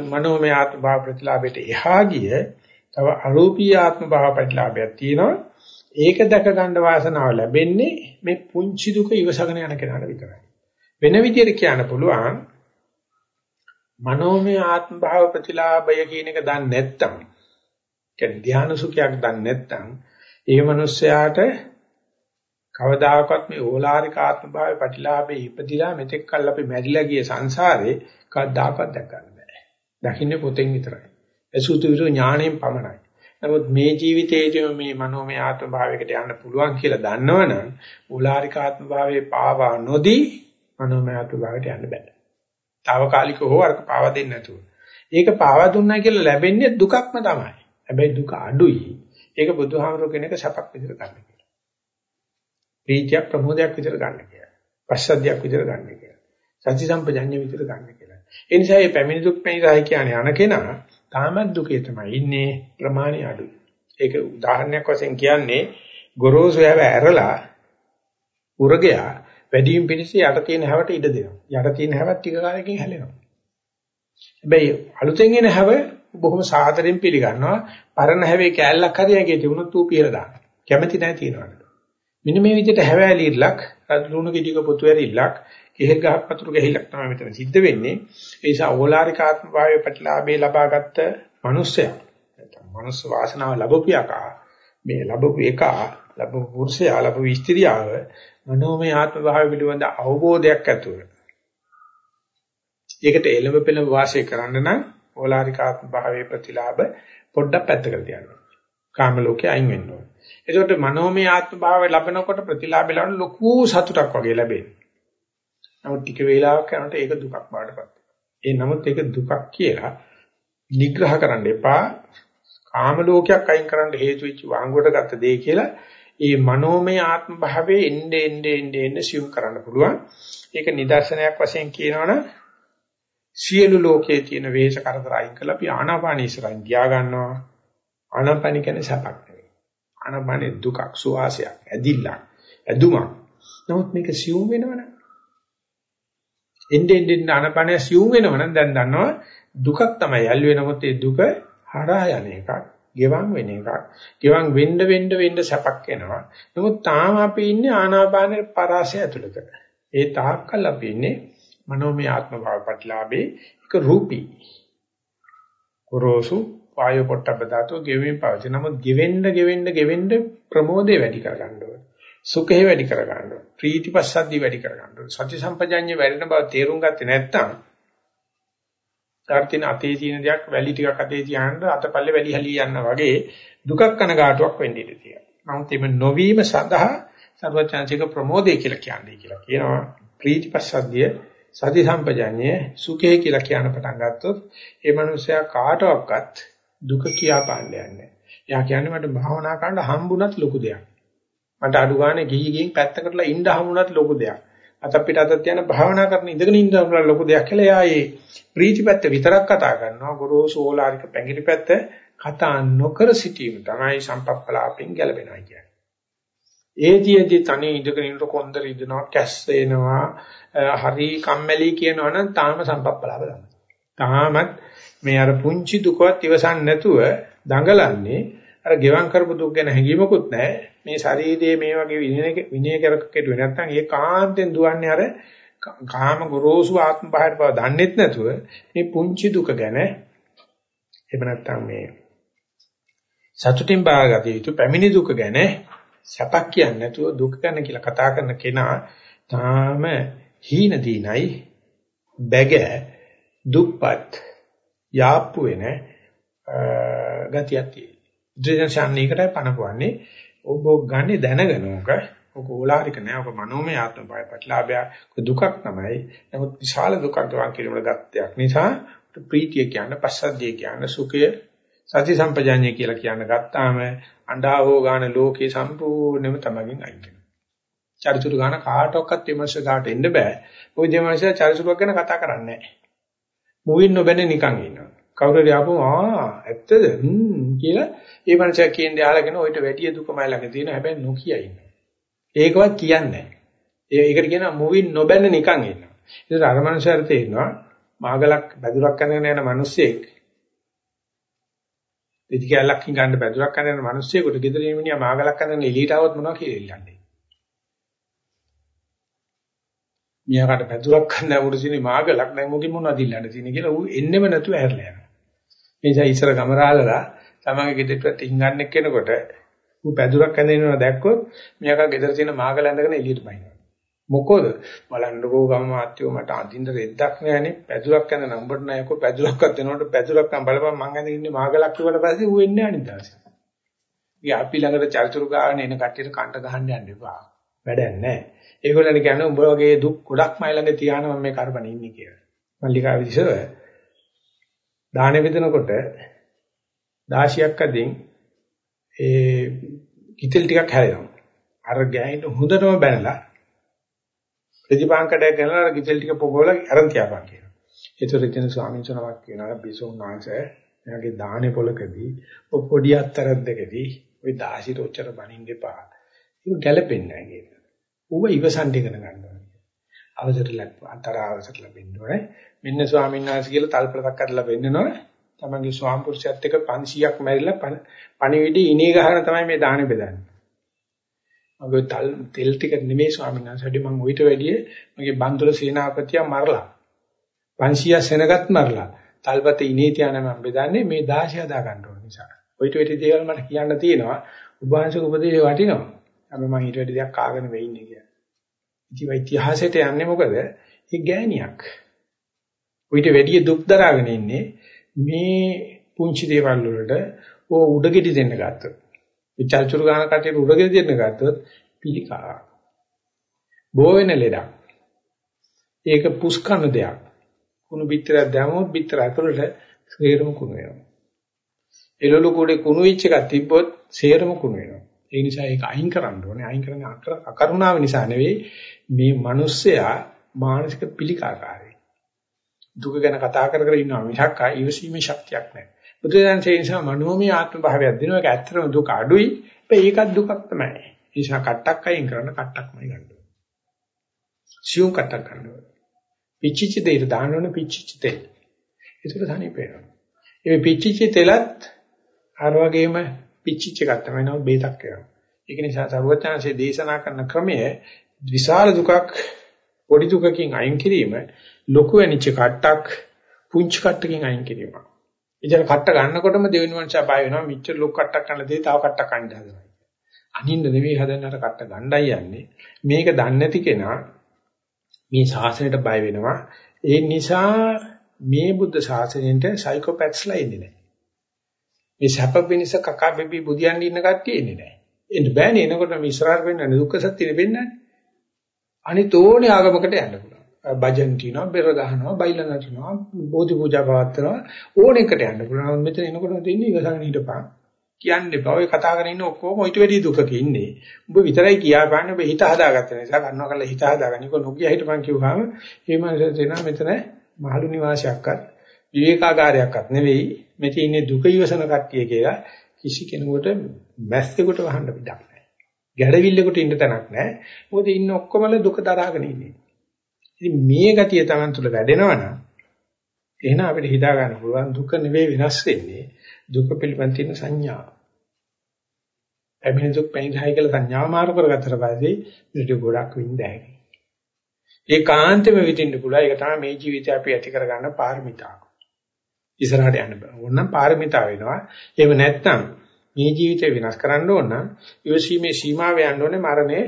මනෝමය ආත්ම භාව ප්‍රතිලාභයට එහා ගිය තව අරූපී ආත්ම භාව ප්‍රතිලාභයක් තියෙනවා. ඒක දැක ගන්න වාසනාව ලැබෙන්නේ මේ පුංචි දුක ඉවසගෙන යන කෙනාට විතරයි. වෙන විදිහට කියන්න පුළුවන් මනෝමය ආත්ම භාව ප්‍රතිලාභය කියන එක දන්නේ නැත්තම් කියන්නේ ධානය සුඛයක් දන්නේ නැත්තම් ඒ මනුස්සයාට කවදාකවත් මේ ඕලාරික ආත්ම භාවයේ ප්‍රතිලාභේ ඉපදිලා මෙතෙක් කල් අපි මැරිලා ගිය සංසාරේ කවදාකවත් දැක ගන්න බෑ. දකින්නේ පොතෙන් විතරයි. අසුතු විරු ඥාණයෙන් පමණයි. නමුත් මේ ජීවිතයේදී මේ මනෝමය ආත්ම භාවයකට යන්න පුළුවන් කියලා දන්නවනම් ඕලාරික ආත්ම භාවයේ පාවා නොදී මනෝමය ආත්ම භාවයට යන්න බෑ. తాවකාලිකව හෝ අරක පාවා දෙන්නේ නැතුව. ඒක පාවා දුන්නා කියලා ලැබෙන්නේ දුකක්ම තමයි. හැබැයි දුක අඩුයි. ඒක බුදුහාමරෝ කෙනෙක් සැපක් විදිහට ගන්න කියලා. ප්‍රීතියක් ප්‍රමෝදයක් විදිහට ගන්න කියලා. පස්සද්ධියක් විදිහට ගන්න කියලා. සත්‍ය සම්පජඤ්ඤ විදිහට ගන්න කියලා. ඒ නිසා මේ පැමිණි දුක් පැමිණි කියන්නේ අන කෙනා තාමත් දුකේ තමයි ඉන්නේ ප්‍රමාණය අඩුයි. ඒක උදාහරණයක් වශයෙන් කියන්නේ ගොරෝසු හැව ඇරලා උරගයා වැඩිම පිණිස යට තියෙන හැවට ඉඩ දෙනවා. යට තියෙන හැවත් ටික කාලෙකින් හැලෙනවා. හැබැයි අලුතෙන් එන හැව බොහොම සාදරෙන් පිළිගන්නවා. පරණ හැවේ කෑල්ලක් හරි ඇගේ තිබුණොත් ඌ පියලා දානවා. කැමැති නැහැ තියනවාට. මෙන්න මේ විදිහට හැවෑලිල්ලක්, ලුණු කිටික පොතු ඇරිල්ලක්, කෙහෙල් ගහක් වතුර ගහිලක් තමයි මෙතන සිද්ධ වෙන්නේ. ඒ නිසා ඕලාරික ආත්ම භාවයේ ප්‍රතිලාභේ ලබාගත්ත මිනිස්සයා නැත්නම් මනුස්ස වාසනාව ලැබුපියකා මේ ලැබපු එක ලැබපු පුරුෂයා ලැබපු ස්ත්‍රියව මනෝමය ආත්ම භාවය පිළිබඳ අවබෝධයක් ඇතුව. ඒකට එළඹ පෙළඹ වාසය කරන්න නම් ඕලාරික ආත්ම භාවයේ ප්‍රතිලාභ පොඩ්ඩක් පැත්තකට තියන්න. කාම ලෝකේ අයින් වෙන්න ඕනේ. ඒකට මනෝමය ආත්ම භාවය ලැබෙනකොට ප්‍රතිලාභ ලබන ලොකු සතුටක් වගේ ලැබෙනවා. නමුත් ටික වේලාවක් යනකොට ඒක දුකක් බාටපත් ඒ නමුත් ඒක දුකක් කියලා නිග්‍රහ කරන්න එපා. කාම ලෝකයක් අයින් කරන්න හේතු වෙච්ච වංගුවට ගත්ත දේ කියලා ඒ මනෝමය ආත්ම භාවයේ එnde ende ende ende සිව් කරන්න පුළුවන්. ඒක නිදර්ශනයක් වශයෙන් කියනවනම් සියලු ලෝකයේ තියෙන වේශ කරදර අයින් කරලා අපි ආනාපාන ඉස්සරහින් ගියා ගන්නවා. ආනාපාන කියන්නේ සපක් නෙවෙයි. ආනාපානේ දුකක්, සුවාසයක්, ඇදිල්ලක්, ඇදුමක්. නමුත් මේක සිව් වෙනවනම් එnde ende ආනාපානය සිව් වෙනවනම් දැන් දන්නවා දුකක් තමයි යල් වෙනකොට ඒ දුක හරහා යන එකක්. ගෙවන් වෙන එකක්. ගෙවන් වෙන්න වෙන්න වෙන්න සැපක් එනවා. නමුත් තාම අපි ඉන්නේ ආනාපාන පරාසය ඇතුළත. ඒ තාක්කල් අපි ඉන්නේ මනෝමය ආත්ම භාව ප්‍රතිලාභේ එක රූපී. කුරෝසු වායු පොට්ටබ්බ ධාතු ගෙවෙමින් පවතින. නමුත් ගෙවෙන්න ගෙවෙන්න ගෙවෙන්න ප්‍රමෝදේ වැඩි කරගන්න ඕනේ. සුඛේ වැඩි කරගන්න ඕනේ. ප්‍රීතිපස්සද්දි වැඩි කරගන්න ඕනේ. සති සම්පජඤ්ඤය වැඩෙන බව තේරුම් ගත්තේ නැත්නම් තාර්තින අතේ තියෙන දෙයක් වැලි ටිකක් අතේ තියාගෙන අතපල්ලේ වැලි හලිය යනවා වගේ දුකක් කනගාටුවක් වෙන්න ඉඩ තියෙනවා. නමුත් එimhe නොවීම සඳහා සර්වචාන්සික ප්‍රමෝදය කියලා කියන්නේ කියලා කියනවා. ප්‍රීතිපස්සද්ධිය සති සම්පජඤ්ඤය සුඛය කියලා කියන පටන් ගත්තොත් ඒ මනුස්සයා කාටවත් දුක කියා පාන්නේ නැහැ. එයා කියන්නේ මට භාවනා කරන්න හම්බුණත් ලොකු දෙයක්. මට අඩු ගානේ ගිහි ගිහින් පැත්තකටලා ඉන්න හම්බුණත් ලොකු දෙයක්. අත පිට අත තියන භාවනා කරන ඉඳගෙන ඉන්න ලොකු දෙයක් කියලා එයා ඒ ප්‍රීතිපැත්ත විතරක් කතා කරනවා ගොරෝසු ඕලාරික පැංගිරි පැත්ත කතා නොකර සිටීම තමයි සම්පප්පලාපෙන් ගැලවෙනවා කියන්නේ. ඒතියදී තනි ඉඳගෙන ඉන්නකොට කොන්දර ඉදනවා කැස් එනවා හරි කම්මැලි කියනවනම් තාම සම්පප්පලාප තමයි. තාමත් මේ අර පුංචි දුකවත් ඉවසන් නැතුව දඟලන්නේ අර ගෙවම් කරපු දුක් ගැන හැඟීමකුත් නැහැ. මේ ශරීරයේ මේ වගේ විනය විනය කරක කෙරුවේ නැත්නම් ඒ කාන්තෙන් දුවන්නේ අර කාම ගොරෝසු ආත්ම බාහිර බව දන්නෙත් නැතුව මේ පුංචි දුක ගැන එහෙම නැත්නම් මේ සතුටින් බාගත යුතු පැමිණි දුක ගැන සැපක් කියන්නේ නැතුව දුක ගැන කියලා කතා කරන කෙනා තාම හීන දීනයි බැග දුප්පත් යාප්පු වෙන ගතියක් තියෙනවා. ද්‍රේෂණීකටයි පනපවන්නේ ඔබ ගන්නේ දැනගෙන උක ඔක ඕලාරික නෑ ඔක මනෝමය ආත්ම බය ප්‍රතිලාභය දුකක් තමයි. නමුත් විශාල දුකක් ගවන් කිරීමල ගත්තයක් නිසා ප්‍රීතිය කියන්නේ පස්සද්ධිය කියන්නේ සුඛය සති සම්පජාඤ්ඤය කියලා කියන ගත්තාම අඬාවෝ ගාන ලෝකේ සම්පූර්ණයෙන්ම තමගින් අයින් වෙනවා. චරිචුරු ගාන කාටවත් විමර්ශ ගාට එන්න බෑ. ওই දෙමර්ශය චරිචුරුවක් ගැන කතා කරන්නේ නෑ. මුවින් නොබැන නිකන් ඉන්නවා. කවුරු හරි ආපුවම ආ ඇත්තද හ්ම් කියලා ඒ මනුස්සයා කියන්නේ අහලාගෙන ඔయిత වැඩි දුකමයි ළඟ තියෙන හැබැයි නොකිය ඉන්නවා. ඒකවත් කියන්නේ නැහැ. ඒකට කියනවා මුවින් නොබැන නිකන් ඉන්නවා. ඒකට අර මනුස්සයාට තේරෙනවා මාගලක් බැදුරක් අඳගෙන යන මිනිස්සෙක් දෙතිකැලක් හංගන්න බැදුරක් අඳගෙන යන මිනිස්සෙකුට ගෙදරින් මිනිහා මාගලක් අඳගෙන එළියට આવොත් මොනවා කියලා ඉල්ලන්නේ. මියාකට බැදුරක් ගන්න උරුසිනේ මාගලක් දැන් මොකෙ මොනවද ඉල්ලන්න තියෙන්නේ කියලා ඌ එන්නෙම නැතුව ඇරලා යනවා. මේ නිසා ඉස්සර ගමරාලලා තමන්ගේ ගෙදරට ඉංගන්නේ කෙනකොට ඌ බැදුරක් ඇඳිනවා දැක්කොත් මියාක ගෙදර තියෙන මාගල ඇඳගෙන එළියට බහිනවා. මොකද බලන්නකෝ ගම මාත්‍යෝ මට අඳින්න රෙද්දක් නෑනේ පැදුරක් ඇඳ නම්බර් නෑකෝ පැදුරක්වත් දෙනකොට පැදුරක් නම් බලපන් මං ඇඳගෙන ඉන්නේ මාගලක් කිව්වට පස්සේ ඌ එන්නේ අනිත් දවසේ. ඉතින් අපි ළඟට චරිචුරු ගාන එන කට්ටියට කන්ට ගහන්න යන්න එපා. වැඩක් නෑ. ඒගොල්ලන් කියන්නේ උඹ වගේ දුක් ගොඩක් මයි ළඟ තියාන මම මේ කරපණ ඉන්නේ කියලා. මල්ලිකා විදිසව දාහනේ බෙදනකොට 16ක් අදින් ඒ කිතල් ටිකක් හැරෙනවා. අර ගෑනිට හොඳටම බැනලා ප්‍රතිපාංකඩයක් ගනලා අර කිතල් ටික පොගවල අරන් තියාපන් කියනවා. ඒතර ඉතින් ස්වාමීන් වහන්සේනමක් කියනවා බිසෝන් වහන්සේ එයාගේ දාහනේ පොලකදී ඔය පොඩි අත්තරක් දෙකදී ওই 16 රොච්චර බනින්න එපා. ඒක ගැළපෙන්නේ නැහැ කියනවා. ඌව ඉවසන් ඉගෙන ගන්නවා. අවසර ලැබ අතර අවසර ලැබෙන්න ඕනේ. මෙන්න ස්වාමීන් වහන්සේ කියලා තල්පලක් කරලා වෙන්නනොනේ. තමන්ගේ ස්වාම පුරුෂයත් එක්ක 500ක් මැරිලා පණිවිඩي ඉනේ ගහන තමයි මේ දාහනේ බෙදන්නේ. මගේ තල් තෙල් ටික නෙමෙයි ස්වාමීන් වහන්සේ මම ඌට වැඩිය මගේ බන්දුල සේනාපතියා මරලා 500 සෙනගත් මරලා තල්පත ඉනේ තියාන මම බෙදන්නේ මේ 16 හදා ගන්න ඕන නිසා. ඌට වැඩි දේවල් මට කියන්න තියෙනවා. උභාංශක උපදේශය වටිනවා. අපි මම ඊට වැඩි දෙයක් කාගෙන වෙන්නේ කියලා. ඉතින් ඉතිහාසයට යන්නේ මොකද? ඒ ගෑණියක්. ඌට වැඩි දුක් දරාගෙන ඉන්නේ මේ පුංචි දේවල් වලට ඕ උඩගෙඩි දෙන්න ගත්තොත්. මේ චල්චුරු ගාන කටේට උඩගෙඩි දෙන්න ගත්තොත් පිළිකාවක්. බෝ වෙන ලෙඩක්. ඒක පුස්කන දෙයක්. කුණු පිටරක් දැමුවොත් පිටර ඇතුළට සේරම කුණු වෙනවා. එළවලු කුඩේ කුණු වෙච්ච එකක් තිබ්බොත් සේරම කුණු වෙනවා. ඒ නිසා ඒක අයින් කරන්න ඕනේ. අයින් කරන්නේ අකරුණාව නිසා නෙවෙයි මේ මිනිස්සයා මානසික පිළිකාකාරයි. දුක ගැන කතා කර කර ඉන්නවා මිසක් ඊවසීමේ ශක්තියක් නැහැ. බුදුදහම ඒ නිසා මනෝමය ආත්ම භාවයක් දෙනවා. ඒක ඇත්තටම දුක අඩුයි. හැබැයි ඒකත් දුකක් තමයි. ඒ නිසා කට්ටක් අයින් කරන්න කට්ටක්මයි ගන්න ඕනේ. සියුම් කට්ටක් ගන්න ඕනේ. පිච්චිච්ච දෙයට දාන්න ඕනේ පිච්චිච්ච තෙල්. ඒක තනිය පේනවා. ඒ පිච්චිච්ච තෙලත් අර වගේම පිච්චිච්ච එකක් තමයි නෝ බේතක් කරනවා. ඒක නිසා සරුවචාන්සේ දේශනා කරන ක්‍රමය විශාල දුකක් පොඩි දුකකින් අයින් කිරීම ලොකු වෙනිච්ච කට්ටක් පුංචි කට්ටකින් අයින් කිරීම. ඉතින් කට්ට ගන්නකොටම දෙවෙනි මනුස්සයා බය වෙනවා මිච්චර ලොකු කට්ටක් ගන්න දෙයි තව කට්ටක් ගන්න හදනවා. අනින්න නෙවෙයි හදන්න අර කට්ට ගණ්ඩයි යන්නේ. මේක දන්නේ නැති කෙනා මේ ශාසනයට බය වෙනවා. ඒ නිසා මේ බුද්ධ ශාසනයට සයිකෝපැත්ස්ලා ඉන්නේ නැහැ. මේ සැප පිනිස කකා බෙබි බුදියන් ඉන්න කට්ටිය එන්නේ නැහැ. එන්න බෑනේ එනකොට මේ ඉස්සරහට වෙන්න දුක්ඛ සත්‍ය නෙවෙන්නේ. අනිත් ඕනේ ආගමකට යන්න පුළුවන්. භජන් කියනවා, බෙර ගහනවා, බයිල නටනවා, බෝධි පූජා පවත්වනවා ඕනෙකට යන්න පුළුවන්. මෙතන එනකොට තියෙන්නේ ඉවසගෙන හිටපන්. කියන්නේ බව කතා කරගෙන ඉන්න ඔක්කොම ඊට වැඩි දුකක ඉන්නේ. උඹ විතරයි කියාපාන්නේ ඔබ හිත හදාගත්ත නිසා කන්නවා කරලා හිත හදාගන්න. ඒක නොකිය හිටපන් කිව්වහම මේ මනසට තේනවා මෙතන මහලු නිවාසයක්වත් විවේකාගාරයක්වත් නෙවෙයි. මෙතන ඉන්නේ දුක ඉවසන කට්ටිය කියලා කිසි කෙනෙකුට මැස්සෙකුට වහන්න පිටක් නැහැ. ගැඩවිල්ලෙකුට ඉන්න තැනක් නැහැ. මොකද ඉන්න ඔක්කොමල දුක දරාගෙන ඉන්නේ. ඉතින් මේ ගතිය Taman තුල වැඩෙනවනම් එහෙනම් අපිට හිතා ගන්න පුළුවන් දුක නෙවෙයි වෙනස් වෙන්නේ දුක පිළිබඳ තියෙන සංඥා. එබැවින් දුක් පැනිරහයි කියලා සංඥා මාරු කරගත්තට පස්සේ මේක ගොඩක් විඳ හැකියි. ඒකාන්තෙම විඳින්න පුළුවන්. ඒක තමයි මේ ජීවිතය අපි ඇති කරගන්න පාරමිතාව. ඉස්සරහට යන්න බෑ. ඕනනම් පාරමිතා වෙනවා. එහෙම නැත්නම් මේ ජීවිතය විනාශ කරන්න ඕන නම් ඉවසීමේ සීමාව යන්න ඕනේ මරණය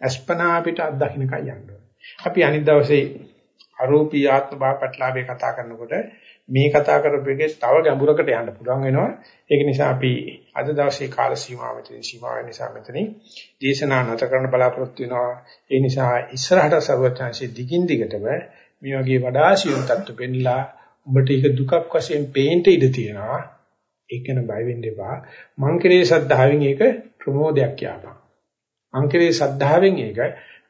අස්පනා අපිට අත්දකින්නකයි යන්න ඕනේ. අපි අනිත් දවසේ අරූපී ආත්ම භාවපටලාවේ කතා කරනකොට මේ කතා කරපු එකේ තව ගැඹුරකට යන්න පුළුවන් වෙනවා. ඒක නිසා අපි අද දවසේ කාල සීමාව මෙතන සීමාව නිසා මෙතනින් දේශනා නැත කරන්න බලාපොරොත්තු වෙනවා. ඒ නිසා ඉස්සරහට සර්වඥාන්සේ දිගින් දිගටම මේ වගේ වඩා සියුම් තත්ත්ව පෙන්නලා උඹට ඒක දුකක් වශයෙන් පේන්න ඉඩ තියෙනවා. ඒක ගැන බය වෙන්න එපා. මං කෙරේ සද්ධාවෙන් ඒක ප්‍රමෝදයක් කියපන්. මං කෙරේ සද්ධාවෙන් ඒක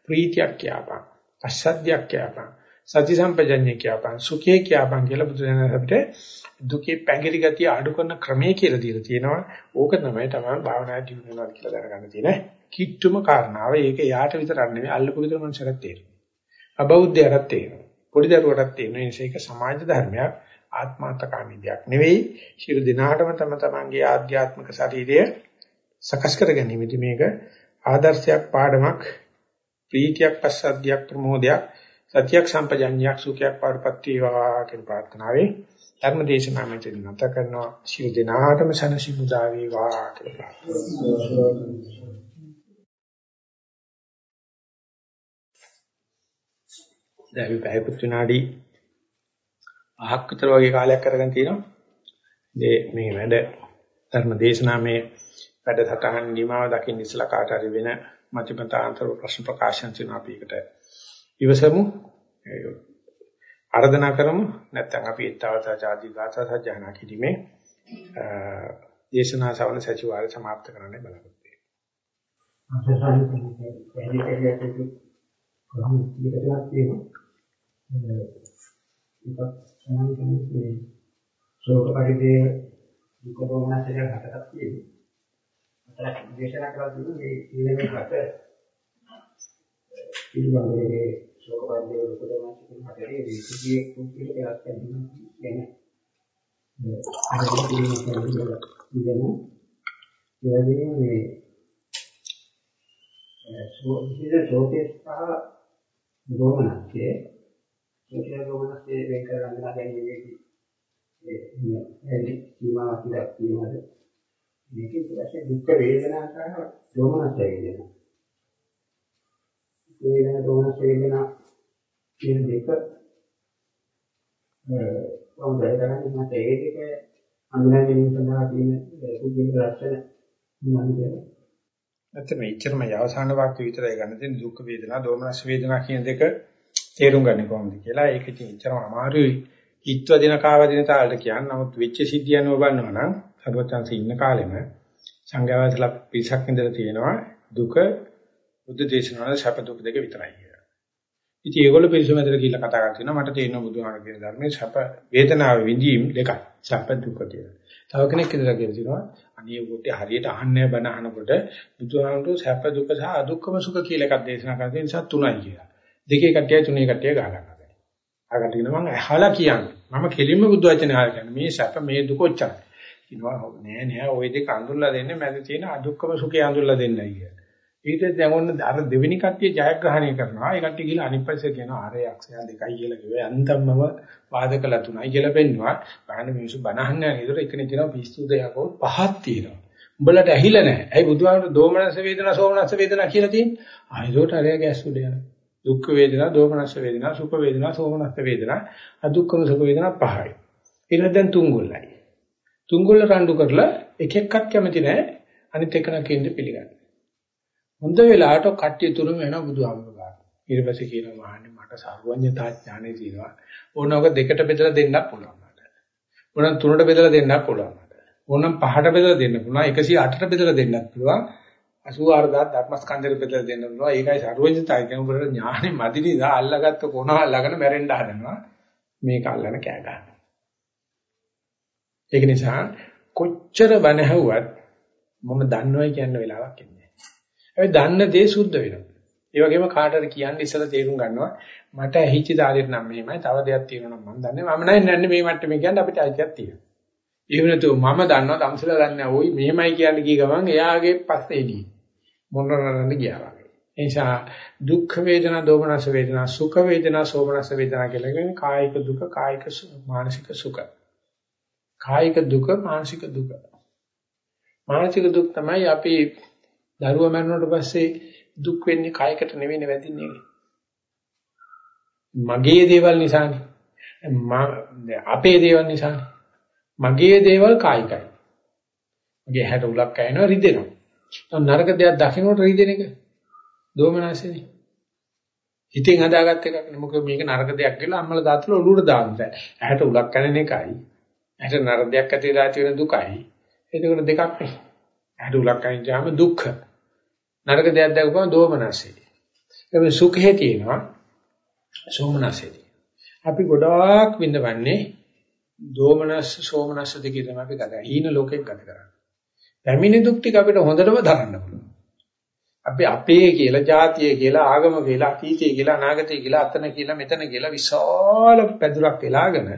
ප්‍රීතියක් කියපන්. අසද්දයක් කියපන්. සති සම්පජඤ්ඤය කියපන් සුඛේ කියපන් කියලා බුදුරජාණන් අපිට දුකේ පැංගිරි ගතිය අඩු කරන ක්‍රමයේ කියලා දීලා තියෙනවා. ඕක තමයි තමයි භාවනා දියුණු වෙනවා කියලා දැනගන්න තියෙන කිට්ටුම කාරණාව. ඒක යාට විතරක් නෙවෙයි අල්ලපු විතර මනුස්සයරත් තේරෙනවා. අබෞද්ධයරත් තේරෙනවා. පොඩි දරුවටත් තේරෙනවා. ඒ නිසා ඒක සමාජ ධර්මයක් ආත්මාර්ථකාමී දෙයක් නෙවෙයි. ශිරු දිනාටම තම තමන්ගේ ආධ්‍යාත්මික ශරීරය සකස් කර ගැනීමදී මේක ආදර්ශයක් පාඩමක් ප්‍රීතියක් පස්සද්ධියක් ප්‍රමෝදයක් සත්‍යයක් සම්පජඤ්ඤයක් සුඛයක් පාඩපත් වේවා කියන ප්‍රාර්ථනාවෙන් ධර්ම දේශනාව මෙතන නැත කරනවා සියලු දෙනාටම සනසි මුදා වේවා කියලා දැන් අපි පැය විනාඩි 5ක් විතර වගේ කාලයක් කරගෙන තියෙනවා. ඉතින් මේ වැඩ ධර්ම දේශනා මේ වැඩසටහන් නිමාව දකින්න ඉස්සලා කාට හරි වෙන මතිමතාන්තර ප්‍රශ්න ප්‍රකාශන තියෙනවා අපි ඒකට ඉවසමු. ආර්දනා කරමු නැත්නම් අපි ඊතාවතා ආදී ගාථා සජ්ජහනා කිරීමේ දේශනා ශ්‍රවණ සචිවාරය સમાપ્ત කරන්න බලාපොරොත්තු වෙනවා. ශෝක පරිදේ දුක දෝමනසය හතක් තියෙනවා. අතට දේශනා කරලා දුන්නේ මේ ඊළඟ හත පිළිබඳව ශෝක පරිදේ උපදවන කියන හතරේ විසිගේ කුපිල එකක් තියෙනවා කියන්නේ අර දෙකේ ඉගෙන මේ සෝතිද සෝතේ සහ රෝමනස්සේ සෝතිය රෝමනස්සේ වෙන් කරගන්න ගැනීමේදී ඒ එලි සීමාවක් ඉලක්ක තියෙනවද මේකේ ඊට දුක් වේදනා සහ රෝමනස් වේදනා වේදනා රෝමනස් වේදනා කියන දෙක කොහොමද කරන්නේ මට ඒ දෙක අඳුනා ගැනීම සඳහා තියෙන පුදුම ලක්ෂණ මොනවද නැත්නම් මෙච්චරම අවසාන වාක්‍ය විතරයි ගන්න තියෙන දුක් වේදනා, දෝමනස් වේදනා කියන දෙක. තේරුම් ගන්න කොහොමද කියලා. ඒක ඉතින් එච්චරම අමාරුයි. හිත්ව දින කාව දින තාලට කියන්න. නමුත් වෙච්ච සිද්ධිය අනුව බලනවා නම් සර්වචන්ස ඉන්න කාලෙම සංඝයාසලා පිරිසක් ඉඳලා තියෙනවා දුක බුද්ධ දේශනාවල සැප දුක් දෙක විතරයි. ඉතින් ඒගොල්ලෝ පිරිසම ඇදලා කියලා කතා කරලා තිනවා මට තේරෙනවා බුදුහාම කියන ධර්මයේ සැප වේදනාව විඳීම් දෙකයි. සැප දුක කියලා. තව කෙනෙක් ඉඳලා කියලා තිනවා අනිය කොට හරියට අහන්නේ බණ අහනකොට බුදුහාමට සැප දුක සහ අදුක්කම සුඛ කියලා එකක් දේශනා කරලා තියෙන නිසා තුනයි කියලා. දෙකේ කට්ටිය තුනේ කට්ටිය ගහ ගන්නවා. ආකට කියන මම අහලා කියන්නේ. මම කෙලින්ම බුදු වචනේ අහලා කියන්නේ මේ සැප මේ දුක ඔච්චරයි. කිනවා නෑ නෑ ওই දෙක අඳුරලා දෙන්නේ මැද තියෙන අදුක්කම සුඛය අඳුරලා දෙන්නයි කියලා. ඊට දැන් ඔන්න අර දෙවෙනි කට්ටිය ජයග්‍රහණය කරනවා. ඒ කට්ටිය ගිහලා අනිත් පැත්තේ කියනවා අර යක්ෂයා දෙකයි කියලා කිව්වේ. අන්තම්මව වාද කළා තුනයි කියලා පෙන්නවා. බාහන මිනිස්සු බනහන්න නේද? එකනේ කියනවා පිස්සු දෙයක්ව පහක් තියෙනවා. උඹලට ඇහිලා නැහැ. ඇයි බුදුහාමර දෝමනස වේදනා සෝමනස වේදනා කියලා තියෙන්නේ? ආයතෝට අරයා ගැස්සුද යනවා. දුක් වේදනා, දෝමනස වේදනා, සුඛ වේදනා, සෝමනස වේදනා, අදුක්කම සුඛ වේදනා පහයි. ඊට දැන් තුන්ගොල්ලයි. තුන්ගොල්ල රණ්ඩු කරලා එක එක්කක් කැමති නැහැ. අනිත් එකන කියන්නේ පිළිගන්න. හොඳ වෙලාවට කට්ටිය තුරුම වෙනවා බුදුහාමුදුරුවෝ. ඊට පස්සේ කියනවා මහන්නේ මට සර්වඥතා ඥානෙ තියෙනවා. ඕනෝක දෙකට බෙදලා දෙන්නත් පුළුවන් මට. ඕනනම් තුනට බෙදලා දෙන්නත් පුළුවන් මට. ඕනම් පහට බෙදලා දෙන්න පුළුවන් 108ට බෙදලා දෙන්නත් පුළුවන් 84000 ධර්මස්කන්ධෙට බෙදලා දෙන්න පුළුවන් ඒකයි සර්වඥතාවය කියන උඹට ඥානෙ මදි නිසා අල්ලගත්ත කොනවා අල්ලගෙන මැරෙන්න හදනවා මේක අල්ලන කෑ ගන්න. ඒක නිසා කොච්චර බණ ඇහුවත් මම දන්නවයි කියන වෙලාවක් එන්නේ නැහැ. දන්න දේ සුද්ධ වෙනවා. ඒ වගේම කාටද කියන්නේ ඉස්සලා තේරුම් ගන්නවා මට ඇහිච්ච දාලෙට නම් මෙහෙමයි තව දෙයක් තියෙනවා නම් මම දන්නේ මම නෑ මේ මට්ටමේ කියන්නේ අපිට අයිතියක් තියෙනවා. එහෙම නැතුව මම දන්නවා තමසලා දන්නේ ඕයි මෙහෙමයි කියන්නේ කී ගමන් එයාගේ පස්සේ එදී මොනරනන්න ගියා වගේ. ඒ නිසා දුක් වේදනා, දෝමනස වේදනා, සුඛ වේදනා, සෝමනස වේදනා කියලා කියන්නේ කායික දුක, කායික මානසික සුඛ. කායික දුක, මානසික දුක. මානසික දුක් තමයි අපි දරුවා මරනකොට පස්සේ දුක් වෙන්නේ කායකට නෙවෙයි වැදින්නේ. මගේ දේවල් නිසානේ. අපේ දේවල් නිසානේ. මගේ දේවල් කායිකයි. මගේ හැට උලක් කැවෙනවා රිදෙනවා. නරක දෙයක් දකින්නට රිදෙන එක දෝමනසනේ. හිතෙන් හදාගත්ත එකක් නේ. මොකද මේක නරක දෙයක් කියලා අම්මලා තාත්තලා ඔලුවට දාන්න බෑ. ඇහැට උලක් කැවෙන එකයි. ඇහැට නරක දෙයක් ඇති වෙලා තියෙන දුකයි. ඒකවල දෙකක් නේ. ඇහැට උලක් කැවෙනචාම දුක්ඛ. නරක දෙයක් දැකපුවම දෝමනසයි. ඒ සුඛේ තියෙනවා. සෝමනසෙදී. අපි ගොඩාක් විඳවන්නේ දෝමනස් සෝමනස් දෙකේ තමයි අපි ගත. හීන ලෝකෙක ගත කරන්නේ. පැමිණි දුක් ටික අපිට හොඳටම දරන්න පුළුවන්. අපි අපේ කියලා, ජාතිය කියලා, ආගම කියලා, අතීතය කියලා, අනාගතය කියලා, අතන කියලා, මෙතන කියලා විශාල පැදුරක් වෙලාගෙන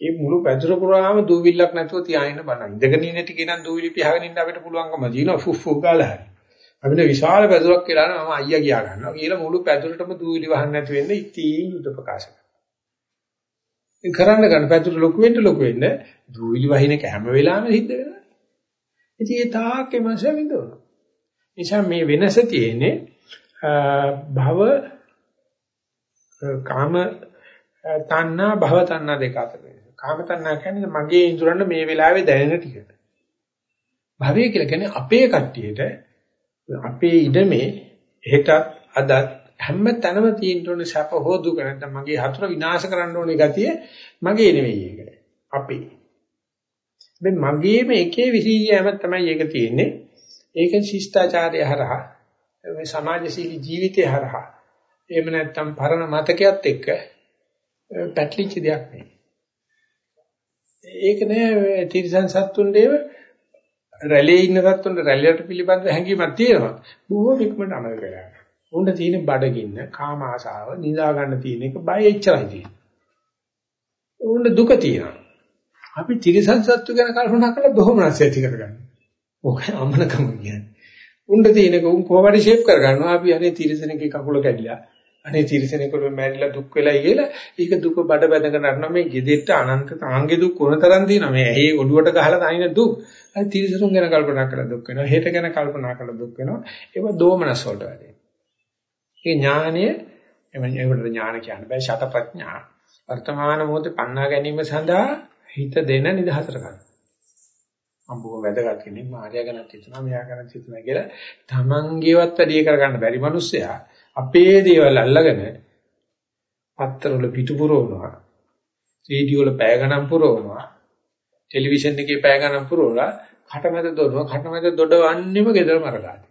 ඒ මුළු පැදුර පුරාම දූවිල්ලක් නැතුව තියාගෙන බලන්න. ඉඳගෙන ඉන්න ටිකේ නම් දූවිලි පියාගෙන ඉන්න අපිට පුළුවන්කම දිනන ෆුෆු ගාලා. අපිට විශාල පැදුරක් කියලා නම් මම අයියා ගියා ගන්නවා. කියලා මුළු පැදුරටම දූවිලි වහන්න නැති වෙන්න ඉතින් යුද ප්‍රකාශ කරනවා. කරන්න ගන්න පැදුර ලොකු වෙන්න ලොකු වෙන්න දූවිලි වහින එක හැම වෙලාවෙම හිට වෙනවා. ඉතින් ඒ තාක්කේ මාසෙ විඳවනවා. නිසා මේ වෙනස තියෙන්නේ භව කාම තණ්හා භව තණ්හා දෙක අතර. කාම තණ්හා කියන්නේ මගේ ඉඳුරන්න මේ වෙලාවේ දැනෙන ටික. භවය කියලා කියන්නේ අපේ කට්ටියට අපේ ඉඩමේ හෙටත් අදත් හැම තැනම තියෙන්න ඕනේ සැප හෝ දුක නැත්නම් මගේ හතර විනාශ කරන්න ඕනේ ගතිය මගේ නෙවෙයි ඒක. අපේ. මේ මගේම එකේ විසීයම තමයි ඒක තියෙන්නේ. ඒක ශිෂ්ටාචාරය හරහා මේ සමාජශීලී ජීවිතය හරහා එහෙම නැත්නම් පරණ මතකයක් එක්ක පැටලිච්ච දෙයක් නෙවෙයි. ඒක නෑ තිරසන් සත්තුන්දේව රැළේ ඉන්න සත්තුන්ට රැළියට පිළිබඳ හැඟීමක් තියෙනවා. බොහෝ වික්මට අමර කරලා. උන්ට තියෙන බඩගින්න, කාම ආසාව, නිදා ගන්න තියෙන එක බය එච්චරයි තියෙන්නේ. උන්ට දුක තියෙනවා. අපි තිරසන් සත්තු ගැන කල්පනා කරලා දොහමනස් ඇති කරගන්න. ඕක අමනකම කියන්නේ. උණ්ඩ තියෙනක උන් කොහොමද ෂේප් කරගන්නවා. අපි අනේ තිරසනෙක්ගේ කකුල කැඩිලා අනේ තිරසනෙකුට මැරිලා දුක් වෙලයි කියලා ඒක දුක බඩ බැඳගෙන අරනවා මේ ගෙදෙට්ට අනන්ත තාංගේ දුක් කොන තරම් තියෙනවා. මේ ඇහි ඔළුවට ගහලා තනින දුක්. අර තිරසනුන් ගැන කල්පනා කරලා දුක් වෙනවා. හෙට ගැන කල්පනා කරලා දුක් වෙනවා. ඒක දෝමනස් වලට වැඩේ. ඒ ඥානය එමන් ඒකට ඥාන කියන්න බෑ. ශත ප්‍රඥා වර්තමාන මොහොතේ පන්නා ගැනීම සඳහා හිත දෙන නිදහසට ගන්න අම්බුව වැදගත් කෙනෙක්. මාර්යා ගැනත් හිතනවා මෙයා ගැනත් හිතනවා කියලා තමන්ගේවත් වැඩි කරගන්න බැරි මිනිස්සයා අපේ දේවල් අල්ලගෙන පත්තරවල පිටු පුරවනවා රේඩියෝ වල පැය ගණන් පුරවනවා ටෙලිවිෂන් එකේ පැය ගණන් පුරවලා කටමැද දොනවා කටමැද දොඩවන්නෙම ගෙදර මරගාති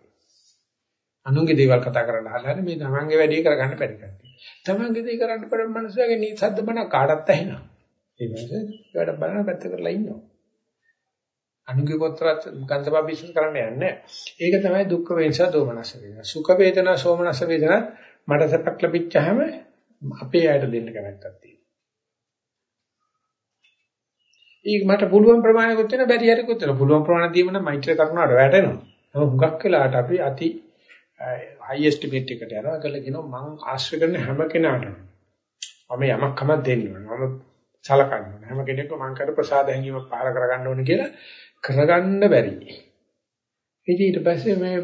අනුන්ගේ දේවල් කතා කරන්න හදලා මේ තමන්ගේ වැඩේ කරගන්න බැරි කට්ටිය. තමන්ගේ දේ කරන්න බැරි මිනිස්සුගේ නිසද්ද බණ කාටත් ඇහෙනවා. ඒ මිනිස්සු වැඩ බලන පැත්ත කරලා ඉන්නවා. අනුගේ කොතරත් ගන්ධබා බිස්නස් කරන්න යන්නේ ඒක තමයි දුක්ඛ වේදනා දෝමනස වේදනා. සුඛ වේදනා සෝමනස වේදනා මට සපක් ලැබිච්චාම අපේ අයට දෙන්න කැමැත්තක් තියෙනවා. ඒක මට පුළුවන් ප්‍රමාණයකට තියෙන බැරි හරියකට තියෙන පුළුවන් ප්‍රමාණය දීම නම් මෛත්‍රී කරුණාට වැටෙනවා. හුඟක් වෙලාට අපි අති හයි එස්ටිමේට් එකට යනවා. කියලා කියනවා මං ආශ්‍රය කරන හැම කෙනාටම. මම යමක් කමක් දෙන්න ඕනේ. මම සලකන්න ඕනේ හැම කෙනෙක්ම මං කර ප්‍රසාද හැඟීමක් පහල කරගන්න ඕනේ කියලා කරගන්න බැරි. ඉතින් ඊට පස්සේ මේ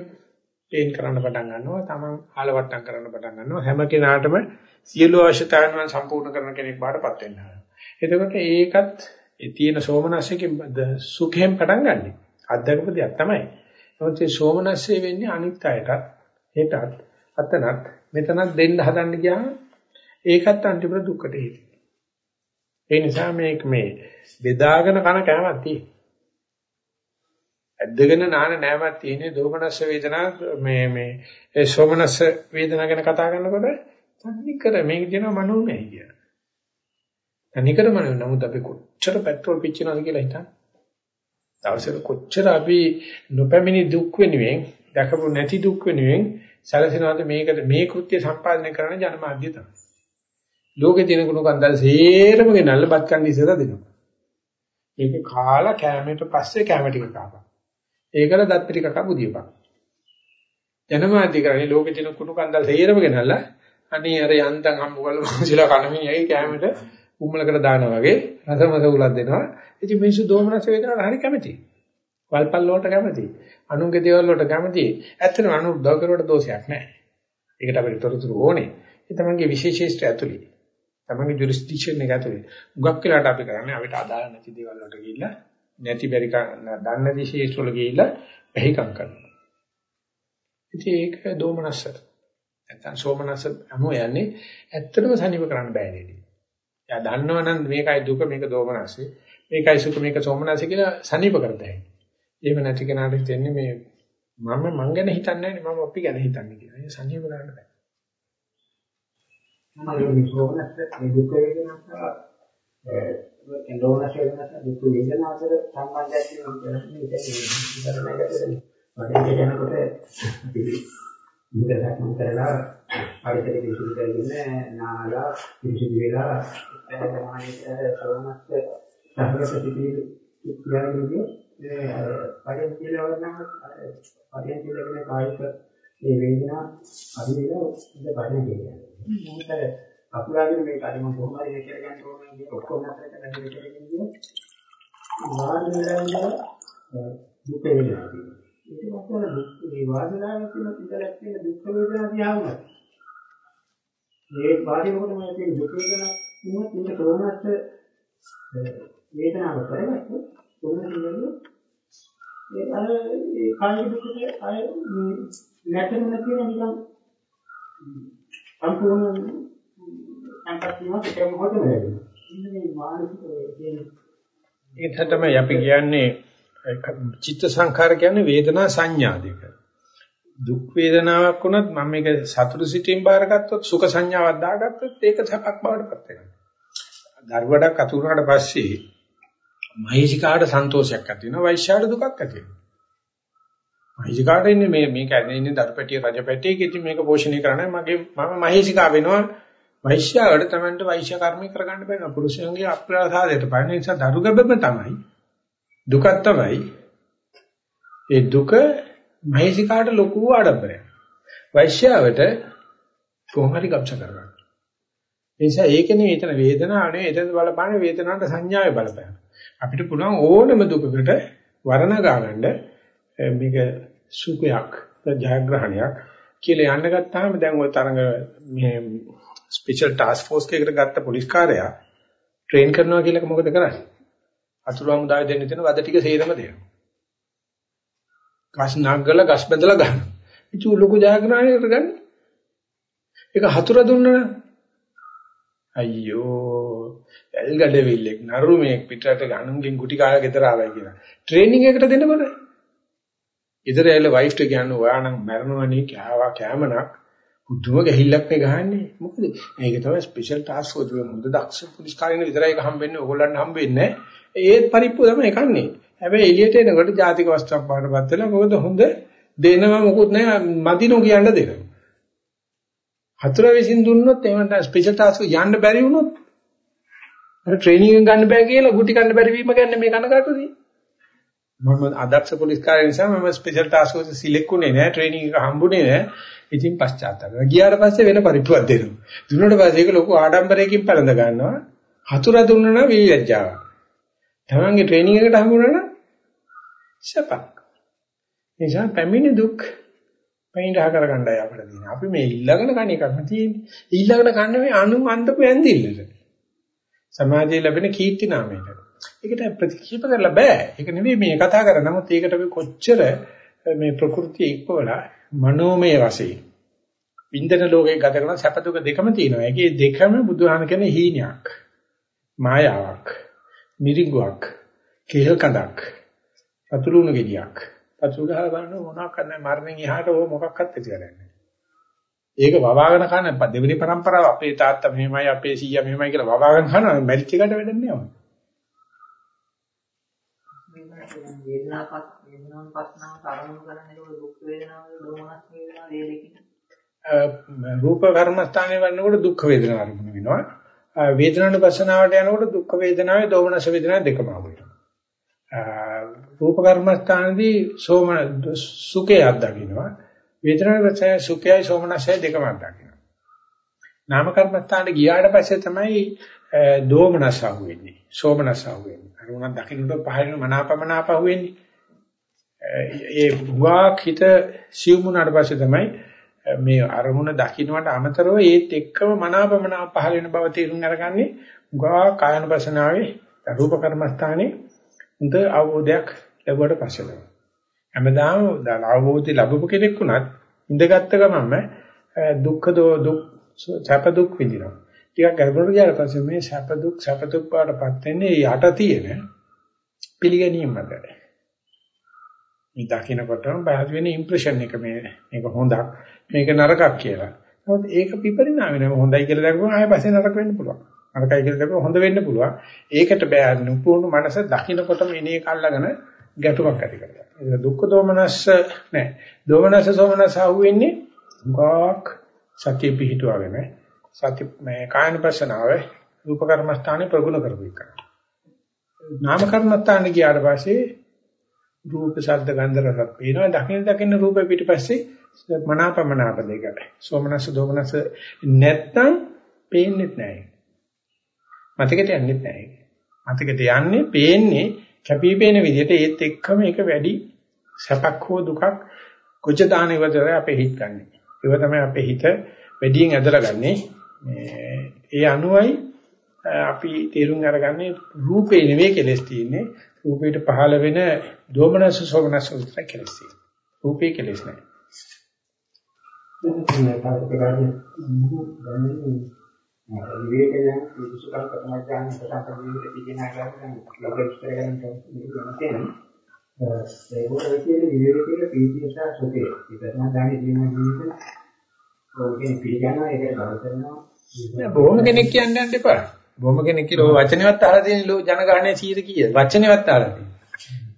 ප්ලේන් කරන්න පටන් ගන්නවා. Taman ආලවට්ටම් කරන්න පටන් ගන්නවා. හැම කෙනාටම සියලු අවශ්‍යතාවන් සම්පූර්ණ කරන කෙනෙක් බාටපත් වෙන්න එතකොට ඒකත් ඒ තියෙන සෝමනස්සකෙන් සුඛයෙන් පටන් ගන්නෙ. අත්දකපු දෙයක් තමයි. නමුත් මේ සෝමනස්සේ වෙන්නේ අනිත් අයටත්, ඒකත්, අතනත්, මෙතනත් දෙන්න හදන්න ගියාම ඒකත් අන්තිමට දුක්කට හේතුයි. ඒ නිසා මේක මේ බෙදාගෙන කන කෑමක් තියෙනවා. ඇද්දගෙන නාන නෑමක් තියෙන්නේ දෝමනස්ස වේදනා මේ මේ ඒ සෝමනස්ස වේදනා ගැන කතා කරනකොට තනිකර මේක කියනවා මනෝමය කියන. තනිකර මනෝ නමුත් අපි කොච්චර පෙට්‍රල් පිච්චනවද කියලා හිතන්න. දවසක කොච්චර අපි නොපැමිණි දුක් වෙනුවෙන් දැකපු නැති දුක් වෙනුවෙන් සැලසෙනවද මේකට මේ කෘත්‍ය සම්පාදනය කරන ජනමාධ්‍ය තමයි. ලෝකේ තියෙන කුණු කන්දල් සේරම ගෙනල්ලා බත් කන්න ඉස්සලා දෙනවා. ඒක කාලා කැමයට පස්සේ කැම ටික කාපා. ඒකල දත් ටික කපු දියපන්. ජනමාධ්‍ය කරන්නේ ලෝකේ තියෙන කුණු කන්දල් සේරම ගෙනල්ලා අනේ අර යන්තම් හම්බ කරලා මොහොතලා කණමිනියයි කැමයට උම්මලකට දානවා වගේ රසමස උලක් දෙනවා. ඉතින් මිනිස්සු දෝමනස වේදනාවට හරි කැමතියි. වල්පල් වලට කැමතියි. අනුන්ගේ දේවල් වලට කැමතියි. ඇත්තටම අනු උදව් කරුවට දෝෂයක් නැහැ. ඒකට අපිට තොරතුරු ඕනේ. ඒ තමන්ගේ විශේෂීස්ත්‍ය ඇතුළේ. තමන්ගේ ජුරිස්ඩික්ෂන් එක ඇතුලේ. උගක් වෙලාට අපි කරන්නේ අපිට අදාළ නැති දේවල් වලට ගිහිල්ලා නැති බැරි දන්නේ නැති ශේෂ්ඨ වල ගිහිල්ලා පැහිකම් කරනවා. ඉතින් ඒක දෝමනස්ස. නැත්නම් සෝමනස්ස අමෝ යන්නේ ඇත්තටම සනීප කරන්න බෑ නේද? එයා දන්නවනම් මේකයි දුක මේක දෝමනස්සේ මේකයි සුඛ මේක සෝමනස්සේ කියලා සනීප කරතයි. එහෙම නැති කෙනාට හිතෙන්නේ මේ මම මං ගැන හිතන්නේ නැහැ මම අපි ගැන හිතන්නේ කියලා. ඒ සනීප කරන්න බෑ. මම සෝමනස්ස මේ දුක් වේදනා සහ ඒ දෝමනස්ස වේදනා දුක් වේදනා අතර සම්බන්ධයක් තියෙනවා කියන්නේ ඒක ඉතින් යනකොට අපි මුදලක් මම කරලා පරිසර පිරිසිදු කරගෙන නාලා පිරිසිදු වෙලා සමාජයේ සවනස්ස සහගත සිටින කියන්නේ ඒ පරියන් කියලා වරනම් පරියන් කියලා කියන කායික මේ වේදනා අදිනවා ඉඳ පරියන් කියන්නේ. මොකද අපුරාගෙන මේක අර මම කොහොම හරි කියලා ගන්න ඕනේ කියන ඔක්කොම අතර කරලා දෙක කියන්නේ ඉඳලා දුක. ඊට පස්සේ දුක් මේ වාසනාව කියන ඉඳලා තියෙන දුක් වේදනා වුණා. මේ වාදිනකොට මම තියෙන දුක් වේදනා ඉන්නත් ඉන්න තෝරනත් වේදනාව කරගත්ත තෝරන කියන්නේ ඒ අර ඒ කායික දුකට අය නැතන නැතිව නිකන් සම්පූර්ණ සංකප්පියම පිටම හොතම ලැබෙනවා. ඉන්න මේ මානසික කියන ඒක තමයි අපි කියන්නේ චිත්ත සංඛාර කියන්නේ වේදනා සංඥා දෙක. දුක් වේදනාවක් වුණත් මම මේක සතුටු සිටින් බාරගත්තොත් සුඛ සංඥාවක් දාගත්තොත් ඒක සපක් බවට පත් වෙනවා. දරුවඩක් අතුරුනාට පස්සේ මහේසිකාට සන්තෝෂයක් ඇති වෙනවා වෛශ්‍යාට දුකක් ඇති වෙනවා. මහේසිකාට ඉන්නේ මේ මේක ඇදෙන්නේ දරුපැටිය රජපැටියක ඉතින් මේක පෝෂණය කරන්නේ මගේ මම මහේසිකා වෙනවා වෛශ්‍යාවට තමන්ට වෛශ්‍ය කර්මී කරගන්න බැහැ පුරුෂයන්ගේ අප්‍රාසාදයට පයින් නිසා දරු ගැබම තමයි දුකක් තමයි ඒ දුක මහේසිකාට ලොකු ආඩම්බරයක්. වෛශ්‍යාවට කොහොම හරි ගබ්ස කරගන්න. ඒ නිසා ඒකනේ එතන වේදනාව නේ එතන බලපාන වේදනාවට සංඥාවේ බලපෑම. අපිට පුළුවන් ඕනම දුකකට වර්ණ ගන්න Eh, මේක සුඛයක් ජයග්‍රහණයක් කියලා යන්න ගත්තාම දැන් ওই තරඟ මේ ස්පෙෂල් ටාස්ක් ෆෝස් එකකට ගත්ත පොලිස් කාර්යයා ට්‍රේන් කරනවා කියලා මොකද කරන්නේ? අතුරු හමුදාවේ දෙන්න තියෙන වද ටික සේරම දෙනවා. ගස් නග්ගල ගස් බැඳලා ගන්න. ඉතින් ලොකු ජයග්‍රහණයකට ගන්න. ඒක හතුර දුන්නා අයියෝ එල්ගඩවිල්ලෙක් නරුමෙක් පිටරට ගණුන්ගෙන් ගුටි කාලා ගෙදර ආවයි කියලා. ට්‍රේනින් එකට දෙනකොට ඉතර ඇවිල්ලා වයිෆ්ට කියන්නේ ඔයා නම් මැරෙනවනේ කෑවා කෑමනක් බුදුම ගහිල්ලක් නේ ගහන්නේ. මොකද මේක තමයි ස්පෙෂල් ටාස්ක් ෆෝස් එක හොඳ දක්ෂ පොලිස් කාර්යන විතරයි එක හම්බෙන්නේ ඕගොල්ලන්ට හම්බෙන්නේ නැහැ. ඒත් පරිප්පු තමයි කන්නේ. හැබැයි එළියට එනකොට ජාතික වස්තුවක් පාඩපත් වෙලා මොකද හොඳ දෙනව මොකුත් නැහැ මදිනෝ කියන්න දෙනවා. හතර විසින් දුන්නොත් එහෙම නැත්නම් ස්පෙෂල් ටාස්ක් යන්න බැරි වුණොත් අර ට්‍රේනින් එක ගන්න බෑ කියලා ගුටි කන්න බැරි වීම ගැන මේ කනකාටුදී. මම අදක්ෂ පොලිස් කාර්ය නිසා මම ස්පෙෂල් ටාස්ක් ෆෝස් සිලෙක්ට් වුණේ නැහැ ට්‍රේනින් එක හම්බුනේ නැහැ. ඉතින් පශ්චාත්තාප. ගියාට පස්සේ වෙන පරිප්පුවක් දෙනවා. දුන්නට පස්සේ ඒක ලොකු ආඩම්බරයකින් පළඳ ගන්නවා. හතුර දුන්නා නම් විලියජ්ජාවක්. තමන්ගේ ට්‍රේනින් එකට හම්බුනා නම් සපක්. නිසා පැමිණි දුක් පයින්දහ කරගන්නයි අපිට තියෙන්නේ. අපි මේ ඊළඟන කණ එකක්ම තියෙන්නේ. ඊළඟන කන්නේ මේ අනු අන්දපු ඇඳිල්ලට. සමාජයේ ලැබෙන කීර්ති නාමයට. ඒකට ප්‍රතික්ෂේප කරලා බෑ. ඒක නෙවෙයි මේ කතා කරන්නේ. නමුත් ඒකට අපි කොච්චර මේ ප්‍රകൃතිය එක්කවලා මනෝමය වශයෙන් වින්දන ලෝකේ ගත කරන සැප දුක දෙකම තියෙනවා. ඒකේ දෙකම බුදුහාම කියන හීනයක්. මායාවක්. මිරිඟුවක්. කේල් කඳක්. අතුරුණු ගෙඩියක්. අතුරු ගහලා බලන මොනවා කරන්නේ මරණයෙන් එහාට ඕ මොකක්වත් ඇති කරන්නේ ඒක වවාගෙන කන දෙවෙනි પરම්පරාව අපේ තාත්තා මෙහෙමයි අපේ සීයා මෙහෙමයි කියලා වවාගෙන කන මැරිච්ච එකට වැඩක් නෑ. වේදනාපත් වේදනාවන් පස්නාව තරමුණු කරන්නේ දුක් වේදනාව දෝමනස් වේදනාව ඒ දෙකකින් රූප කර්මස්ථානයේ වන්නකොට දුක් වේදනාව අරමුණු වෙනවා. වේදනානුපස්සනාවට යනකොට දුක් වේදනාවේ දෝමනස වේදනාව දෙකම ආවෙනවා. රූප කර්මස්ථානදී සෝම සුඛය අත්දකින්නවා. වේදනානුපස්සනාවේ සුඛයයි සෝමනසයි දෙකම අත්දකින්නවා. නාම කර්මස්ථානට ගියාට පස්සේ තමයි දෝමනස අහුවෙන්නේ. සෝමනස අහුවෙන්නේ. අර උනක් දකින්නට පහළින මනාපමනාප අහුවෙන්නේ. ඒ වාක් හිත සිවුමුණාට පස්සේ තමයි මේ අරමුණ දකින්නට අමතරව ඒත් එක්කම මනාපමනා පහළ වෙන බව තේරුම් අරගන්නේ උගා කායනුපසනාවේ රූප කර්මස්ථානේ උන්ට අවබෝධයක් ලැබුවට පස්සේ තමයි. හැමදාම අවබෝධය ලැබපු කෙනෙක් වුණත් ඉඳගත්ත ගමන්ම දුක්ඛ දුක් සැප දුක් විඳිනවා. ටිකක් ගැඹුරට ගියාට පස්සේ මේ සැප දුක් සැප දුක් පාඩපත් වෙන්නේ යට තියෙන පිළිගැනීම මතයි. මේ දකින්නකොටම බාහිර වෙන ඉම්ප්‍රෙෂන් එක මේ මේක හොඳක් මේක නරකක් කියලා. නමුත් ඒක විපරිණාම වෙනවා. හොඳයි කියලා දැක්වම ආයෙ පස්සේ නරක වෙන්න පුළුවන්. නරකයි කියලා දැක්වම හොඳ වෙන්න පුළුවන්. ඒකට බෑ නුපුරුණු මනස දකින්නකොටම එනේ කල්ලාගෙන ගැටුමක් ඇති කරගන්නවා. ඒක දුක්ඛ දෝමනස්ස නෑ. දෝමනස්ස සෝමනස්ස අහුවෙන්නේ ගාක් සතිය පිහිටුවාගෙන සති මේ කායන පස්සනාව රූප කර්මස්ථානේ ප්‍රගුණ කරපු එක. නාම කර්මස්ථානේ ගියාට පස්සේ රූප ශබ්ද ගන්ධ රස පේනවා දකින්න දකින්න රූපෙ පිටිපස්සේ මනාපමනාප දෙක සෝමනස දෝමනස නැත්තම් පේන්නේ නැහැ මතකෙට යන්නේ නැහැ මතකෙට යන්නේ පේන්නේ කැපිපේන විදිහට ඒත් එක්කම ඒක වැඩි සැපක් හෝ දුකක් කොච්ච දාන ඉවතර අපේ හිත ගන්න. ඒව තමයි අපේ හිත වැඩියෙන් ඇදලා ගන්නෙ. ඒ අනුවයි අපි තේරුම් අරගන්නේ රූපේ නෙවෙයි කෙලස් තියෙන්නේ රූපේට පහළ වෙන දෝමනස සෝමනස උත්තර කෙලස් තියෙනවා. රූපේ කෙලස් නැහැ. විවේකයෙන් විසුකම් ප්‍රථමඥාන ප්‍රසන්න විවිධ පිටිනා ගන්න ලබෙස්ට ගන්න තියෙනවා. ඒ වගේ කියන්නේ විවේකයේ පීතිය සහ සුඛය. ඒ ප්‍රථම දානේ තියෙන ජීවිත ඕකෙන් පිළිගන්නවා ඒක බල කරනවා. බොහොම කෙනෙක් කියන්න යන්න එපා. බොහොම කෙනෙක් කියලා ඔය වචනේවත් අහලා තියෙන ලෝ ජනගහණය 100 කීයද? වචනේවත් අහලා තියෙන.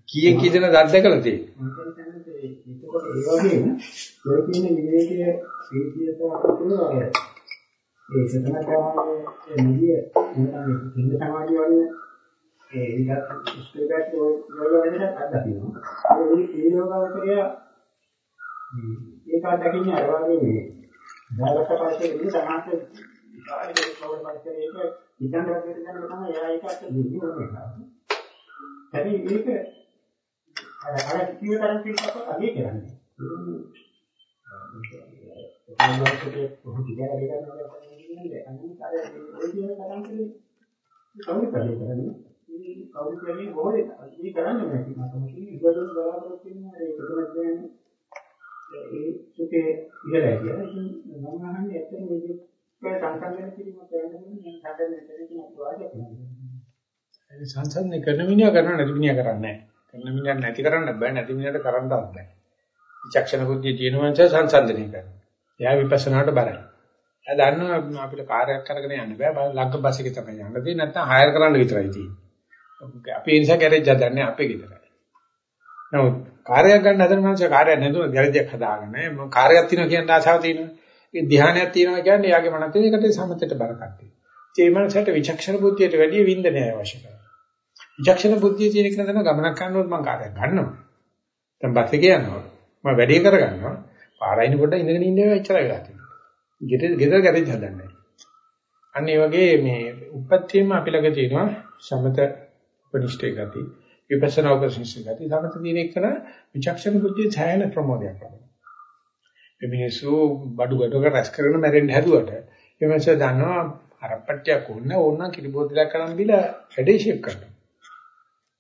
කීයෙන් කී දෙනා දැක්කලා තියෙන්නේ. ඒකකොට ඒ. ඒ සතනකාමයේ නිදිය හිඳ සමාධිය වගේ ඒ විගත ස්ටේටස් වල වෙනසක් අත්දකින්නවා. ඒ ඒ යෝගාවචරය ඒක අත්දකින්නේ අර වගේ මේ දායක පස්සේ ඉන්න සමාජයේ කාර්යයේ ප්‍රවණ පරිසරයක ඉතින් රැකගෙන යනකොට තමයි එයා ඒක අත් දෙන්නේ වෙනවා. හැබැයි මේක අර අර කිව්ව තරම් පිටපත අගේ කරන්නේ. ඒ වගේ පොහු දිගට ගන්නවා කියන්නේ අනිත් අර ඔය කියන තරම් කලේ කවුරු කරන්නේ? මේ කවුරු කියන්නේ මොකද? මේ කරන්නේ නැති මම කියන්නේ ඉවදුන් බලාපොරොත්තු වෙන ඒ ප්‍රථම ඥාන ඒ සුඛේ ඉහළයි කියලා. මම අහන්නේ ඇත්තට මේ ඒ සංසන්දනය කිරීම කරන්න ඕනේ මම හදන්න මෙතනදී මම වාදයක් කරනවා. සංසන්දනය කරන මිනිහා කරන නැති මිනිහා කරන්නේ නැහැ. කරන මිනිහා නැති කරන්න බෑ නැති මිනිහට කරන්නත් බෑ. විචක්ෂණ බුද්ධිය තියෙන මනුස්සය සංසන්දනය කරනවා. එයා විපස්සනාට බරයි. එයා දන්නවා අපිට කාර්යයක් කරගෙන යන්න බෑ. ලග්ග බස් එකේ තමයි යන්න තියෙන්නේ. නැත්නම් හයර් කරන්න විතරයි තියෙන්නේ. අපි ඒ නිසා ගෑරේජ් හදන්නේ අපේ ගෙදරයි. නමුත් කාර්යයක් ගන්න හදන මනුස්සය කාර්යයක් නැතුව ගෑරේජ් එකක් හදාගන්න. මම කාර්යයක් තියෙනවා කියන ආශාව තියෙනවා. ඒ ධ්‍යානයක් තියෙනවා කියන්නේ යාගේ මනස ඒකට සමතේට බර කට්ටිය. ඒ මනසට විචක්ෂණ බුද්ධියට වැඩිය වින්දනය අවශ්‍ය කරනවා. විචක්ෂණ බුද්ධිය තියෙන කෙනා තමයි ගමනක් කරනකොට මම කාර්යයක් ගන්නවා. දැන් බස් එකේ යනවා. මම වැඩේ කරගන්නවා. පාරයින් කොට ඉඳගෙන ඉන්නේ එච්චරයි වෙලා තියෙන්නේ. ගෙදර ගෙදර ගැරේජ් හදන්නේ. අන්න ඒ වගේ මේ උපත්තියම අපි ළඟ තියෙනවා සමත උපනිෂ්ඨේ ගති විපස්සනා උපනිෂ්ඨේ ගති සමත දින එකන විචක්ෂණ බුද්ධිය ඡායන ප්‍රමෝදයක් කරනවා. මේ මිනිස්සු බඩු ගඩක රැස් කරන මැරෙන්න හැදුවට ඒ මිනිස්සු දන්නවා හරප්පට්ටියක් ඕන ඕන කිරි බෝතලයක් කරන් දීලා හැඩේ ෂේප් කරනවා.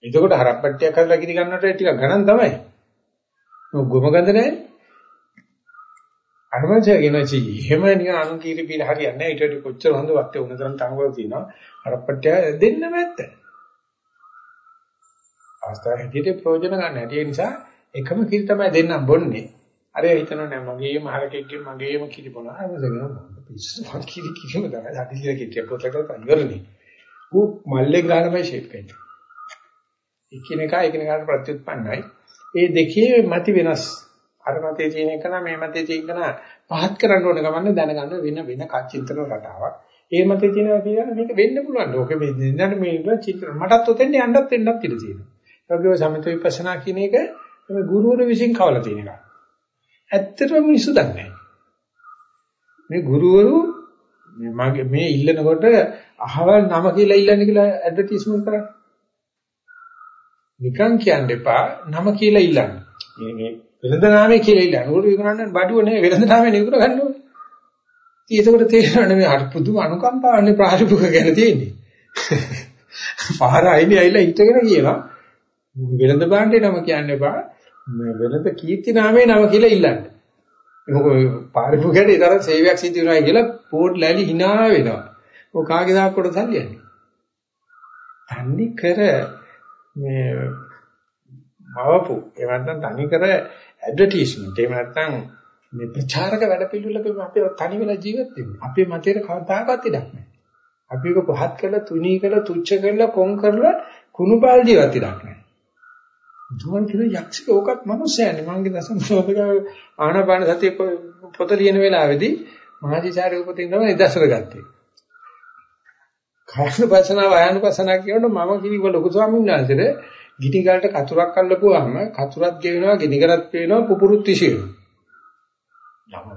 එතකොට හරප්පට්ටියක් කරලා කිරි ගන්නට ටික ගණන් තමයි. ගොම ගඳ නැහැ. අරමංශය කියනචි එහෙම නිකන් අනු කිරි බීල හරියන්නේ නැහැ. ඊට වඩා කොච්චර හොඳ වත්තේ උනතරම් තංගවල තියෙනවා. හරප්පට්ටිය දෙන්නම ඇත්ත. අවස්ථාව හැටියට ප්‍රයෝජන ගන්න හැටි. ඒ නිසා එකම කිරි තමයි දෙන්නම් බොන්නේ. අර හිතනවා නෑ මගේම හරකෙක්ගේ මගේම කිරි බොනවා. අරගෙන පිස්සු මං කිරි කිරිම තමයි. අදිලිය කිරි පොතකට ඉවරනේ. ඌ මල්ලෙන් ගන්නමයි ෂේප් වෙන්නේ. එකිනෙකා එකිනෙකාට ප්‍රත්‍යুৎපන්නයි. ඒ දෙකේ මති වෙනස්. අර මතේ තියෙන එක නම් මේ මතේ තියෙන එක නම් පහත් කරන්න ඕන ගමන්නේ දැනගන්න වෙන වෙන කච්චින්තන රටාවක්. ඒ මතේ තියෙනවා කියන මේක වෙන්න පුළුවන්. ඕක මේ දෙන්නට මේ චිත්‍ර මටත් ඔතෙන් යන්නත් වෙන්නත් ඉඩ තියෙනවා. ඒ වගේම සමිත විපස්සනා කියන එක මේ ගුරුවරු විසින් කවලා තියෙන එකක්. ඇත්තටම මිනිස්සු දන්නේ මේ ගුරුවරු මේ මගේ මේ ඉල්ලනකොට අහවල් නම කියලා ඉල්ලන්නේ කියලා ඇඩ්වර්ටයිස්මන්ට් කරන්නේ. නිකන් කියන්න එපා නම කියලා ඉල්ලන්න. මේ මේ වෙළඳ නාමයේ කියලා ඉල්ලන්න. උරු විකරන්න බඩුව නෙවෙයි වෙළඳ නාමයේ නෙවෙයි කර ගන්න ඕනේ. ඉතින් ඒකට තේරෙනවනේ මේ අර පුදුම අනුකම්පාවන්නේ ප්‍රාතිපුක ගැන තියෙන්නේ. පහර අයිනේ ඇවිල්ලා හිටගෙන කියනවා වෙළඳ භාණ්ඩේ නම කියන්න එපා. මේ වෙළඳ කීර්ති නාමයේ නම කියලා ඉල්ලන්න. මොකද පාරිපුකයට ඊතර සේවයක් සිදු වෙනවා කියලා පෝඩ් ලැලි hina වෙනවා. ඔය කාගේ දාප්පොට සල්ලියන්නේ. තන්නේ කර මේ මවපු එහෙම නැත්නම් තනි කර ඇඩ්වර්ටයිස්මන්ට් එහෙම නැත්නම් මේ ප්‍රචාරක වැඩ පිළිවෙලක අපි තනි වෙලා ජීවත් වෙන්නේ. අපේ මතයට කවදාකවත් ඉඩක් නැහැ. අපි ඒක පහත් කරලා තුනී කරලා තුච්ච කරලා කොන් කරලා කුණුපාල් ජීවත් ඉඩක් දුවන් කියන යක්ෂක ඕකත් මනුස්සයනේ. මංගේ දසම සෝදක ආනාපාන සතිය පොත ලියන වෙලාවේදී මහජීචාර්ය උපතින් තමයි දසර ගත්තේ. කායනුපසනාව ආයනුපසනාව කියනකොට මම කිව්ව ලොකු ස්වාමීන් වහන්සේට ගිනි ගලට කතුරක් අල්ලපුවාම කතුරක් ගෙවෙනවා ගිනි ගලත් පේනවා පුපුරුත් විසිරෙනවා. ළම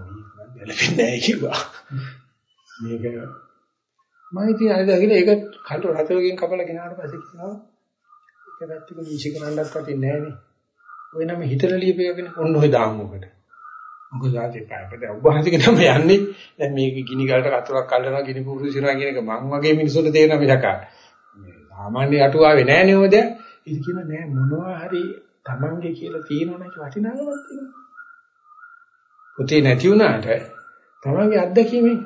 මේක නැහැ කිව්වා. මේක මම ඉතින් අද ගිහලා ඒක කටු රතවකින් කපලා ගෙනාවට පස්සේ කියනවා ඒක පැත්තක නීචි කරන්නත් වටින්නේ නැහනේ. ඔය නම හිතලා ලියපේගෙන ඔන්න ඔය දාමුකට. මොකද ආදී පාපද උභාසික නම යන්නේ දැන් මේක ගිනි ගලට කතුරක් අල්ලනවා ගිනි පුරුදු සිරනවා කියන එක මං වගේ මිනිස්සුන්ට තේරෙනවා මිසක මේ සාමාන්‍ය අටුවාවේ නෑනේ ඔය දැන්. ඉතින් කියන නෑ මොනවා හරි Tamange කියලා තියෙනවනේ වටිනාකමක් තියෙනවා. පුතේ නැති වුණාට තමන්ගේ අත්දැකීමෙන්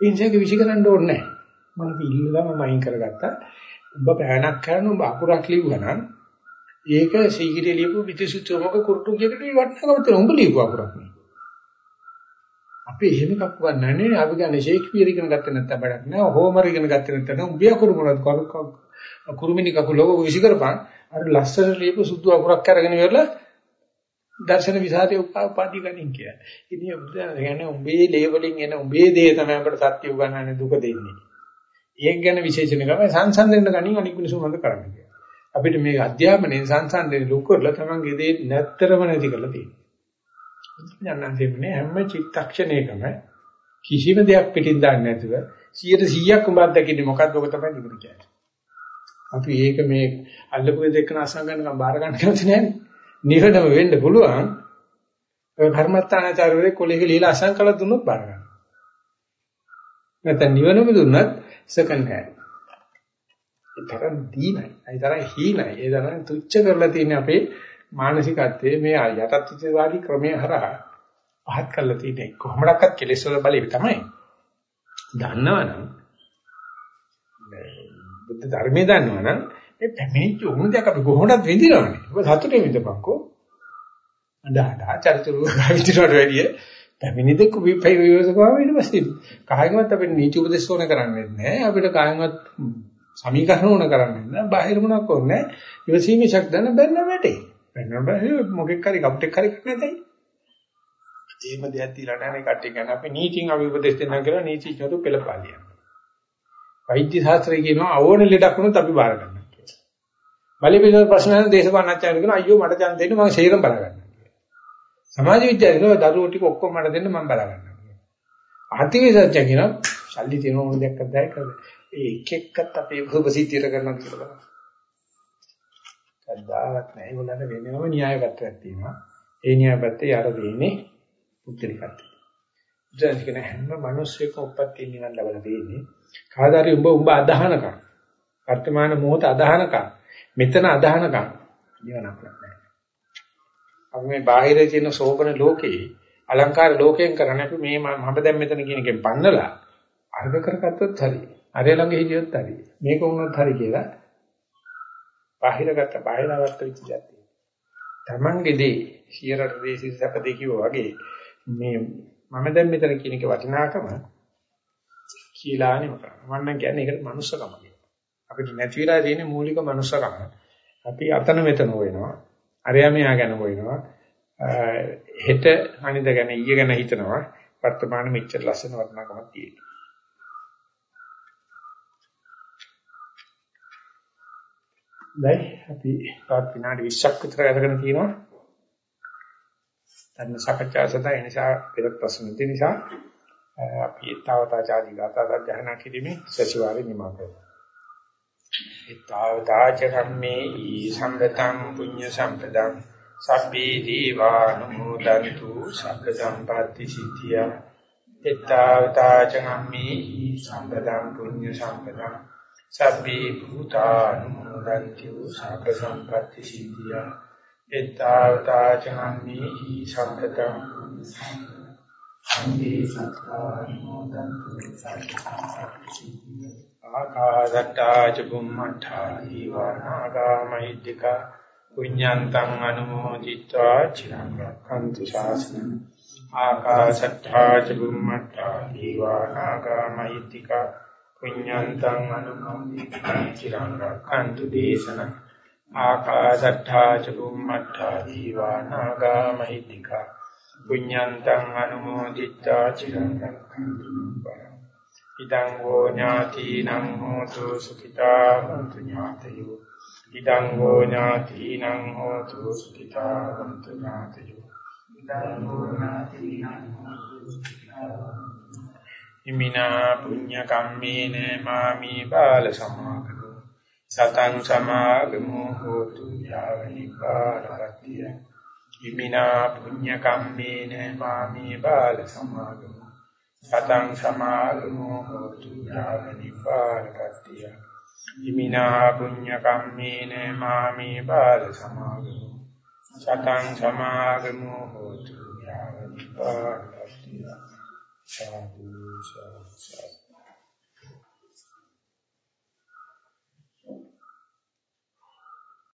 ඉන්සයක විශ්ිකරන්න ඕනේ නැහැ. මම ඉල්ලලා මම අයින් කරගත්තා. ඔබ පෑනක් කරන ඔබ අකුරක් ලිව්වනම් ඒක සීගිරිය ලියපු විදිසුතුමක කුරුටුකියකට වටනකම තියෙන උඹ ලියපු අකුරක් නේ. අපි එහෙම එකක් වන්නේ නැහැ. අපි ගන්නේ ෂේක්ස්පියර් ඉගෙන ගත්තේ නැත්නම් බඩක් නෑ. හෝමර් ඉගෙන ගත්තේ නැත්නම් උඹ අකුරු මොනවද කුරුමිනි කකුල ලෝක විශ්ිකරපන්. අර ලස්සන ලියපු සුදු අකුරක් අරගෙන ඉවරලා දර්ශන විසාරේ උපාදි ගනින් කියලා. ඉතින් බුදුන් කියන්නේ උඹේ ලේවලින් එන උඹේ දේ තමයි අපට සත්‍ය උගන්වන්නේ දුක දෙන්නේ. ඒක ගැන විශේෂණ ගම සංසන්දෙන්න ගනින් අනික් මිනිස්සු මොකද කරන්නේ කියලා. අපිට මේ අධ්‍යාපනයේ සංසන්දෙන්න ලොකු කරලා තමන්ගේ දේ නැත්තරම නැති කරලා තියෙනවා. යන්නන්සෙන්නේ හැම චිත්තක්ෂණයකම කිසිම දෙයක් පිටින් දාන්නේ නැතුව 100%ක් උඹ අත්දකින්නේ මොකද්ද ඔක තමයි නිකුත් කියන්නේ. අපි ඒක මේ අල්ලපු දෙකන අසංගන්නකම් බාර ගන්න කැමති නැහැ. නිවනම වෙන්න පුළුවන්. ඔය කර්මත්තානාචාරවලේ කොලේක ලීලා අසංකල දුන්නොත් බාර ගන්න. නැත්නම් නිවනම දුන්නත් සෙකන්ඩ් හෑන්ඩ්. ඒ තරම් දීනයි. ඒ තරම් හීනයි. ඒ තරම් තුච්ච කරලා තියෙන අපේ මානසිකත්වයේ මේ යටත්widetildeවාදී ක්‍රමයේ හරහා පහත් කරලා තියෙන්නේ කොහොමඩක්වත් කෙලෙස් වල බලය තමයි. දන්නවනම් බුද්ධ ධර්මයේ දන්නවනම් ඒ පැමිණිච්ච උණු දෙයක් අපි කොහොමද විඳිනවනේ. ඔබ සතුටේ විඳපන්කෝ. අඬා චරිචුරු විඳිනවට වැඩිය පැමිණි දෙක විපයි විවසකවා ඊට පස්සේ කායිමත් අපිට නීති උපදේශ ඕන කරන්නේ නැහැ. අපිට කායිමත් සමීකරණ ඕන කරන්නේ නැහැ. බාහිර මොනක් ඕනේ නැහැ. ඉවසීමේ ශක්තිය බැන්න වැටේ. බැන්න බෑ මොකෙක් හරි කප්ටෙක් හරි නැතයි. එහෙම දෙයක් තියලා නැහැ කට්ටිය ගැන අපි නීතිං අපි උපදේශ දෙන්නා කියලා නීතිඥවරු පෙළපාලියක්. වෛද්‍ය ශාස්ත්‍රය කියනවා ඕන ලෙඩක් වුණොත් අපි බාර ගන්නවා. බලි පිළිවෙල ප්‍රශ්න අහන දේශපාලනඥයන් කියන අයියෝ මට දැන් දෙන්න මම ශරීරම් බලා ගන්නවා. සමාජ විද්‍යාවේ දරුවෝ ටික ඔක්කොම මට දෙන්න මම බලා ගන්නවා. ආර්ථික විද්‍යාව කියන ශල්ලි තියෙන ඕන දෙයක් අදයි කරද. ඒ එක එක්කත් අපේ ප්‍රතිසිද්ධියට කරනවා කියලා බලන්න. කද්දාවත් නැහැ. ඒගොල්ලන්ට වෙනම න්‍යාය පත්‍රයක් තියෙනවා. ඒ න්‍යාය පත්‍රය යාර දෙන්නේ පුද්ගලිකත්වය. දැන් කියන හැම මිනිස්සෙකම උපත්ති නිවන් ලබලා දෙන්නේ. කාදාරි උඹ උඹ අදහනකම්. වර්තමාන මොහොත අදහනකම්. මෙතන අදහනකම් නිවනක් නැහැ. අපි මේ බාහිරේ තියෙන සෝබන ලෝකේ අලංකාර ලෝකයෙන් කරන්නේ අපි මේ මම දැන් මෙතන කියන එකෙන් පන්නලා අර්ධ කරගත්තොත් හරි. අරය ළඟ හිටියොත් හරි. මේක වුණොත් හරි කියලා බාහිරගත බාහිරවත් වෙච්ච જાතිය. Tamange දේ සියරට දේ සිසප දේ කිව්වා වගේ මේ මම දැන් මෙතන කියන එක වටිනාකම කියලා නෙමෙයි කරන්නේ. මම නම් කියන්නේ ඒකට මනුස්සකම කියලා. අපිට නැති වෙලා තියෙන මූලික මනුස්සකම. අපි අතන මෙතන වෙනවා. අරයා මෙයා ගැන හොයනවා. හෙට අනිද ගැන ඊය ගැන හිතනවා. වර්තමාන මෙච්චර ලස්සන වටිනාකමක් තියෙනවා. දැන් අපි තාත් විනාඩි 20ක් විතර ගතගෙන තියෙනවා. ධර්ම සාකච්ඡා සඳහා ඒ නිසා පෙරත් ප්‍රශ්න නැති නිසා අපි ඊතාවතාචාදී ගාථා සජ්ජහනා කිරීමේ සතිವಾರේ නිමා කරනවා. ඊතාවතාච කම්මේ ඊ සම්පතං පුඤ්ඤ සම්පදං සබ්බේ දීවානුමෝදන්තු සග්ග සම්පatti සිද්ධිය. ඊතාවතාච කම්මේ ඊ සම්පතං පුඤ්ඤ සම්පදං සබ්බේ භූතානුමෝදන්තු සග්ග සම්පatti සිද්ධිය. ඊතාවතාච කම්මේ ඊ සම්පතං සම්මේ සත්තානුමෝදන්තු ආකාදත්තා ච බුම්මඨා දීවානාගාමයිද්దిక පුඤ්ඤන්තං අනුමෝදිත්වා චිරං රක්ඛන්තු ශාසනං ආකාශත්තා ච බුම්මඨා දීවානාගාමයිද්దిక පුඤ්ඤන්තං අනුමෝදිත්වා චිරං රක්ඛන්තු දේශනං ආකාශත්තා ච බුම්මඨා දීවානාගාමයිද්దిక පුඤ්ඤන්තං අනුමෝදිත්වා චිරං රක්ඛන්තු ඉදං වූ ඥාතිනං හෝතු සුඛිතා හොන්තු ඥාතයෝ. ඉදං වූ ඥාතිනං හෝතු සුඛිතා හොන්තු ඥාතයෝ. ඉදං වූ ඥාතිනං හෝතු සුඛිතා ඉමිනා පුඤ්ඤ කම්මේන මාමි බාල සමාගමෝ. සතං සමාගමෝ හෝතු යාව නිපාතතිය ඉමිනා පුඤ්ඤ කම්මේන මාමි බාල සමාගමු. සතං සමාගමෝ හෝතු යාව නිපාතතිය ඉමිනා පුඤ්ඤ කම්මේන මාමි බාල සමාගමු. සතං සමාගමෝ හෝතු යාව නිපාතතිය සාදු සාදු.